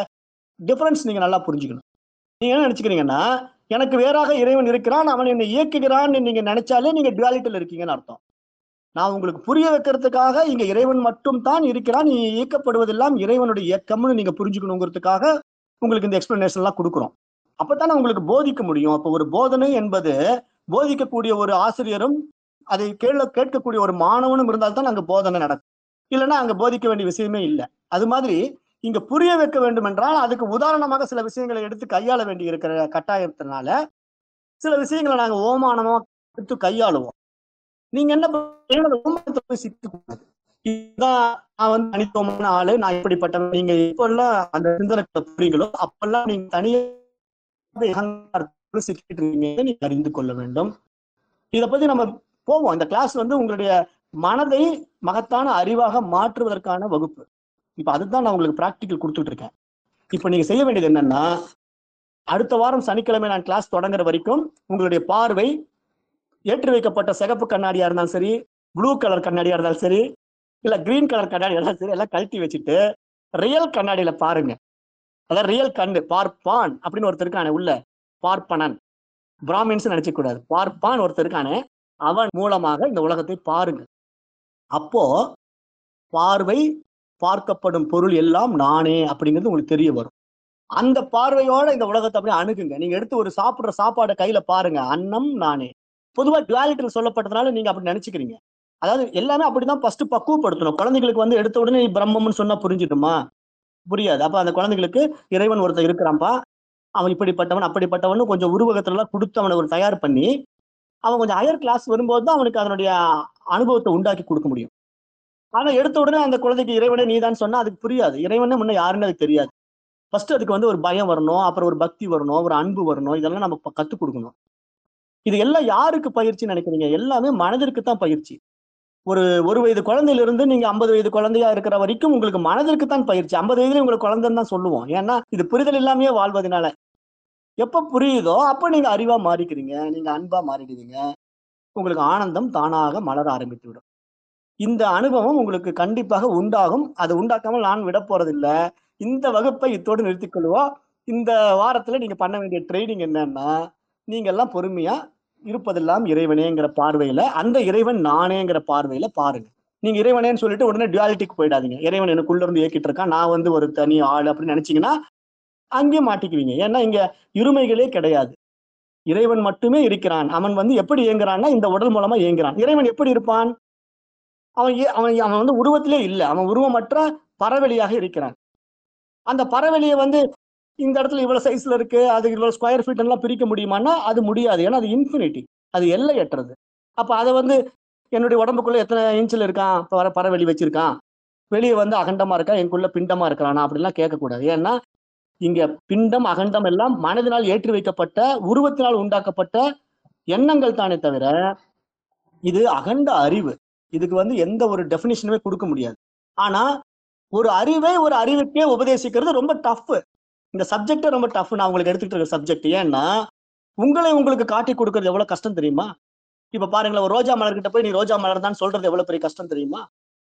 டிஃபரன்ஸ் நீங்க நல்லா புரிஞ்சுக்கணும். நீங்க என்ன நினைச்சுக்கிறீங்கன்னா எனக்கு வேறாக இறைவன் இருக்கிறான் அவன் என்னை இயக்குகிறான்னு நீங்க நினைச்சாலே நீங்க டுவாலிட்டியில் இருக்கீங்கன்னு அர்த்தம். நான் உங்களுக்கு புரிய வைக்கிறதுக்காக இங்க இறைவன் மட்டும் தான் இருக்கிறான் நீ இயக்கப்படுவதெல்லாம் இறைவனுடைய இயக்கம்னு நீங்க புரிஞ்சுக்கணுங்கிறதுக்காக உங்களுக்கு இந்த எக்ஸ்பிளனேஷன் எல்லாம் கொடுக்குறோம். அப்பதானே உங்களுக்கு போதிக்க முடியும். அப்போ ஒரு போதனை என்பது போதிக்கக்கூடிய ஒரு ஆசிரியரும் அதை கேள்வி கேட்கக்கூடிய ஒரு மாணவனும் இருந்தால் தான் அங்க போதனை நடக்கும். இல்லைன்னா அங்க போதிக்க வேண்டிய விஷயமே இல்லை. அது மாதிரி இங்க புரிய வைக்க வேண்டும் என்றால் அதுக்கு உதாரணமாக சில விஷயங்களை எடுத்து கையாள வேண்டி இருக்கிற கட்டாயத்தினால சில விஷயங்களை நாங்க ஓமானமா எடுத்து கையாளுவோம். நீங்க என்ன சிக்கக்கூடாது இதுதான் நான் வந்து தனித்துவமான ஆளு நான் இப்படிப்பட்டவன். நீங்க இப்பெல்லாம் அந்த சிந்தனை புரியுங்களோ அப்பெல்லாம் நீங்க தனியா சிக்கிட்டு இருக்கீங்க நீங்க அறிந்து கொள்ள வேண்டும். இதை பத்தி நம்ம போவோம். இந்த கிளாஸ் வந்து உங்களுடைய மனதை மகத்தான அறிவாக மாற்றுவதற்கான வகுப்பு. இப்ப அதுதான் நான் உங்களுக்கு பிராக்டிக்கல் கொடுத்துட்டு இருக்கேன். இப்ப நீங்க செய்ய வேண்டியது என்னன்னா அடுத்த வாரம் சனிக்கிழமை நான் கிளாஸ் தொடங்குற வரைக்கும் உங்களுடைய பார்வை ஏற்றி வைக்கப்பட்ட சிகப்பு கண்ணாடியா இருந்தாலும் சரி ப்ளூ கலர் கண்ணாடியா இருந்தாலும் சரி இல்ல கிரீன் கலர் கண்ணாடியா இருந்தாலும் சரி எல்லாம் கழட்டி வச்சுட்டு ரியல் கண்ணாடியில பாருங்க. அதாவது ரியல் கண்ணு பார்ப்பான் அப்படின்னு ஒருத்தருக்கான உள்ள பார்ப்பனன். பிராமின்ஸ் நினைச்ச கூடாது. பார்ப்பான் ஒருத்தருக்கான அவன் மூலமாக இந்த உலகத்தை பாருங்க. அப்போ பார்வை பார்க்கப்படும் பொருள் எல்லாம் நானே அப்படிங்கிறது உங்களுக்கு தெரிய வரும். அந்த பார்வையோட இந்த உலகத்தை அப்படியே அணுகுங்க. நீங்க எடுத்து ஒரு சாப்பிடுற சாப்பாடை கையில பாருங்க. அன்னம் நானே. பொதுவாக டுவாலிட்டியில் சொல்லப்பட்டதுனால நீங்க அப்படி நினைச்சுக்கிறீங்க. அதாவது எல்லாமே அப்படிதான் ஃபர்ஸ்ட் பக்குவப்படுத்தணும். குழந்தைகளுக்கு வந்து எடுத்த உடனே பிரம்மம்னு சொன்னா புரிஞ்சிடுமா? புரியாது. அப்ப அந்த குழந்தைகளுக்கு இறைவன் ஒருத்தர் இருக்கிறான்பா அவன் இப்படிப்பட்டவன் அப்படிப்பட்டவன் கொஞ்சம் உருவகத்துல எல்லாம் கொடுத்து அவனை ஒரு தயார் பண்ணி அவன் கொஞ்சம் ஹையர் கிளாஸ் வரும்போது தான் அவனுக்கு அதனுடைய அனுபவத்தை உண்டாக்கி கொடுக்க முடியும். ஆனா எடுத்த உடனே அந்த குழந்தைக்கு இறைவனே நீதான் சொன்னா அதுக்கு புரியாது. இறைவனே முன்ன யாருன்னு அதுக்கு தெரியாது. ஃபர்ஸ்ட் அதுக்கு வந்து ஒரு பயம் வரணும் அப்புறம் ஒரு பக்தி வரணும் ஒரு அன்பு வரணும் இதெல்லாம் நம்ம கத்துக் கொடுக்கணும். இது எல்லாம் யாருக்கு பயிற்சின்னு நினைக்கிறீங்க? எல்லாமே மனதிற்கு தான் பயிற்சி. ஒரு ஒரு வயது குழந்தையிலிருந்து நீங்க ஐம்பது வயது குழந்தையா இருக்கிற வரைக்கும் உங்களுக்கு மனதிற்கு தான் பயிற்சி. ஐம்பது வயதுல உங்களுக்கு குழந்தைன்னு தான் சொல்லுவோம். ஏன்னா இது புரிதல் இல்லாமயே வாழ்வதனால. எப்ப புரியுதோ அப்ப நீங்க அறிவா மாறிக்கிறீங்க. நீங்க அன்பா மாறிடுவீங்க. உங்களுக்கு ஆனந்தம் தானாக மலர ஆரம்பித்து விடும் இந்த அனுபவம் உங்களுக்கு கண்டிப்பாக உண்டாகும். அது உண்டாக்காமல் நான் விட போறதில்லை. இந்த வகுப்பை இத்தோடு நிறுத்திக்கொள்வோம் இந்த வாரத்துல நீங்க பண்ண வேண்டிய ட்ரைனிங் என்னன்னா நீங்க எல்லாம் பொறுமையா இருப்பதெல்லாம் இறைவனேங்கிற பார்வையில அந்த இறைவன் நானேங்கிற பார்வையில பாருங்க. நீங்க இறைவனேன்னு சொல்லிட்டு உடனே டுவாலிட்டிக்கு போயிடாதீங்க. இறைவன் எனக்குள்ள இருந்து இயக்கிட்டு இருக்கான். நான் வந்து ஒரு தனி ஆள் அப்படின்னு நினைச்சீங்கன்னா அங்கேயே மாட்டிக்குவீங்க. ஏன்னா இங்க இருமைகளே கிடையாது. இறைவன் மட்டுமே இருக்கிறான். அவன் வந்து எப்படி இயங்குறான்னா இந்த உடல் மூலமா இயங்குறான். இறைவன் எப்படி இருப்பான்? அவன் அவன் அவன் வந்து உருவத்திலே இல்லை. அவன் உருவமற்ற பறவெளியாக இருக்கிறான். அந்த பறவெளியை வந்து இந்த இடத்துல இவ்வளவு சைஸ்ல இருக்கு அது இவ்வளவு ஸ்கொயர் ஃபீட் எல்லாம் பிரிக்க முடியுமான்னா அது முடியாது. ஏன்னா அது இன்ஃபினிட்டி அது எல்லையற்றது. அப்ப அதை வந்து என்னுடைய உடம்புக்குள்ள எத்தனை இன்ச்சில் இருக்கான்? பற பறவெளி வச்சிருக்கான். வெளியே வந்து அகண்டமா இருக்கா? எனக்குள்ள பிண்டமா இருக்கிறானா? அப்படிலாம் கேட்கக்கூடாது. ஏன்னா இங்க பிண்டம் அகண்டம் எல்லாம் மனதினால் ஏற்றி வைக்கப்பட்ட உருவத்தினால் உண்டாக்கப்பட்ட எண்ணங்கள் தானே தவிர இது அகண்ட அறிவு. இதுக்கு வந்து எந்த ஒரு டெஃபினிஷனுமே கொடுக்க முடியாது. ஆனா ஒரு அறிவை ஒரு அறிவுக்கே உபதேசிக்கிறது ரொம்ப டஃப் இந்த சப்ஜெக்டை ரொம்ப டஃப் நான் உங்களுக்கு எடுத்துக்கிட்டு இருக்க சப்ஜெக்ட் ஏன்னா உங்களை உங்களுக்கு காட்டி கொடுக்கறது எவ்வளவு கஷ்டம் தெரியுமா? இப்ப பாருங்களேன் ஒரு ரோஜா மலர்கிட்ட போய் நீ ரோஜா மலர் தான் சொல்றது எவ்வளவு பெரிய கஷ்டம் தெரியுமா?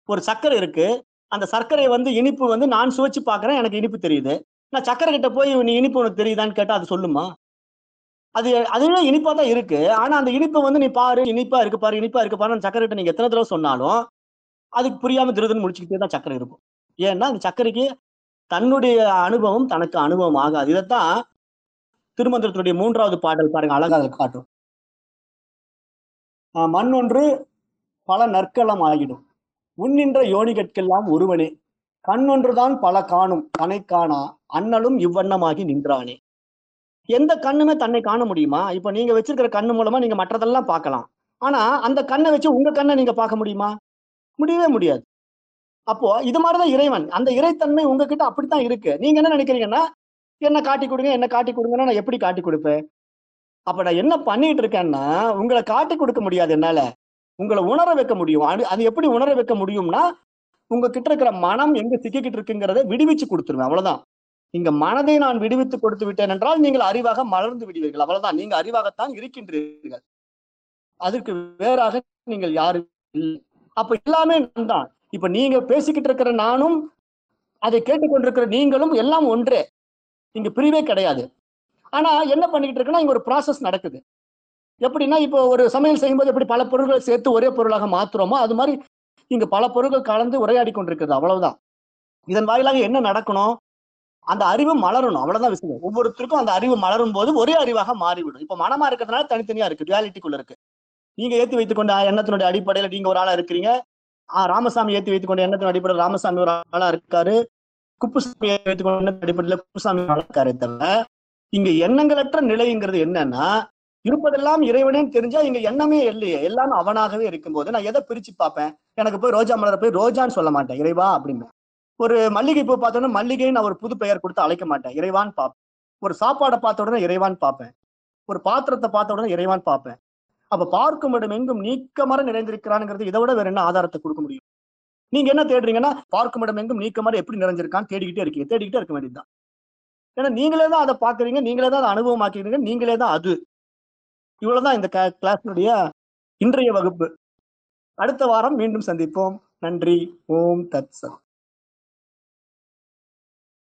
ஒரு சர்க்கரை இருக்கு. அந்த சர்க்கரை வந்து இனிப்பு வந்து நான் சுவைச்சு பாக்குறேன் எனக்கு இனிப்பு தெரியுது. நான் சர்க்கரை கிட்ட போய் நீ இனிப்பு உனக்கு தெரியுதான்னு கேட்டா அது சொல்லுமா? அது அதுவே இனிப்பா தான் இருக்கு? ஆனா அந்த இனிப்பை வந்து நீ பாரு இனிப்பா இருக்கு பாரு இனிப்பா இருக்கு பாரு அந்த சர்க்கரை கிட்ட நீங்க எத்தனை தடவை சொன்னாலும் அதுக்கு புரியாம திருதுன்னு முடிச்சுக்கிட்டே தான் சர்க்கரை இருக்கும். ஏன்னா அந்த சர்க்கரைக்கு தன்னுடைய அனுபவம் தனக்கு அனுபவம் ஆகாது. இதைத்தான் திருமந்திரத்தினுடைய மூன்றாவது பாடல் பாருங்க அழகாக காட்டும். ஆஹ் மண் ஒன்று பல நற்களம் ஆகிடும். உன்னின்ற யோனிகற்கெல்லாம் ஒருவனே. கண்ணொன்றுதான் பல காணும் தன்னை காணா. அண்ணலும் இவ்வண்ணமாகி நின்றானே. எந்த கண்ணுமே தன்னை காண முடியுமா? இப்ப நீங்க வச்சிருக்கிற கண்ணு மூலமா நீங்க மற்றதெல்லாம் பார்க்கலாம். ஆனா அந்த கண்ணை வச்சு உங்க கண்ணை நீங்க பார்க்க முடியுமா? முடியவே முடியாது. அப்போ இது மாதிரிதான் இறைவன். அந்த இறைத்தன்மை உங்ககிட்ட அப்படித்தான் இருக்கு. நீங்க என்ன நினைக்கிறீங்கன்னா என்ன காட்டி கொடுங்க என்ன காட்டி கொடுங்கன்னா நான் எப்படி காட்டி கொடுப்பேன்? அப்ப நான் என்ன பண்ணிட்டு இருக்கேன்னா உங்களை காட்டி கொடுக்க முடியாது என்னால. உங்களை உணர வைக்க முடியும். அது அது எப்படி உணர வைக்க முடியும்னா உங்க கிட்ட இருக்கிற மனம் எங்க சிக்கிக்கிட்டு இருக்குங்கிறத விடுவிச்சு கொடுத்துருவேன். அவ்வளவுதான். இங்க மனதை நான் விடுவித்து கொடுத்து விட்டேன் என்றால் நீங்கள் அறிவாக மலர்ந்து விடுவீர்கள். அவ்வளவுதான். நீங்க அறிவாகத்தான் இருக்கின்றீர்கள். அதற்கு வேறாக நீங்கள் யாரும் இல்லை. அப்ப எல்லாமே நான் தான். இப்ப நீங்க பேசிக்கிட்டு இருக்கிற நானும் அதை கேட்டுக்கொண்டிருக்கிற நீங்களும் எல்லாம் ஒன்றே. இங்க பிரிவே கிடையாது. ஆனா என்ன பண்ணிக்கிட்டு இருக்குன்னா இங்க ஒரு ப்ராசஸ் நடக்குது. எப்படின்னா இப்போ ஒரு சமையல் செய்யும்போது எப்படி பல பொருட்களை சேர்த்து ஒரே பொருளாக மாத்துறோமோ அது மாதிரி இங்க பல பொருட்கள் கலந்து உரையாடி கொண்டிருக்கிறது. அவ்வளவுதான். இதன் வாயிலாக என்ன நடக்கணும்? அந்த அறிவு மலரணும். அவ்வளவுதான் விஷயம். ஒவ்வொருத்தருக்கும் அந்த அறிவு மலரும் போது ஒரே அறிவாக மாறிவிடும். இப்ப மனமா இருக்கிறதுனால தனித்தனியா இருக்கு. ரியாலிட்டிக்குள்ள இருக்கு. நீங்க ஏத்தி வைத்துக்கொண்ட எண்ணத்தினுடைய அடிப்படையில நீங்க ஒரு ஆளா இருக்கிறீங்க. ராமசாமி ஏத்தி வைத்துக்கொண்ட எண்ணத்தின் அடிப்படையில் ராமசாமி ஒரு ஆளா இருக்காரு. குப்புசாமி ஏத்தி வைத்துக்கொண்ட எண்ணத்தின் அடிப்படையில் குப்புசாமி ஆளா இருக்காரு தவிர இங்க எண்ணங்களற்ற நிலைங்கிறது என்னன்னா இருப்பதெல்லாம் இறைவனே தெரிஞ்சா இங்க எண்ணமே இல்லையே. எல்லாமே அவனாகவே இருக்கும்போது நான் எதை பிரிச்சு பார்ப்பேன்? எனக்கு போய் ரோஜா மலரை போய் ரோஜான்னு சொல்ல மாட்டேன். இறைவா அப்படின்னு. ஒரு மல்லிகை பூ பார்த்தோன்னா மல்லிகைன்னு நான் ஒரு புது பெயர் கொடுத்து அழைக்க மாட்டேன். இறைவான் பார்ப்பேன். ஒரு சாப்பாடை பார்த்த உடனே இறைவான் பார்ப்பேன். ஒரு பாத்திரத்தை பார்த்த உடனே இறைவான் பார்ப்பேன். அப்ப பார்க்கும் இடம் எங்கும் நீக்கமர நிறைந்திருக்கிறான்ங்கிறது இதை விட வேற என்ன ஆதாரத்தை கொடுக்க முடியும்? நீங்க என்ன தேடுறீங்கன்னா பார்க்கும் இடம் எங்கும் நீக்கமர எப்படி நிறைஞ்சிருக்கான்னு தேடிக்கிட்டே இருக்கீங்க. தேடிக்கிட்டே இருக்க வேண்டியதுதான். ஏன்னா நீங்களே தான் அதை பாக்குறீங்க நீங்களே தான் அதை அனுபவமாக்கிறீங்க நீங்களே தான் அது. இவ்வளவுதான் இந்த கிளாஸினுடைய இன்றைய வகுப்பு. அடுத்த வாரம் மீண்டும் சந்திப்போம். நன்றி. ஓம் தத் சத்.